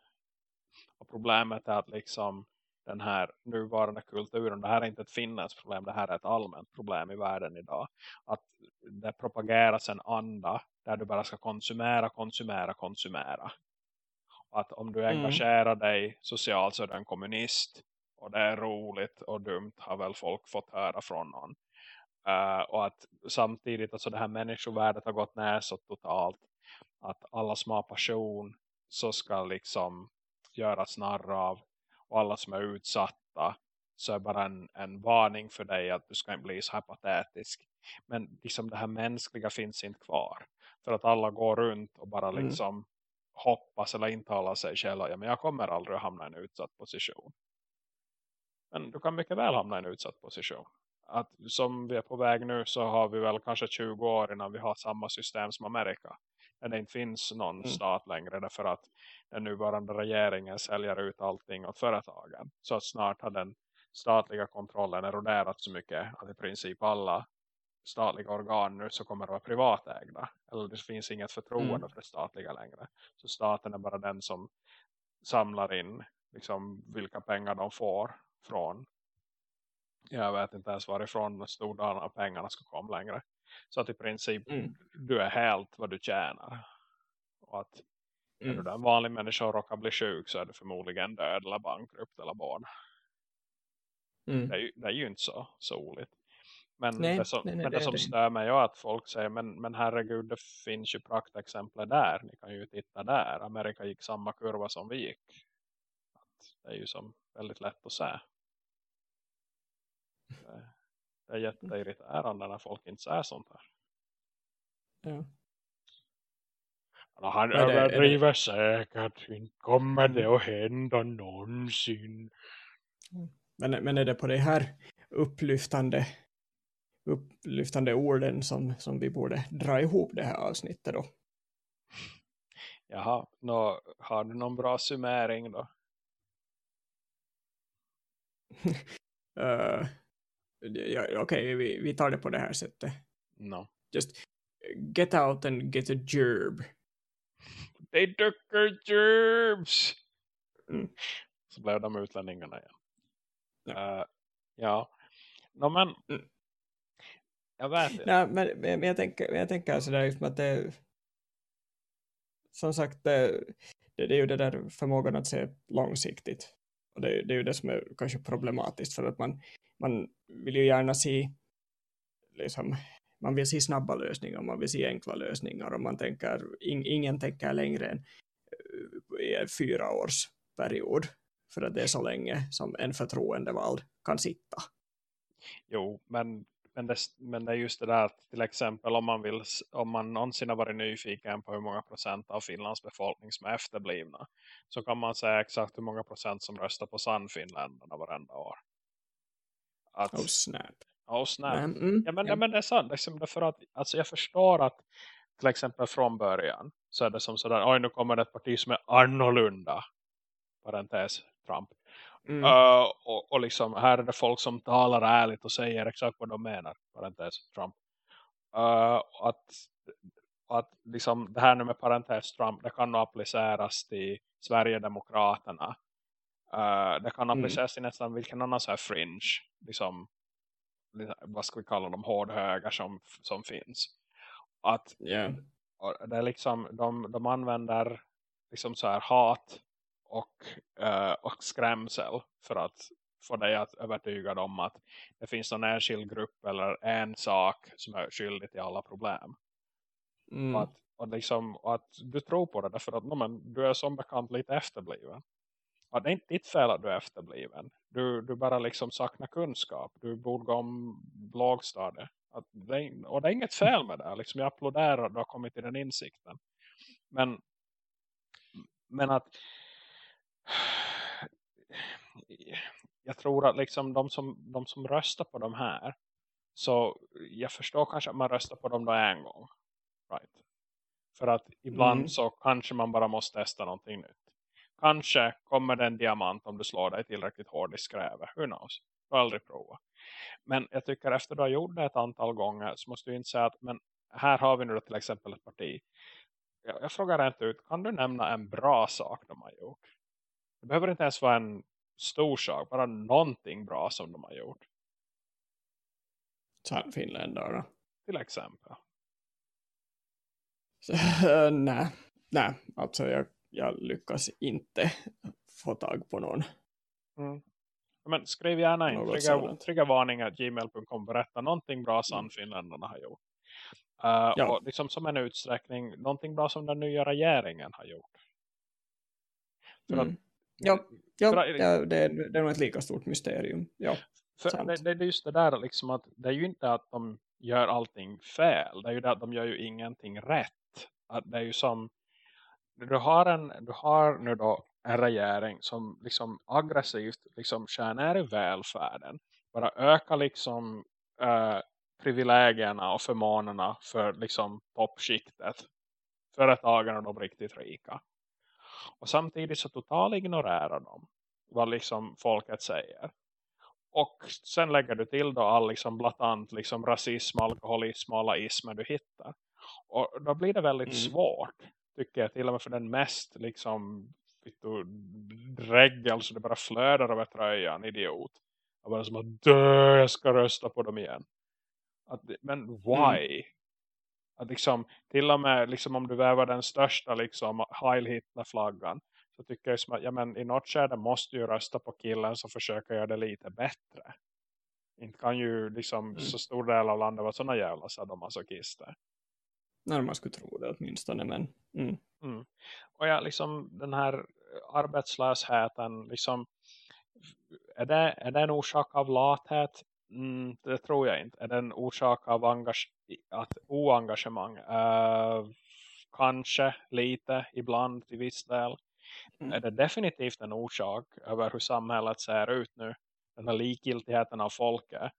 Och problemet är att liksom den här nuvarande kulturen, det här är inte ett finländskt problem, det här är ett allmänt problem i världen idag. Att det propageras en anda där du bara ska konsumera, konsumera, konsumera. Och att om du mm. engagerar mm. dig socialt så är du en kommunist och det är roligt och dumt har väl folk fått höra från någon. Uh, och att samtidigt alltså det här människovärdet har gått ner så totalt att alla som har passion så ska liksom göras narr av och alla som är utsatta så är bara en, en varning för dig att du ska inte bli så här patetisk. Men liksom det här mänskliga finns inte kvar. För att alla går runt och bara mm. liksom mm. hoppas eller intalar sig själva. Ja, men jag kommer aldrig att hamna i en utsatt position. Men du kan mycket väl hamna i en utsatt position. Att som vi är på väg nu så har vi väl kanske 20 år innan vi har samma system som Amerika. När det inte finns någon mm. stat längre därför att den nuvarande regeringen säljer ut allting åt företagen. Så att snart har den statliga kontrollen eroderat så mycket att i princip alla statliga organ nu så kommer att vara privatägda. Eller det finns inget förtroende mm. för det statliga längre. Så staten är bara den som samlar in liksom vilka pengar de får från. Jag vet inte ens varifrån stor del av pengarna ska komma längre. Så att i princip mm. du är helt vad du tjänar. Och att Mm. Är du en vanlig människa och råkar bli sjuk så är du förmodligen död eller bankrupt eller barn. Mm. Det, är ju, det, är ju, inte så, så oligt. Men nej, det som, nej, nej, men det, det som stör mig är att folk säger men, men herregud det finns ju praktexempel där. Ni kan ju titta där. Amerika gick samma kurva som vi gick. Att det är ju som väldigt lätt att se. Det, det är jätteirriterande när folk inte säger sånt här. Ja. Han överdriver säkert. Inte kommer det att hända någonsin. Men, men är det på det här upplyftande upplyftande orden som, som vi borde dra ihop det här avsnittet då? Jaha, nå, har du någon bra summering då? uh, ja, Okej, okay, vi, vi tar det på det här sättet. No. Just get out and get a gerb. They took our germs. Mm. Så blev de utlänningarna igen. Ja. Uh, ja. No, men mm. jag vet inte. Men, men, jag tänker, jag tänker sådär liksom att det som sagt det, det, det, är ju det där förmågan att se långsiktigt. Och det, det är ju det som är kanske problematiskt för att man, man vill ju gärna se liksom man vill se snabba lösningar, man vill se enkla lösningar och man tänker, in, ingen tänker längre än uh, fyra års period för att det är så länge som en förtroendevald kan sitta. Jo, men, men, det, men det är just det där att till exempel om man, vill, om man någonsin har varit nyfiken på hur många procent av Finlands befolkning som är efterblivna så kan man säga exakt hur många procent som röstar på Sannfinländarna varenda år. Att, oh snap. Oh, snap. Mm, ja, men, ja. men det är sant. Liksom, för att, alltså, jag förstår att till exempel från början så är det som sådär, oj nu kommer det ett parti som är annorlunda parentes Trump mm. uh, och, och liksom här är det folk som talar ärligt och säger exakt vad de menar parentes Trump uh, att, att liksom det här nu med parentes Trump det kan appliceras till Sverigedemokraterna uh, det kan mm. appliceras till nästan vilken annan så här fringe liksom vad ska vi kalla dem hårdhögar som, som finns att yeah. det är liksom de, de använder liksom så här hat och, uh, och skrämsel för att få dig att övertyga dem att det finns någon enskild grupp eller en sak som är skyldig till alla problem. Mm. Och, att, och liksom, och att du tror på det därför att no, men, du är som bekant lite efterbliven. Och det är inte ditt fel att du är efterbliven. Du, du bara liksom saknar kunskap. Du borde gå om lågstadiet. Att det, och det är inget fel med det. Liksom jag applåderar att du har kommit till den insikten. Men, men att jag tror att liksom de som, de som röstar på de här så jag förstår kanske att man röstar på dem då en gång. Right. För att ibland mm. så kanske man bara måste testa någonting nytt. Kanske kommer det en diamant om du slår dig tillräckligt hårt i skrävet. Who knows? Du har aldrig provat. Men jag tycker efter du har gjort det ett antal gånger så måste du inte säga att men här har vi nu till exempel ett parti. Jag, jag frågar rent ut, kan du nämna en bra sak de har gjort? Det behöver inte ens vara en stor sak, bara någonting bra som de har gjort. Finländare. Till exempel. Så, nej, nej, alltså jag, jag lyckas inte få tag på någon. Mm. Men skriv gärna in triggervarningar gmail.com berätta någonting bra som mm. finländarna har gjort. Uh, ja. och liksom som en utsträckning någonting bra som den nya regeringen har gjort. Mm. att Ja, ja, för, ja det, är, det är nog ett lika stort mysterium. Ja, för det, det, är just det där liksom att det är ju inte att de gör allting fel. Det är ju det att de gör ju ingenting rätt. Att det är ju som du har, en, du har nu då en regering som liksom aggressivt liksom skär ner i välfärden. Bara ökar liksom äh, privilegierna och förmånerna för liksom toppskiktet. Företagen och de riktigt rika. Och samtidigt så totalt ignorerar de vad liksom folket säger. Och sen lägger du till då all liksom blatant liksom rasism, alkoholism och alla ismer du hittar. Och då blir det väldigt mm. svårt tycker jag till och med för den mest liksom drägg, alltså det bara flödar över tröjan, idiot. Och bara som att dö, jag ska rösta på dem igen. Att, men why? Mm. Att liksom, till och med liksom, om du väver den största liksom, Hitler-flaggan så tycker jag som att ja, men, i något skede måste ju rösta på killen som försöker göra det lite bättre. Inte kan ju liksom mm. så stor del av landet vara sådana jävla sadomasochister. När man skulle tro det åtminstone, men... Mm. Mm. Och ja, liksom den här arbetslösheten, liksom, är det, är det en orsak av lathet? Mm, det tror jag inte. Är det en orsak av engage att oengagemang? Uh, kanske lite, ibland till viss del. Mm. Är det definitivt en orsak över hur samhället ser ut nu? Den här likgiltigheten av folket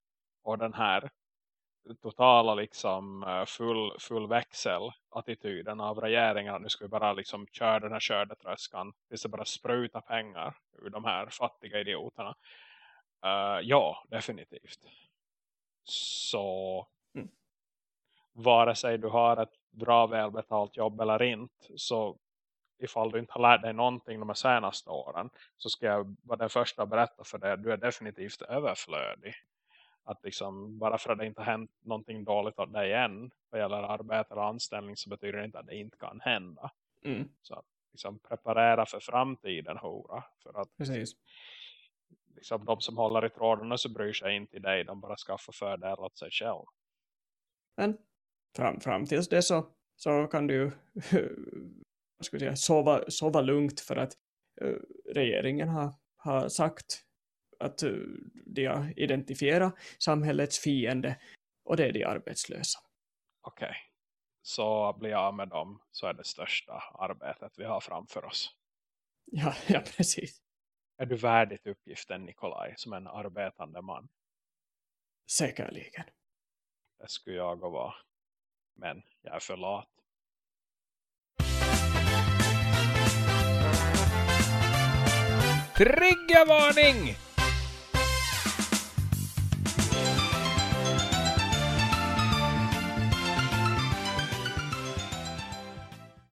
och den här totala liksom eh, full, full växel attityden av regeringen att nu ska vi bara liksom köra den här kördetröskan tills det bara spruta pengar ur de här fattiga idioterna. Uh, ja, definitivt. Så mm. vare sig du har ett bra välbetalt jobb eller inte så ifall du inte har lärt dig någonting de senaste åren så ska jag vara den första att berätta för dig du är definitivt överflödig. Att liksom, bara för att det inte har hänt någonting dåligt av dig än vad gäller arbete eller anställning så betyder det inte att det inte kan hända. Mm. Så att liksom preparera för framtiden, hora. För att Precis liksom, de som håller i trådarna så bryr sig inte i dig. De bara skaffar fördelar åt sig själv. Men fram, fram tills det så, så kan du ju ska säga, sova, sova lugnt för att uh, regeringen har, har sagt att eh, de identifierar samhällets fiende och det är de arbetslösa. Okej, okay. så blir jag med dem så är det största arbetet vi har framför oss. Ja, ja precis. Är du värdigt uppgiften Nikolaj som en arbetande man? Säkerligen. Det skulle jag vara. Men jag är för lat. Triggervarning!